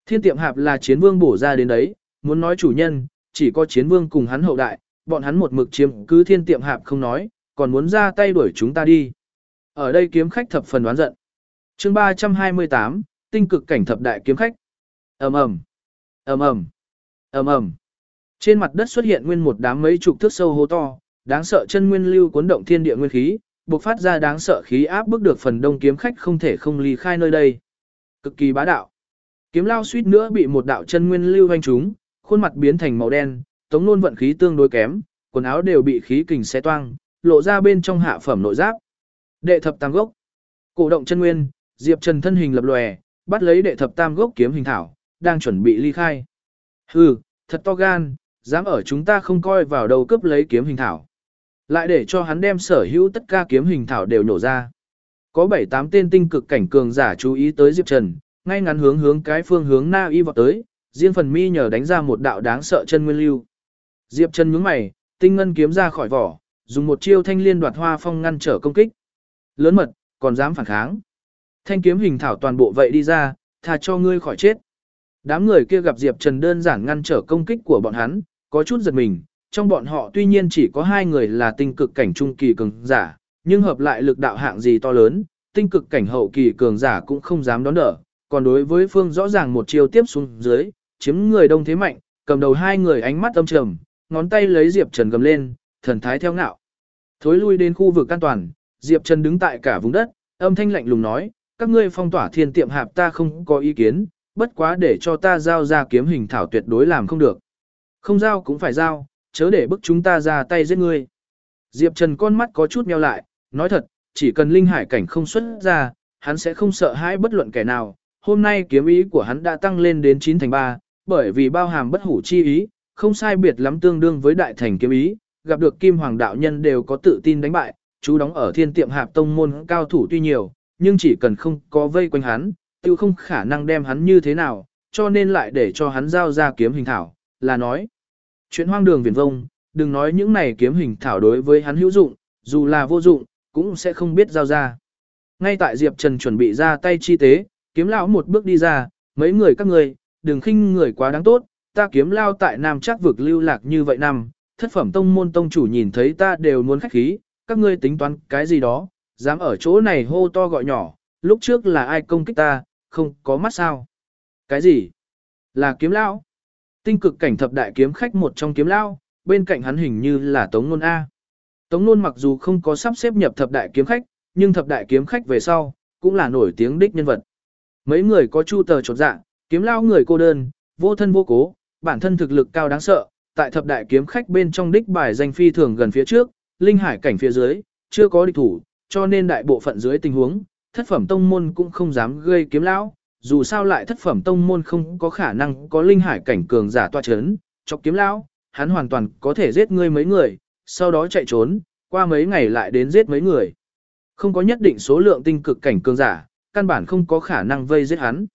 Thiên tiệm hạp là chiến vương bổ ra đến đấy, muốn nói chủ nhân, chỉ có chiến vương cùng hắn hậu đại, bọn hắn một mực chiếm cứ thiên tiệm hạp không nói, còn muốn ra tay đuổi chúng ta đi. Ở đây kiếm khách thập phần đoán giận. chương 328, tinh cực cảnh thập đại kiếm khách. ầm ầm ầm ầm ầm ầm Trên mặt đất xuất hiện nguyên một đám mấy chục thước sâu hố to, đáng sợ chân nguyên lưu cuốn động thiên địa nguyên khí, bộc phát ra đáng sợ khí áp bức được phần đông kiếm khách không thể không ly khai nơi đây. Cực kỳ bá đạo. Kiếm lao suýt nữa bị một đạo chân nguyên lưu vanh trúng, khuôn mặt biến thành màu đen, tống nôn vận khí tương đối kém, quần áo đều bị khí kình xé toang, lộ ra bên trong hạ phẩm nội giáp. Đệ thập tam gốc. Cổ động chân nguyên, Diệp Trần thân hình lập lòe, bắt lấy đệ thập tam gốc kiếm hình thảo, đang chuẩn bị ly khai. Hừ, thật to gan, dám ở chúng ta không coi vào đầu cướp lấy kiếm hình thảo. Lại để cho hắn đem sở hữu tất cả kiếm hình thảo đều nổ ra. Có 7-8 tên tinh cực cảnh cường giả chú ý tới Diệp Trần, ngay ngắn hướng hướng cái phương hướng Na Y vọt tới, riêng phần mi nhờ đánh ra một đạo đáng sợ chân nguyên lưu. Diệp Trần nhướng mày, tinh ngân kiếm ra khỏi vỏ, dùng một chiêu thanh liên đoạt hoa phong ngăn trở công kích. Lớn mật, còn dám phản kháng. Thanh kiếm hình thảo toàn bộ vậy đi ra, thà cho ngươi khỏi chết. Đám người kia gặp Diệp Trần đơn giản ngăn trở công kích của bọn hắn, có chút giật mình, trong bọn họ tuy nhiên chỉ có hai người là tinh cực cảnh trung kỳ cường giả, nhưng hợp lại lực đạo hạng gì to lớn, tinh cực cảnh hậu kỳ cường giả cũng không dám đón đỡ, còn đối với phương rõ ràng một chiêu tiếp xuống dưới, chiếm người đông thế mạnh, cầm đầu hai người ánh mắt âm trầm, ngón tay lấy Diệp Trần gầm lên, thần thái theo ngạo. Thối lui đến khu vực an toàn, Diệp Trần đứng tại cả vùng đất, âm thanh lạnh lùng nói, các ngươi phong tỏa thiên tiệm hạp ta không có ý kiến, bất quá để cho ta giao ra kiếm hình thảo tuyệt đối làm không được. Không giao cũng phải giao, chớ để bức chúng ta ra tay giết ngươi. Diệp Trần con mắt có chút meo lại, nói thật, chỉ cần linh hải cảnh không xuất ra, hắn sẽ không sợ hãi bất luận kẻ nào. Hôm nay kiếm ý của hắn đã tăng lên đến 9 thành 3, bởi vì bao hàm bất hủ chi ý, không sai biệt lắm tương đương với đại thành kiếm ý, gặp được kim hoàng đạo nhân đều có tự tin đánh bại, chú đóng ở thiên tiệm hạp tông môn cao thủ tuy nhiều, nhưng chỉ cần không có vây quanh hắn, tiêu không khả năng đem hắn như thế nào, cho nên lại để cho hắn giao ra kiếm hình thảo, là nói. Chuyện hoang đường viển vông, đừng nói những này kiếm hình thảo đối với hắn hữu dụng, dù là vô dụng, cũng sẽ không biết giao ra. Ngay tại Diệp Trần chuẩn bị ra tay chi tế, kiếm lão một bước đi ra, mấy người các người, đừng khinh người quá đáng tốt, ta kiếm lao tại Nam Trác vực lưu lạc như vậy năm, thất phẩm tông môn tông chủ nhìn thấy ta đều muốn khách khí, các ngươi tính toán cái gì đó, dám ở chỗ này hô to gọi nhỏ, lúc trước là ai công kích ta, không có mắt sao. Cái gì? Là kiếm lao. Tinh cực cảnh thập đại kiếm khách một trong kiếm lao, bên cạnh hắn hình như là Tống Nôn A. Tống Nôn mặc dù không có sắp xếp nhập thập đại kiếm khách, nhưng thập đại kiếm khách về sau, cũng là nổi tiếng đích nhân vật. Mấy người có chu tờ chột dạ, kiếm lao người cô đơn, vô thân vô cố, bản thân thực lực cao đáng sợ, tại thập đại kiếm khách bên trong đích bài danh phi thường gần phía trước, linh hải cảnh phía dưới, chưa có địch thủ, cho nên đại bộ phận dưới tình huống, thất phẩm tông môn cũng không dám gây kiếm lão, dù sao lại thất phẩm tông môn không có khả năng có linh hải cảnh cường giả toa chấn, chọc kiếm lão, hắn hoàn toàn có thể giết ngươi mấy người, sau đó chạy trốn, qua mấy ngày lại đến giết mấy người. Không có nhất định số lượng tinh cực cảnh cường giả, căn bản không có khả năng vây giết hắn.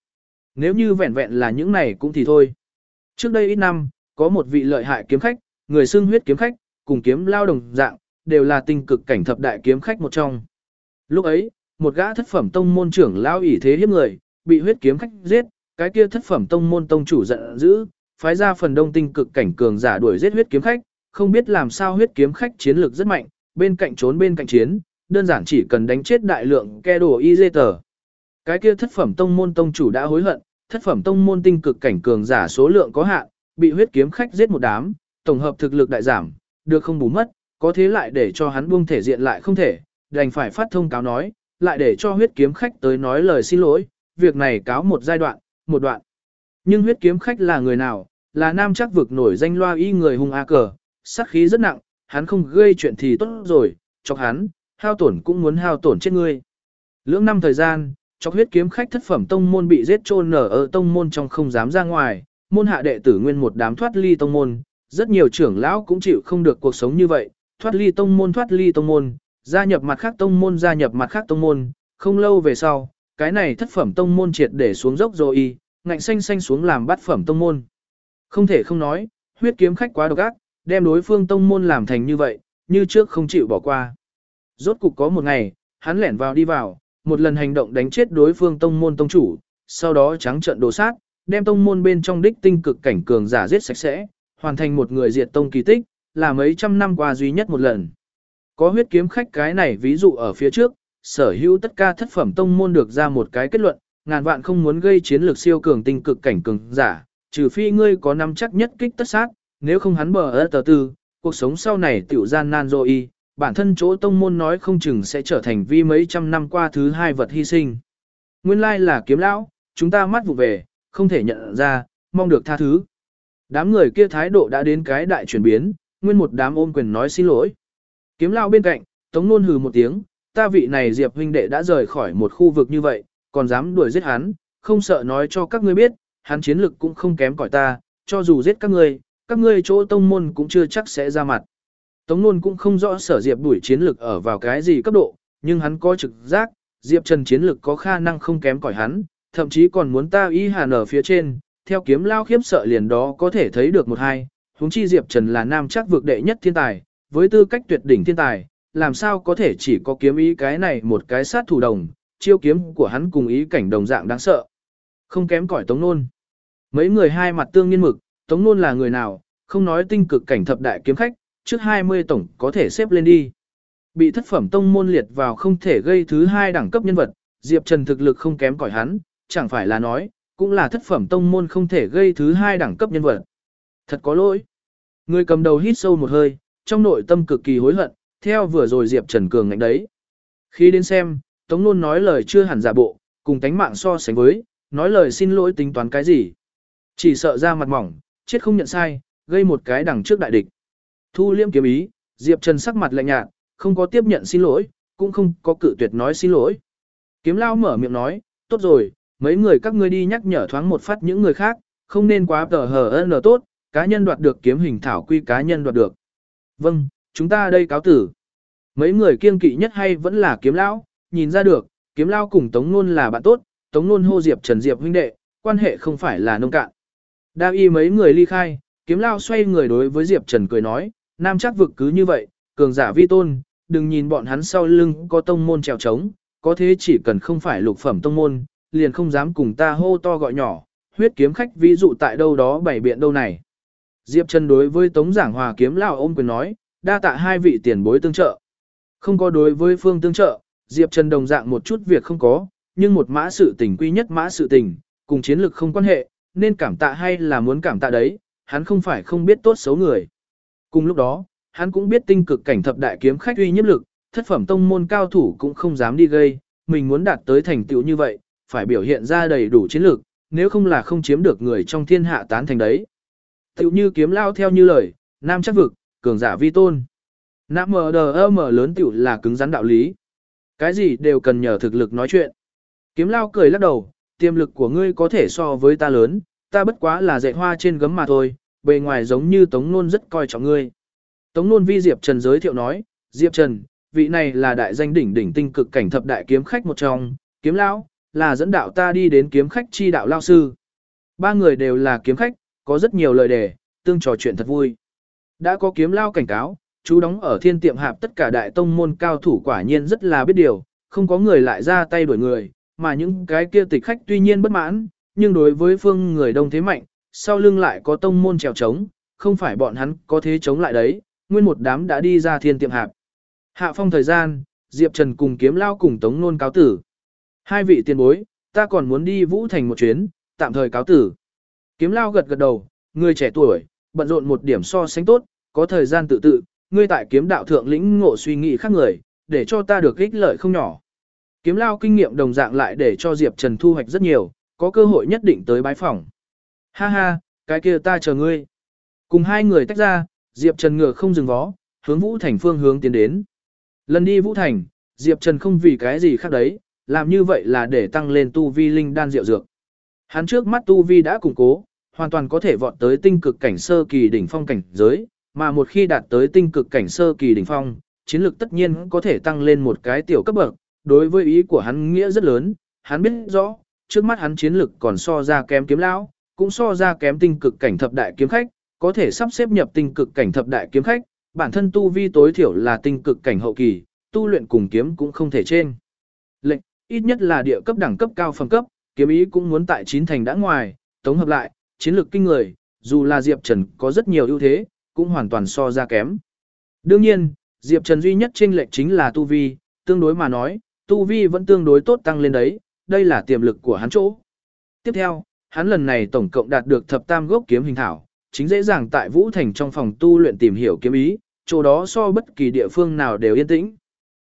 Nếu như vẹn vẹn là những này cũng thì thôi. Trước đây ít năm, có một vị lợi hại kiếm khách, người xưng huyết kiếm khách, cùng kiếm lao đồng dạng, đều là tinh cực cảnh thập đại kiếm khách một trong. Lúc ấy, một gã thất phẩm tông môn trưởng lao ỷ thế hiếp người, bị huyết kiếm khách giết, cái kia thất phẩm tông môn tông chủ giận dữ, phái ra phần đông tinh cực cảnh cường giả đuổi giết huyết kiếm khách, không biết làm sao huyết kiếm khách chiến lược rất mạnh, bên cạnh trốn bên cạnh chiến, đơn giản chỉ cần đánh chết đại lượng ke đồ y dê tờ. Cái kia thất phẩm tông môn tông chủ đã hối hận, thất phẩm tông môn tinh cực cảnh cường giả số lượng có hạn, bị huyết kiếm khách giết một đám, tổng hợp thực lực đại giảm, được không bù mất, có thế lại để cho hắn buông thể diện lại không thể, đành phải phát thông cáo nói, lại để cho huyết kiếm khách tới nói lời xin lỗi, việc này cáo một giai đoạn, một đoạn. Nhưng huyết kiếm khách là người nào, là nam chắc vực nổi danh loa y người hung a cờ, sát khí rất nặng, hắn không gây chuyện thì tốt rồi, chọc hắn, hao tổn cũng muốn hao tổn chết ngươi. Lưỡng năm thời gian, chọc huyết kiếm khách thất phẩm tông môn bị giết chôn nở ở tông môn trong không dám ra ngoài, môn hạ đệ tử nguyên một đám thoát ly tông môn, rất nhiều trưởng lão cũng chịu không được cuộc sống như vậy, thoát ly tông môn thoát ly tông môn, gia nhập mặt khác tông môn gia nhập mặt khác tông môn, không lâu về sau, cái này thất phẩm tông môn triệt để xuống dốc rồi y, ngạnh xanh xanh xuống làm bát phẩm tông môn. Không thể không nói, huyết kiếm khách quá độc ác, đem đối phương tông môn làm thành như vậy, như trước không chịu bỏ qua. Rốt cục có một ngày, hắn lẻn vào đi vào, một lần hành động đánh chết đối phương tông môn tông chủ, sau đó trắng trận đồ sát, đem tông môn bên trong đích tinh cực cảnh cường giả giết sạch sẽ, hoàn thành một người diệt tông kỳ tích, là mấy trăm năm qua duy nhất một lần. Có huyết kiếm khách cái này ví dụ ở phía trước, sở hữu tất cả thất phẩm tông môn được ra một cái kết luận, ngàn vạn không muốn gây chiến lược siêu cường tinh cực cảnh cường giả, trừ phi ngươi có nắm chắc nhất kích tất sát, nếu không hắn bờ ở tờ tư, cuộc sống sau này tiểu gian nan rồi y, bản thân chỗ tông môn nói không chừng sẽ trở thành vi mấy trăm năm qua thứ hai vật hy sinh. Nguyên lai là kiếm lão, chúng ta mắt vụ về, không thể nhận ra, mong được tha thứ. Đám người kia thái độ đã đến cái đại chuyển biến, nguyên một đám ôm quyền nói xin lỗi. Kiếm lão bên cạnh, tống nôn hừ một tiếng, ta vị này diệp huynh đệ đã rời khỏi một khu vực như vậy, còn dám đuổi giết hắn, không sợ nói cho các ngươi biết, hắn chiến lực cũng không kém cỏi ta, cho dù giết các ngươi, các ngươi chỗ tông môn cũng chưa chắc sẽ ra mặt. Tống Nôn cũng không rõ sở Diệp đuổi chiến lực ở vào cái gì cấp độ, nhưng hắn có trực giác, Diệp Trần chiến lực có khả năng không kém cỏi hắn, thậm chí còn muốn ta ý hàn ở phía trên, theo kiếm lao khiếp sợ liền đó có thể thấy được một hai, huống chi Diệp Trần là nam chắc vực đệ nhất thiên tài, với tư cách tuyệt đỉnh thiên tài, làm sao có thể chỉ có kiếm ý cái này một cái sát thủ đồng, chiêu kiếm của hắn cùng ý cảnh đồng dạng đáng sợ. Không kém cỏi Tống Nôn. Mấy người hai mặt tương nhiên mực, Tống Nôn là người nào, không nói tinh cực cảnh thập đại kiếm khách, trước 20 tổng có thể xếp lên đi. Bị thất phẩm tông môn liệt vào không thể gây thứ hai đẳng cấp nhân vật, Diệp Trần thực lực không kém cỏi hắn, chẳng phải là nói, cũng là thất phẩm tông môn không thể gây thứ hai đẳng cấp nhân vật. Thật có lỗi. Người cầm đầu hít sâu một hơi, trong nội tâm cực kỳ hối hận, theo vừa rồi Diệp Trần cường ngạnh đấy. Khi đến xem, Tống Nôn nói lời chưa hẳn giả bộ, cùng tánh mạng so sánh với, nói lời xin lỗi tính toán cái gì. Chỉ sợ ra mặt mỏng, chết không nhận sai, gây một cái đằng trước đại địch. Thu liêm kiếm ý, Diệp Trần sắc mặt lạnh nhạt, không có tiếp nhận xin lỗi, cũng không có cự tuyệt nói xin lỗi. Kiếm lao mở miệng nói, tốt rồi, mấy người các ngươi đi nhắc nhở thoáng một phát những người khác, không nên quá tờ hờ ân tốt, cá nhân đoạt được kiếm hình thảo quy cá nhân đoạt được. Vâng, chúng ta đây cáo tử. Mấy người kiên kỵ nhất hay vẫn là kiếm lão, nhìn ra được, kiếm lao cùng Tống Nôn là bạn tốt, Tống Nôn hô Diệp Trần Diệp huynh đệ, quan hệ không phải là nông cạn. Đa y mấy người ly khai, kiếm lao xoay người đối với Diệp Trần cười nói, nam chắc vực cứ như vậy, cường giả vi tôn, đừng nhìn bọn hắn sau lưng có tông môn trèo trống, có thế chỉ cần không phải lục phẩm tông môn, liền không dám cùng ta hô to gọi nhỏ, huyết kiếm khách ví dụ tại đâu đó bảy biện đâu này. Diệp Trần đối với Tống Giảng Hòa kiếm lao ôm quyền nói, đa tạ hai vị tiền bối tương trợ. Không có đối với phương tương trợ, Diệp Trần đồng dạng một chút việc không có, nhưng một mã sự tình quy nhất mã sự tình, cùng chiến lược không quan hệ, nên cảm tạ hay là muốn cảm tạ đấy, hắn không phải không biết tốt xấu người. Cùng lúc đó, hắn cũng biết tinh cực cảnh thập đại kiếm khách uy nhiếp lực, thất phẩm tông môn cao thủ cũng không dám đi gây, mình muốn đạt tới thành tựu như vậy, phải biểu hiện ra đầy đủ chiến lược, nếu không là không chiếm được người trong thiên hạ tán thành đấy. Tựu như kiếm lao theo như lời, nam chắc vực, cường giả vi tôn. Nam mờ đờ mờ lớn tiểu là cứng rắn đạo lý. Cái gì đều cần nhờ thực lực nói chuyện. Kiếm lao cười lắc đầu, tiềm lực của ngươi có thể so với ta lớn, ta bất quá là dạy hoa trên gấm mà thôi, bề ngoài giống như Tống Nôn rất coi trọng ngươi. Tống Nôn vi Diệp Trần giới thiệu nói, Diệp Trần, vị này là đại danh đỉnh đỉnh tinh cực cảnh thập đại kiếm khách một trong, kiếm lão, là dẫn đạo ta đi đến kiếm khách chi đạo lao sư. Ba người đều là kiếm khách, có rất nhiều lời đề, tương trò chuyện thật vui. Đã có kiếm lao cảnh cáo, chú đóng ở thiên tiệm hạp tất cả đại tông môn cao thủ quả nhiên rất là biết điều, không có người lại ra tay đuổi người, mà những cái kia tịch khách tuy nhiên bất mãn, nhưng đối với phương người đông thế mạnh, sau lưng lại có tông môn trèo trống, không phải bọn hắn có thế chống lại đấy, nguyên một đám đã đi ra thiên tiệm hạp. Hạ phong thời gian, Diệp Trần cùng kiếm lao cùng tống nôn cáo tử. Hai vị tiền bối, ta còn muốn đi Vũ Thành một chuyến, tạm thời cáo tử. Kiếm lao gật gật đầu, người trẻ tuổi, bận rộn một điểm so sánh tốt, có thời gian tự tự, ngươi tại kiếm đạo thượng lĩnh ngộ suy nghĩ khác người, để cho ta được ích lợi không nhỏ. Kiếm lao kinh nghiệm đồng dạng lại để cho Diệp Trần thu hoạch rất nhiều, có cơ hội nhất định tới bái phỏng. Ha ha, cái kia ta chờ ngươi. Cùng hai người tách ra, Diệp Trần ngựa không dừng vó, hướng Vũ Thành phương hướng tiến đến. Lần đi Vũ Thành, Diệp Trần không vì cái gì khác đấy, làm như vậy là để tăng lên tu vi linh đan rượu dược. Hắn trước mắt tu vi đã củng cố, hoàn toàn có thể vọt tới tinh cực cảnh sơ kỳ đỉnh phong cảnh giới, mà một khi đạt tới tinh cực cảnh sơ kỳ đỉnh phong, chiến lược tất nhiên có thể tăng lên một cái tiểu cấp bậc, đối với ý của hắn nghĩa rất lớn, hắn biết rõ, trước mắt hắn chiến lược còn so ra kém kiếm lão, cũng so ra kém tinh cực cảnh thập đại kiếm khách, có thể sắp xếp nhập tinh cực cảnh thập đại kiếm khách, bản thân tu vi tối thiểu là tinh cực cảnh hậu kỳ, tu luyện cùng kiếm cũng không thể trên. Lệnh, ít nhất là địa cấp đẳng cấp cao phẩm cấp, kiếm ý cũng muốn tại chín thành đã ngoài, tổng hợp lại, chiến lược kinh người, dù là Diệp Trần có rất nhiều ưu thế, cũng hoàn toàn so ra kém. Đương nhiên, Diệp Trần duy nhất chênh lệch chính là tu vi, tương đối mà nói, tu vi vẫn tương đối tốt tăng lên đấy, đây là tiềm lực của hắn chỗ. Tiếp theo, hắn lần này tổng cộng đạt được thập tam gốc kiếm hình thảo, chính dễ dàng tại Vũ Thành trong phòng tu luyện tìm hiểu kiếm ý, chỗ đó so bất kỳ địa phương nào đều yên tĩnh.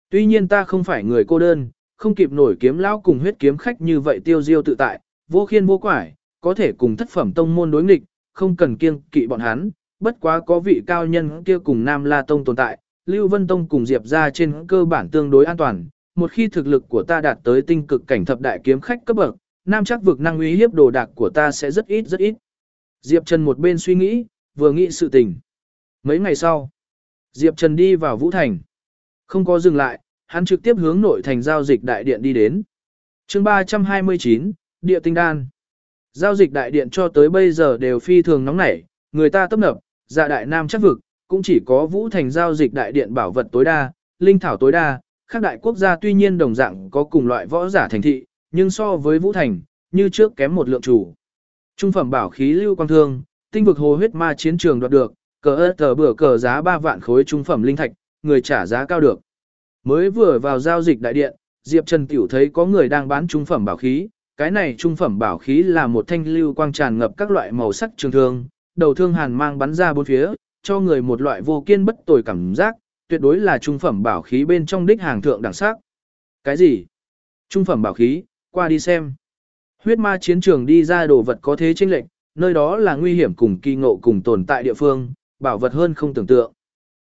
Tuy nhiên ta không phải người cô đơn, không kịp nổi kiếm lão cùng huyết kiếm khách như vậy tiêu diêu tự tại, vô khiên vô quải, có thể cùng thất phẩm tông môn đối nghịch, không cần kiêng kỵ bọn hắn, bất quá có vị cao nhân kia cùng Nam La Tông tồn tại, Lưu Vân Tông cùng Diệp ra trên cơ bản tương đối an toàn, một khi thực lực của ta đạt tới tinh cực cảnh thập đại kiếm khách cấp bậc, nam chắc vực năng uy hiếp đồ đạc của ta sẽ rất ít rất ít. Diệp Trần một bên suy nghĩ, vừa nghĩ sự tình. Mấy ngày sau, Diệp Trần đi vào Vũ Thành. Không có dừng lại, hắn trực tiếp hướng nội thành giao dịch đại điện đi đến. chương 329, Địa Tinh Đan. Giao dịch đại điện cho tới bây giờ đều phi thường nóng nảy, người ta tấp nập, dạ đại nam chắc vực, cũng chỉ có Vũ Thành giao dịch đại điện bảo vật tối đa, linh thảo tối đa, các đại quốc gia tuy nhiên đồng dạng có cùng loại võ giả thành thị, nhưng so với Vũ Thành, như trước kém một lượng chủ. Trung phẩm bảo khí lưu quang thương, tinh vực hồ huyết ma chiến trường đoạt được, cờ ớt tờ bữa cờ giá 3 vạn khối trung phẩm linh thạch, người trả giá cao được. Mới vừa vào giao dịch đại điện, Diệp Trần Tiểu thấy có người đang bán trung phẩm bảo khí, cái này trung phẩm bảo khí là một thanh lưu quang tràn ngập các loại màu sắc trường thương, đầu thương hàn mang bắn ra bốn phía, cho người một loại vô kiên bất tồi cảm giác, tuyệt đối là trung phẩm bảo khí bên trong đích hàng thượng đẳng sắc. Cái gì? Trung phẩm bảo khí, qua đi xem. Huyết ma chiến trường đi ra đồ vật có thế chênh lệnh, nơi đó là nguy hiểm cùng kỳ ngộ cùng tồn tại địa phương, bảo vật hơn không tưởng tượng.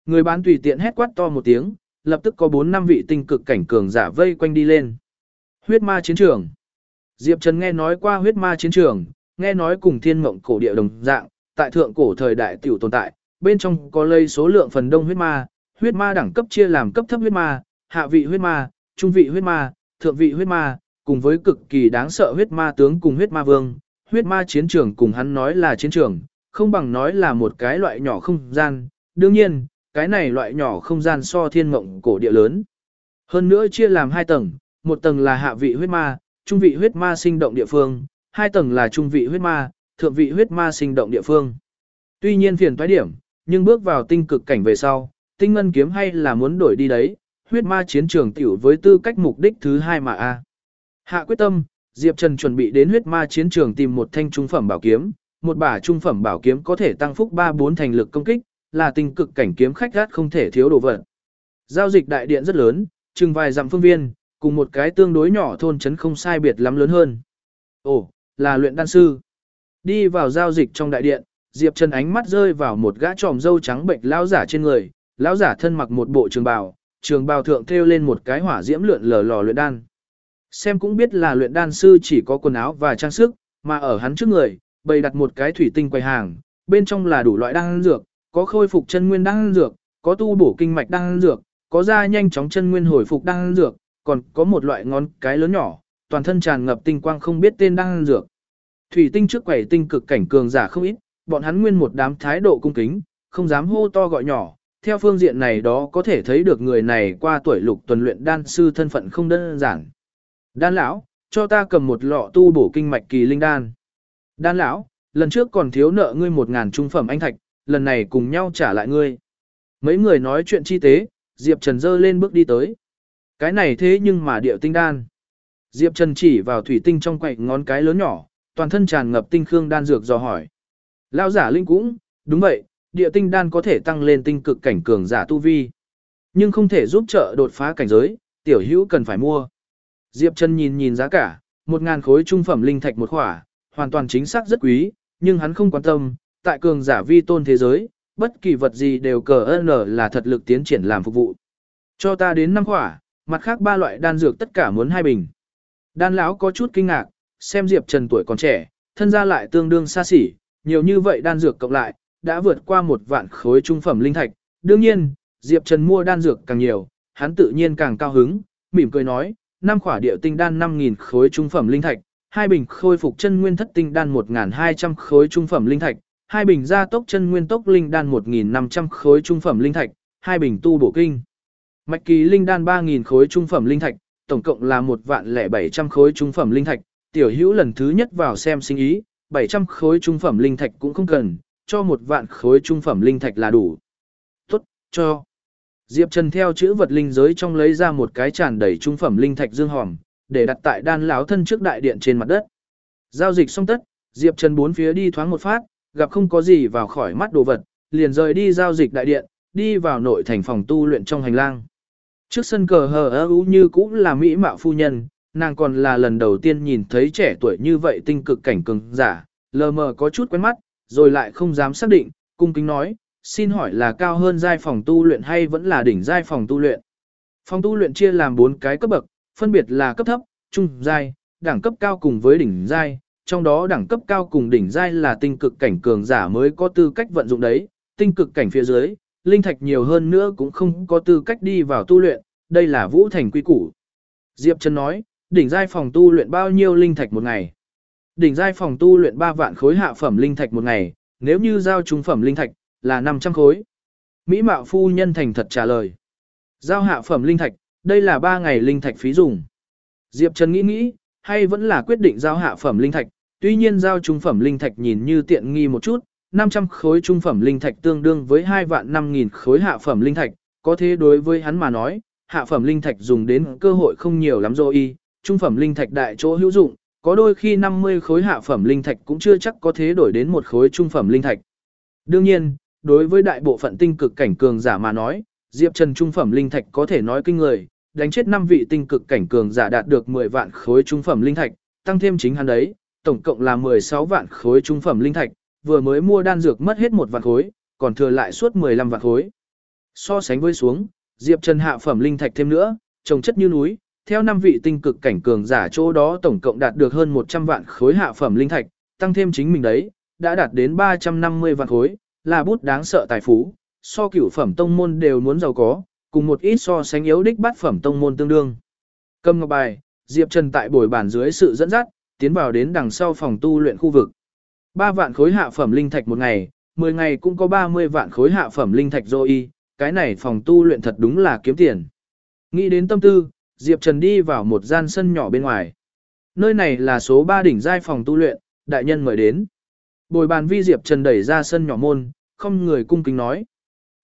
Người bán tùy tiện hét quát to một tiếng, lập tức có 4 năm vị tinh cực cảnh cường giả vây quanh đi lên. Huyết ma chiến trường. Diệp Trần nghe nói qua huyết ma chiến trường, nghe nói cùng thiên mộng cổ địa đồng dạng, tại thượng cổ thời đại tiểu tồn tại, bên trong có lây số lượng phần đông huyết ma, huyết ma đẳng cấp chia làm cấp thấp huyết ma, hạ vị huyết ma, trung vị huyết ma, thượng vị huyết ma, cùng với cực kỳ đáng sợ huyết ma tướng cùng huyết ma vương, huyết ma chiến trường cùng hắn nói là chiến trường, không bằng nói là một cái loại nhỏ không gian, đương nhiên, cái này loại nhỏ không gian so thiên mộng cổ địa lớn. Hơn nữa chia làm hai tầng, một tầng là hạ vị huyết ma, trung vị huyết ma sinh động địa phương, hai tầng là trung vị huyết ma, thượng vị huyết ma sinh động địa phương. Tuy nhiên phiền toái điểm, nhưng bước vào tinh cực cảnh về sau, tinh ngân kiếm hay là muốn đổi đi đấy, huyết ma chiến trường tiểu với tư cách mục đích thứ hai mà a. Hạ quyết tâm, Diệp Trần chuẩn bị đến huyết ma chiến trường tìm một thanh trung phẩm bảo kiếm, một bả trung phẩm bảo kiếm có thể tăng phúc 3-4 thành lực công kích, là tinh cực cảnh kiếm khách gắt không thể thiếu đồ vật. Giao dịch đại điện rất lớn, chừng vài dặm phương viên, cùng một cái tương đối nhỏ thôn trấn không sai biệt lắm lớn hơn. Ồ, là luyện đan sư. Đi vào giao dịch trong đại điện, Diệp Trần ánh mắt rơi vào một gã tròm dâu trắng bệnh lão giả trên người, lão giả thân mặc một bộ trường bào, trường bào thượng thêu lên một cái hỏa diễm lượn lờ lò luyện đan. Xem cũng biết là luyện đan sư chỉ có quần áo và trang sức, mà ở hắn trước người, bày đặt một cái thủy tinh quầy hàng, bên trong là đủ loại đan dược, có khôi phục chân nguyên đan dược, có tu bổ kinh mạch đan dược, có da nhanh chóng chân nguyên hồi phục đan dược, còn có một loại ngón cái lớn nhỏ, toàn thân tràn ngập tinh quang không biết tên đan dược. Thủy tinh trước quầy tinh cực cảnh cường giả không ít, bọn hắn nguyên một đám thái độ cung kính, không dám hô to gọi nhỏ. Theo phương diện này đó có thể thấy được người này qua tuổi lục tuần luyện đan sư thân phận không đơn giản. Đan lão, cho ta cầm một lọ tu bổ kinh mạch kỳ linh đan. Đan lão, lần trước còn thiếu nợ ngươi một ngàn trung phẩm anh thạch, lần này cùng nhau trả lại ngươi. Mấy người nói chuyện chi tế, Diệp Trần dơ lên bước đi tới. Cái này thế nhưng mà điệu tinh đan. Diệp Trần chỉ vào thủy tinh trong quạnh ngón cái lớn nhỏ, toàn thân tràn ngập tinh khương đan dược dò hỏi. Lao giả linh cũng, đúng vậy, địa tinh đan có thể tăng lên tinh cực cảnh cường giả tu vi. Nhưng không thể giúp trợ đột phá cảnh giới, tiểu hữu cần phải mua. Diệp Trần nhìn nhìn giá cả, một ngàn khối trung phẩm linh thạch một khỏa, hoàn toàn chính xác rất quý, nhưng hắn không quan tâm, tại cường giả vi tôn thế giới, bất kỳ vật gì đều cờ n là thật lực tiến triển làm phục vụ. Cho ta đến năm khỏa, mặt khác ba loại đan dược tất cả muốn hai bình. Đan lão có chút kinh ngạc, xem Diệp Trần tuổi còn trẻ, thân gia lại tương đương xa xỉ, nhiều như vậy đan dược cộng lại, đã vượt qua một vạn khối trung phẩm linh thạch. Đương nhiên, Diệp Trần mua đan dược càng nhiều, hắn tự nhiên càng cao hứng, mỉm cười nói, năm khỏa địa tinh đan 5.000 khối trung phẩm linh thạch, hai bình khôi phục chân nguyên thất tinh đan 1.200 khối trung phẩm linh thạch, hai bình gia tốc chân nguyên tốc linh đan 1.500 khối trung phẩm linh thạch, hai bình tu bổ kinh. Mạch kỳ linh đan 3.000 khối trung phẩm linh thạch, tổng cộng là 1 vạn lẻ 700 khối trung phẩm linh thạch, tiểu hữu lần thứ nhất vào xem sinh ý, 700 khối trung phẩm linh thạch cũng không cần, cho 1 vạn khối trung phẩm linh thạch là đủ. Tốt, cho. Diệp Trần theo chữ vật linh giới trong lấy ra một cái tràn đầy trung phẩm linh thạch dương hòm, để đặt tại đan lão thân trước đại điện trên mặt đất. Giao dịch xong tất, Diệp Trần bốn phía đi thoáng một phát, gặp không có gì vào khỏi mắt đồ vật, liền rời đi giao dịch đại điện, đi vào nội thành phòng tu luyện trong hành lang. Trước sân cờ hờ ơ như cũng là mỹ mạo phu nhân, nàng còn là lần đầu tiên nhìn thấy trẻ tuổi như vậy tinh cực cảnh cường giả, lờ mờ có chút quen mắt, rồi lại không dám xác định, cung kính nói, xin hỏi là cao hơn giai phòng tu luyện hay vẫn là đỉnh giai phòng tu luyện. Phòng tu luyện chia làm 4 cái cấp bậc, phân biệt là cấp thấp, trung giai, đẳng cấp cao cùng với đỉnh giai, trong đó đẳng cấp cao cùng đỉnh giai là tinh cực cảnh cường giả mới có tư cách vận dụng đấy, tinh cực cảnh phía dưới, linh thạch nhiều hơn nữa cũng không có tư cách đi vào tu luyện, đây là vũ thành quy củ. Diệp Trần nói, đỉnh giai phòng tu luyện bao nhiêu linh thạch một ngày? Đỉnh giai phòng tu luyện 3 vạn khối hạ phẩm linh thạch một ngày, nếu như giao trung phẩm linh thạch là 500 khối. Mỹ mạo phu nhân thành thật trả lời. Giao hạ phẩm linh thạch, đây là 3 ngày linh thạch phí dùng. Diệp Trần nghĩ nghĩ, hay vẫn là quyết định giao hạ phẩm linh thạch, tuy nhiên giao trung phẩm linh thạch nhìn như tiện nghi một chút, 500 khối trung phẩm linh thạch tương đương với 2 vạn 5000 khối hạ phẩm linh thạch, có thế đối với hắn mà nói, hạ phẩm linh thạch dùng đến cơ hội không nhiều lắm rồi trung phẩm linh thạch đại chỗ hữu dụng, có đôi khi 50 khối hạ phẩm linh thạch cũng chưa chắc có thế đổi đến một khối trung phẩm linh thạch. Đương nhiên, đối với đại bộ phận tinh cực cảnh cường giả mà nói, Diệp Trần trung phẩm linh thạch có thể nói kinh người, đánh chết 5 vị tinh cực cảnh cường giả đạt được 10 vạn khối trung phẩm linh thạch, tăng thêm chính hắn đấy, tổng cộng là 16 vạn khối trung phẩm linh thạch, vừa mới mua đan dược mất hết một vạn khối, còn thừa lại suốt 15 vạn khối. So sánh với xuống, Diệp Trần hạ phẩm linh thạch thêm nữa, trồng chất như núi, theo năm vị tinh cực cảnh cường giả chỗ đó tổng cộng đạt được hơn 100 vạn khối hạ phẩm linh thạch, tăng thêm chính mình đấy, đã đạt đến 350 vạn khối, là bút đáng sợ tài phú, so cửu phẩm tông môn đều muốn giàu có, cùng một ít so sánh yếu đích bát phẩm tông môn tương đương. Cầm ngọc bài, Diệp Trần tại bồi bản dưới sự dẫn dắt, tiến vào đến đằng sau phòng tu luyện khu vực. 3 vạn khối hạ phẩm linh thạch một ngày, 10 ngày cũng có 30 vạn khối hạ phẩm linh thạch rồi cái này phòng tu luyện thật đúng là kiếm tiền. Nghĩ đến tâm tư, Diệp Trần đi vào một gian sân nhỏ bên ngoài. Nơi này là số 3 đỉnh giai phòng tu luyện, đại nhân mời đến. Bồi bàn vi Diệp Trần đẩy ra sân nhỏ môn, không người cung kính nói.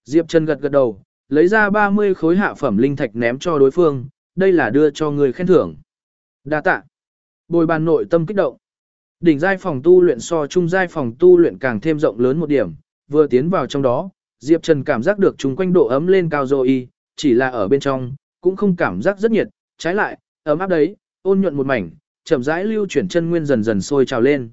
Diệp Trần gật gật đầu, lấy ra 30 khối hạ phẩm linh thạch ném cho đối phương, đây là đưa cho người khen thưởng. Đa tạ. Bồi bàn nội tâm kích động. Đỉnh giai phòng tu luyện so trung giai phòng tu luyện càng thêm rộng lớn một điểm, vừa tiến vào trong đó, Diệp Trần cảm giác được chúng quanh độ ấm lên cao rồi, chỉ là ở bên trong, cũng không cảm giác rất nhiệt, trái lại, ấm áp đấy, ôn nhuận một mảnh, chậm rãi lưu chuyển chân nguyên dần dần sôi trào lên.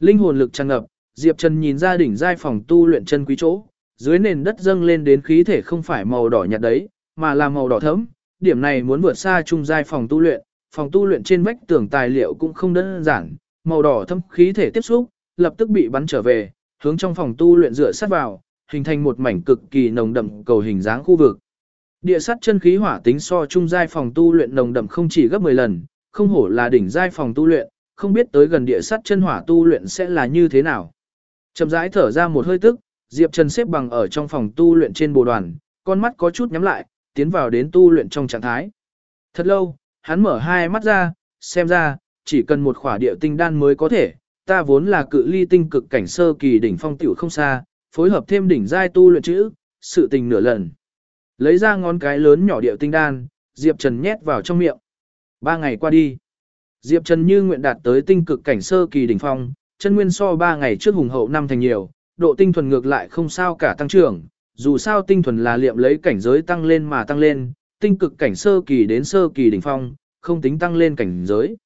Linh hồn lực tràn ngập, Diệp Trần nhìn ra đỉnh giai phòng tu luyện chân quý chỗ, dưới nền đất dâng lên đến khí thể không phải màu đỏ nhạt đấy, mà là màu đỏ thẫm, điểm này muốn vượt xa trung giai phòng tu luyện, phòng tu luyện trên vách tường tài liệu cũng không đơn giản, màu đỏ thâm khí thể tiếp xúc, lập tức bị bắn trở về, hướng trong phòng tu luyện dựa sát vào, hình thành một mảnh cực kỳ nồng đậm cầu hình dáng khu vực. Địa sắt chân khí hỏa tính so trung giai phòng tu luyện nồng đậm không chỉ gấp 10 lần, không hổ là đỉnh giai phòng tu luyện, không biết tới gần địa sắt chân hỏa tu luyện sẽ là như thế nào. Chậm rãi thở ra một hơi tức, Diệp Trần xếp bằng ở trong phòng tu luyện trên bồ đoàn, con mắt có chút nhắm lại, tiến vào đến tu luyện trong trạng thái. Thật lâu, hắn mở hai mắt ra, xem ra, chỉ cần một khỏa địa tinh đan mới có thể, ta vốn là cự ly tinh cực cảnh sơ kỳ đỉnh phong tiểu không xa, phối hợp thêm đỉnh giai tu luyện chữ, sự tình nửa lần. Lấy ra ngón cái lớn nhỏ địa tinh đan, Diệp Trần nhét vào trong miệng. Ba ngày qua đi, Diệp Trần như nguyện đạt tới tinh cực cảnh sơ kỳ đỉnh phong, chân nguyên so ba ngày trước hùng hậu năm thành nhiều, độ tinh thuần ngược lại không sao cả tăng trưởng, dù sao tinh thuần là liệm lấy cảnh giới tăng lên mà tăng lên, tinh cực cảnh sơ kỳ đến sơ kỳ đỉnh phong, không tính tăng lên cảnh giới.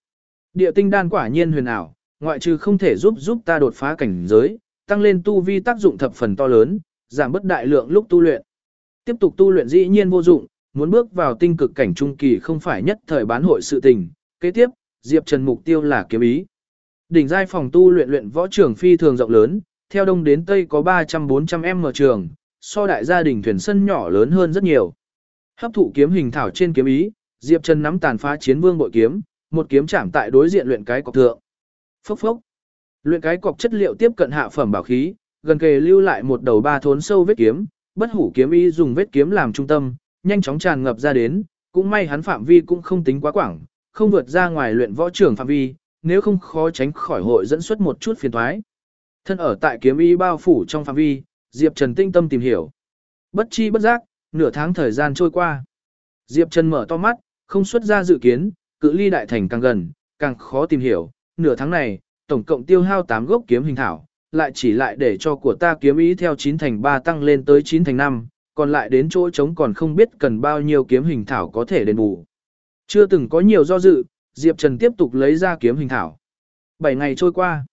Địa tinh đan quả nhiên huyền ảo, ngoại trừ không thể giúp giúp ta đột phá cảnh giới, tăng lên tu vi tác dụng thập phần to lớn, giảm bất đại lượng lúc tu luyện. Tiếp tục tu luyện dĩ nhiên vô dụng, muốn bước vào tinh cực cảnh trung kỳ không phải nhất thời bán hội sự tình. Kế tiếp, Diệp Trần mục tiêu là kiếm ý. Đỉnh giai phòng tu luyện luyện võ trường phi thường rộng lớn, theo đông đến tây có 300-400 m trường, so đại gia đình thuyền sân nhỏ lớn hơn rất nhiều. Hấp thụ kiếm hình thảo trên kiếm ý, Diệp Trần nắm tàn phá chiến vương bội kiếm, một kiếm chạm tại đối diện luyện cái cọc thượng. Phốc phốc. Luyện cái cọc chất liệu tiếp cận hạ phẩm bảo khí, gần kề lưu lại một đầu ba thốn sâu vết kiếm, bất hủ kiếm ý dùng vết kiếm làm trung tâm, nhanh chóng tràn ngập ra đến, cũng may hắn phạm vi cũng không tính quá quảng, không vượt ra ngoài luyện võ trường phạm vi, nếu không khó tránh khỏi hội dẫn xuất một chút phiền toái. Thân ở tại kiếm y bao phủ trong phạm vi, Diệp Trần tinh tâm tìm hiểu. Bất chi bất giác, nửa tháng thời gian trôi qua. Diệp Trần mở to mắt, không xuất ra dự kiến, cự ly đại thành càng gần, càng khó tìm hiểu. Nửa tháng này, tổng cộng tiêu hao 8 gốc kiếm hình thảo, lại chỉ lại để cho của ta kiếm ý theo 9 thành 3 tăng lên tới 9 thành 5, còn lại đến chỗ trống còn không biết cần bao nhiêu kiếm hình thảo có thể đền bù. Chưa từng có nhiều do dự, Diệp Trần tiếp tục lấy ra kiếm hình thảo. 7 ngày trôi qua,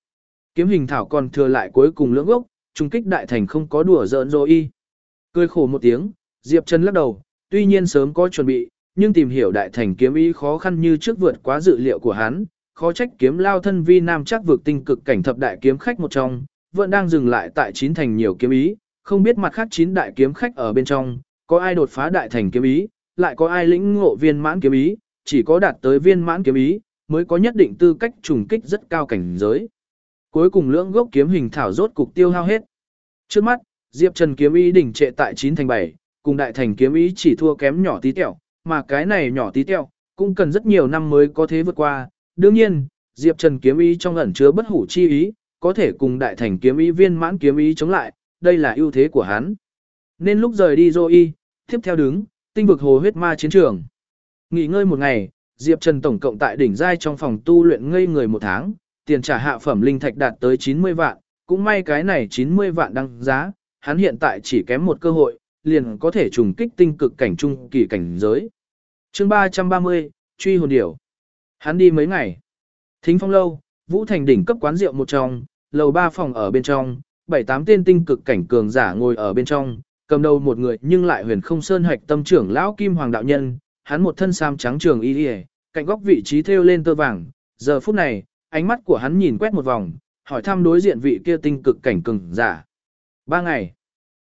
kiếm hình thảo còn thừa lại cuối cùng lưỡng gốc, trung kích đại thành không có đùa giỡn rồi y. Cười khổ một tiếng, Diệp Trần lắc đầu, tuy nhiên sớm có chuẩn bị, nhưng tìm hiểu đại thành kiếm ý khó khăn như trước vượt quá dự liệu của hắn, khó trách kiếm lao thân vi nam chắc vượt tinh cực cảnh thập đại kiếm khách một trong, vẫn đang dừng lại tại chín thành nhiều kiếm ý, không biết mặt khác chín đại kiếm khách ở bên trong, có ai đột phá đại thành kiếm ý, lại có ai lĩnh ngộ viên mãn kiếm ý, chỉ có đạt tới viên mãn kiếm ý, mới có nhất định tư cách trùng kích rất cao cảnh giới. Cuối cùng lưỡng gốc kiếm hình thảo rốt cục tiêu hao hết. Trước mắt, Diệp Trần kiếm ý đỉnh trệ tại 9 thành 7, cùng đại thành kiếm ý chỉ thua kém nhỏ tí tẹo, mà cái này nhỏ tí tẹo, cũng cần rất nhiều năm mới có thế vượt qua. Đương nhiên, Diệp Trần kiếm ý trong ẩn chứa bất hủ chi ý, có thể cùng đại thành kiếm ý viên mãn kiếm ý chống lại, đây là ưu thế của hắn. Nên lúc rời đi Dô Y, tiếp theo đứng, tinh vực hồ huyết ma chiến trường. Nghỉ ngơi một ngày, Diệp Trần tổng cộng tại đỉnh giai trong phòng tu luyện ngây người một tháng, tiền trả hạ phẩm linh thạch đạt tới 90 vạn, cũng may cái này 90 vạn đăng giá, hắn hiện tại chỉ kém một cơ hội, liền có thể trùng kích tinh cực cảnh trung kỳ cảnh giới. chương 330, truy hồn điểu. Hắn đi mấy ngày. Thính phong lâu, Vũ Thành đỉnh cấp quán rượu một trong, lầu ba phòng ở bên trong, bảy tám tên tinh cực cảnh cường giả ngồi ở bên trong, cầm đầu một người nhưng lại huyền không sơn hạch tâm trưởng lão kim hoàng đạo nhân, hắn một thân sam trắng trường y y, cạnh góc vị trí thêu lên tơ vàng, giờ phút này, ánh mắt của hắn nhìn quét một vòng, hỏi thăm đối diện vị kia tinh cực cảnh cường giả. Ba ngày.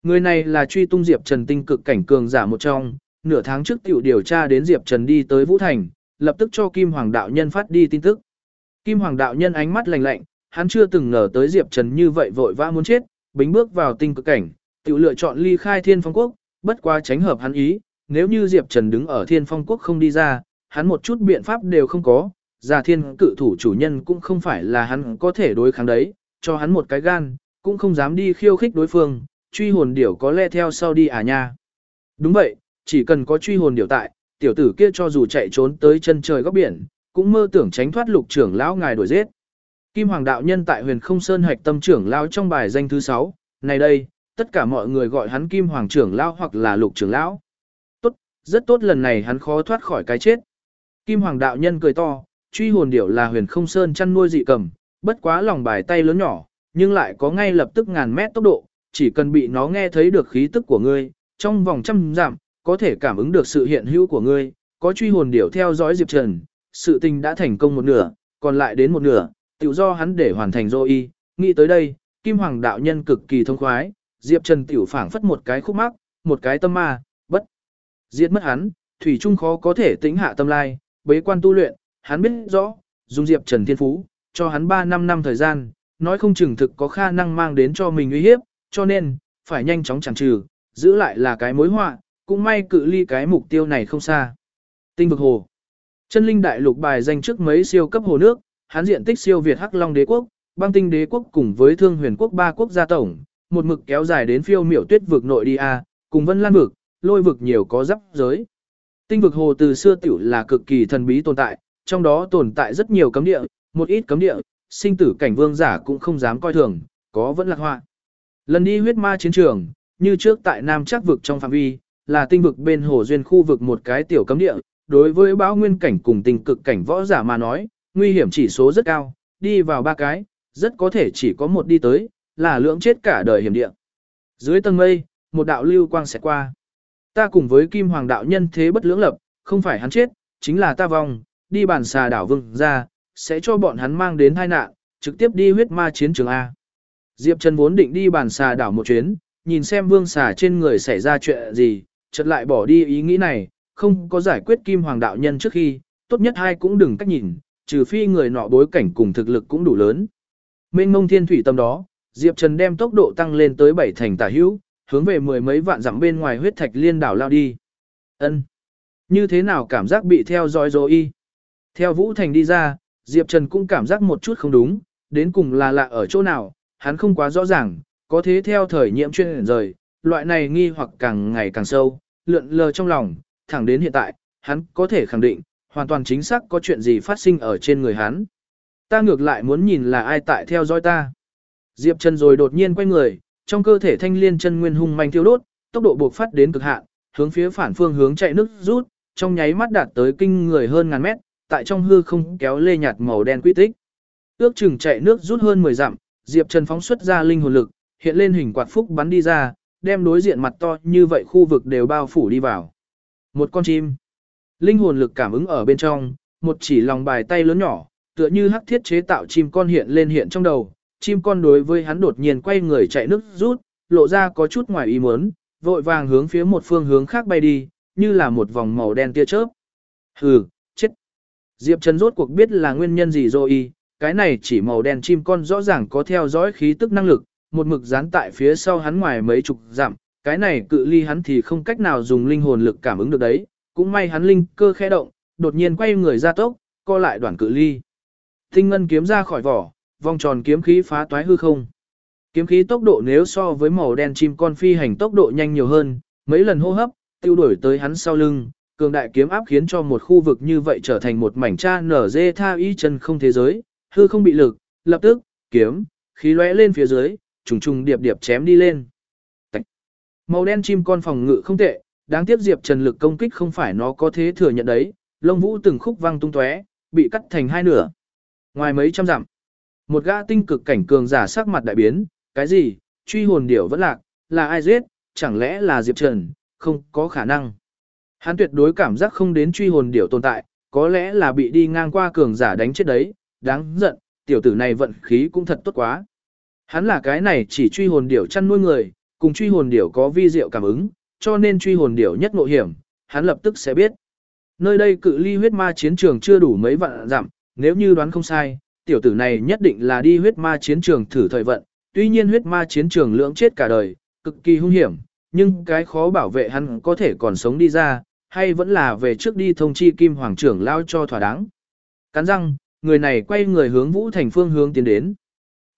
Người này là truy tung Diệp Trần tinh cực cảnh cường giả một trong, nửa tháng trước tiểu điều tra đến Diệp Trần đi tới Vũ Thành, lập tức cho Kim Hoàng đạo nhân phát đi tin tức. Kim Hoàng đạo nhân ánh mắt lạnh lạnh, hắn chưa từng ngờ tới Diệp Trần như vậy vội vã muốn chết, bính bước vào tinh cực cảnh, tiểu lựa chọn ly khai Thiên Phong Quốc, bất quá tránh hợp hắn ý, nếu như Diệp Trần đứng ở Thiên Phong Quốc không đi ra, hắn một chút biện pháp đều không có, giả thiên cự thủ chủ nhân cũng không phải là hắn có thể đối kháng đấy, cho hắn một cái gan, cũng không dám đi khiêu khích đối phương, truy hồn điểu có lẽ theo sau đi à nha. Đúng vậy, chỉ cần có truy hồn điểu tại, tiểu tử kia cho dù chạy trốn tới chân trời góc biển, cũng mơ tưởng tránh thoát lục trưởng lão ngài đuổi giết. Kim Hoàng đạo nhân tại huyền không sơn hạch tâm trưởng lão trong bài danh thứ 6, này đây, tất cả mọi người gọi hắn Kim Hoàng trưởng lão hoặc là lục trưởng lão. Tốt, rất tốt lần này hắn khó thoát khỏi cái chết. Kim Hoàng đạo nhân cười to, truy hồn điểu là huyền không sơn chăn nuôi dị cầm, bất quá lòng bài tay lớn nhỏ, nhưng lại có ngay lập tức ngàn mét tốc độ, chỉ cần bị nó nghe thấy được khí tức của ngươi, trong vòng trăm giảm, có thể cảm ứng được sự hiện hữu của ngươi, có truy hồn điểu theo dõi Diệp Trần, sự tình đã thành công một nửa, còn lại đến một nửa, tự do hắn để hoàn thành dô y, nghĩ tới đây, Kim Hoàng đạo nhân cực kỳ thông khoái, Diệp Trần tiểu phảng phất một cái khúc mắc, một cái tâm ma, bất. Diệt mất hắn, thủy trung khó có thể tĩnh hạ tâm lai, bế quan tu luyện, hắn biết rõ, dùng Diệp Trần thiên phú, cho hắn 3 năm năm thời gian, nói không chừng thực có khả năng mang đến cho mình uy hiếp, cho nên, phải nhanh chóng chẳng trừ, giữ lại là cái mối họa, cũng may cự ly cái mục tiêu này không xa. Tinh vực hồ. Chân linh đại lục bài danh trước mấy siêu cấp hồ nước, hắn diện tích siêu Việt Hắc Long đế quốc, băng tinh đế quốc cùng với thương huyền quốc ba quốc gia tổng, một mực kéo dài đến phiêu miểu tuyết vực nội đi a, cùng vân lan vực, lôi vực nhiều có giáp giới. Tinh vực hồ từ xưa tiểu là cực kỳ thần bí tồn tại, trong đó tồn tại rất nhiều cấm địa, một ít cấm địa, sinh tử cảnh vương giả cũng không dám coi thường, có vẫn lạc họa. Lần đi huyết ma chiến trường, như trước tại Nam Chắc vực trong phạm vi, là tinh vực bên hồ duyên khu vực một cái tiểu cấm địa, đối với bão nguyên cảnh cùng tình cực cảnh võ giả mà nói, nguy hiểm chỉ số rất cao, đi vào ba cái, rất có thể chỉ có một đi tới, là lưỡng chết cả đời hiểm địa. Dưới tầng mây, một đạo lưu quang sẽ qua. Ta cùng với Kim Hoàng đạo nhân thế bất lưỡng lập, không phải hắn chết, chính là ta vong, đi bản xà đảo vương ra, sẽ cho bọn hắn mang đến tai nạn, trực tiếp đi huyết ma chiến trường A. Diệp Trần vốn định đi bản xà đảo một chuyến, nhìn xem vương xà trên người xảy ra chuyện gì, chợt lại bỏ đi ý nghĩ này, không có giải quyết kim hoàng đạo nhân trước khi, tốt nhất hai cũng đừng cách nhìn, trừ phi người nọ bối cảnh cùng thực lực cũng đủ lớn. Mênh mông thiên thủy tâm đó, Diệp Trần đem tốc độ tăng lên tới bảy thành tả hữu, hướng về mười mấy vạn dặm bên ngoài huyết thạch liên đảo lao đi. Ân, Như thế nào cảm giác bị theo dõi rồi y? Theo Vũ Thành đi ra, Diệp Trần cũng cảm giác một chút không đúng, đến cùng là lạ ở chỗ nào, hắn không quá rõ ràng, có thế theo thời nhiễm chuyên rời, loại này nghi hoặc càng ngày càng sâu, lượn lờ trong lòng, thẳng đến hiện tại, hắn có thể khẳng định, hoàn toàn chính xác có chuyện gì phát sinh ở trên người hắn. Ta ngược lại muốn nhìn là ai tại theo dõi ta. Diệp Trần rồi đột nhiên quay người, trong cơ thể thanh liên chân nguyên hung manh thiêu đốt, tốc độ buộc phát đến cực hạn, hướng phía phản phương hướng chạy nước rút, trong nháy mắt đạt tới kinh người hơn ngàn mét, tại trong hư không kéo lê nhạt màu đen quy tích. Ước chừng chạy nước rút hơn 10 dặm, Diệp Trần phóng xuất ra linh hồn lực, hiện lên hình quạt phúc bắn đi ra, đem đối diện mặt to như vậy khu vực đều bao phủ đi vào. Một con chim. Linh hồn lực cảm ứng ở bên trong, một chỉ lòng bài tay lớn nhỏ, tựa như hắc thiết chế tạo chim con hiện lên hiện trong đầu. Chim con đối với hắn đột nhiên quay người chạy nước rút, lộ ra có chút ngoài ý muốn, vội vàng hướng phía một phương hướng khác bay đi, như là một vòng màu đen tia chớp. Hừ, chết. Diệp Trần rốt cuộc biết là nguyên nhân gì rồi cái này chỉ màu đen chim con rõ ràng có theo dõi khí tức năng lực, một mực dán tại phía sau hắn ngoài mấy chục dặm, cái này cự ly hắn thì không cách nào dùng linh hồn lực cảm ứng được đấy, cũng may hắn linh cơ khẽ động, đột nhiên quay người ra tốc, co lại đoạn cự ly. Tinh ngân kiếm ra khỏi vỏ, vòng tròn kiếm khí phá toái hư không. Kiếm khí tốc độ nếu so với màu đen chim con phi hành tốc độ nhanh nhiều hơn, mấy lần hô hấp, tiêu đuổi tới hắn sau lưng, cường đại kiếm áp khiến cho một khu vực như vậy trở thành một mảnh cha nở dê tha y chân không thế giới, hư không bị lực, lập tức, kiếm, khí lóe lên phía dưới, trùng trùng điệp điệp chém đi lên. Tạch. Màu đen chim con phòng ngự không tệ, đáng tiếc Diệp Trần lực công kích không phải nó có thế thừa nhận đấy, lông vũ từng khúc văng tung tóe, bị cắt thành hai nửa. Ngoài mấy trăm dặm, một gã tinh cực cảnh cường giả sắc mặt đại biến, cái gì? Truy hồn điểu vẫn lạc, là ai giết? Chẳng lẽ là Diệp Trần? Không có khả năng. Hắn tuyệt đối cảm giác không đến truy hồn điểu tồn tại, có lẽ là bị đi ngang qua cường giả đánh chết đấy, đáng giận, tiểu tử này vận khí cũng thật tốt quá. Hắn là cái này chỉ truy hồn điểu chăn nuôi người, cùng truy hồn điểu có vi diệu cảm ứng, cho nên truy hồn điểu nhất ngộ hiểm, hắn lập tức sẽ biết. Nơi đây cự ly huyết ma chiến trường chưa đủ mấy vạn dặm, nếu như đoán không sai, tiểu tử này nhất định là đi huyết ma chiến trường thử thời vận, tuy nhiên huyết ma chiến trường lưỡng chết cả đời, cực kỳ hung hiểm, nhưng cái khó bảo vệ hắn có thể còn sống đi ra, hay vẫn là về trước đi thông chi kim hoàng trưởng lao cho thỏa đáng. Cắn răng, người này quay người hướng vũ thành phương hướng tiến đến.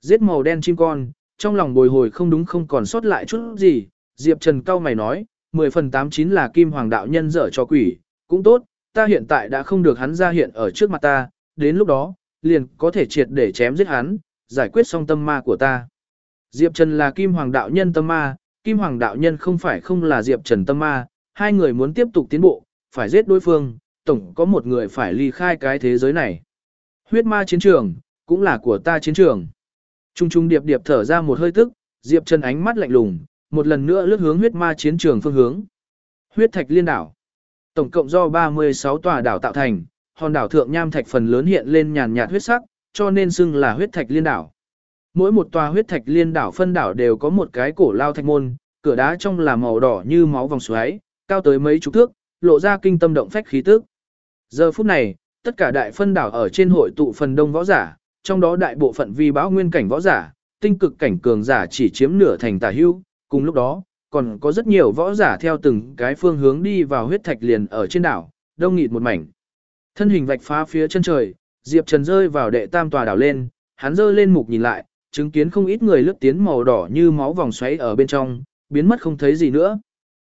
Giết màu đen chim con, trong lòng bồi hồi không đúng không còn sót lại chút gì, Diệp Trần cao mày nói, 10 phần 89 là kim hoàng đạo nhân dở cho quỷ, cũng tốt, ta hiện tại đã không được hắn ra hiện ở trước mặt ta, đến lúc đó, liền có thể triệt để chém giết hắn, giải quyết xong tâm ma của ta. Diệp Trần là kim hoàng đạo nhân tâm ma, kim hoàng đạo nhân không phải không là Diệp Trần tâm ma, hai người muốn tiếp tục tiến bộ, phải giết đối phương, tổng có một người phải ly khai cái thế giới này. Huyết ma chiến trường, cũng là của ta chiến trường. Trung trung điệp điệp thở ra một hơi tức, Diệp Trần ánh mắt lạnh lùng, một lần nữa lướt hướng huyết ma chiến trường phương hướng. Huyết thạch liên đảo. Tổng cộng do 36 tòa đảo tạo thành, hòn đảo thượng nham thạch phần lớn hiện lên nhàn nhạt huyết sắc, cho nên xưng là huyết thạch liên đảo. Mỗi một tòa huyết thạch liên đảo phân đảo đều có một cái cổ lao thạch môn, cửa đá trong là màu đỏ như máu vòng xoáy, cao tới mấy chục thước, lộ ra kinh tâm động phách khí tức. Giờ phút này, tất cả đại phân đảo ở trên hội tụ phần đông võ giả, trong đó đại bộ phận vi báo nguyên cảnh võ giả, tinh cực cảnh cường giả chỉ chiếm nửa thành tà hưu, cùng lúc đó, còn có rất nhiều võ giả theo từng cái phương hướng đi vào huyết thạch liền ở trên đảo, đông nghịt một mảnh. Thân hình vạch phá phía chân trời, Diệp Trần rơi vào đệ tam tòa đảo lên, hắn rơi lên mục nhìn lại, chứng kiến không ít người lướt tiến màu đỏ như máu vòng xoáy ở bên trong, biến mất không thấy gì nữa.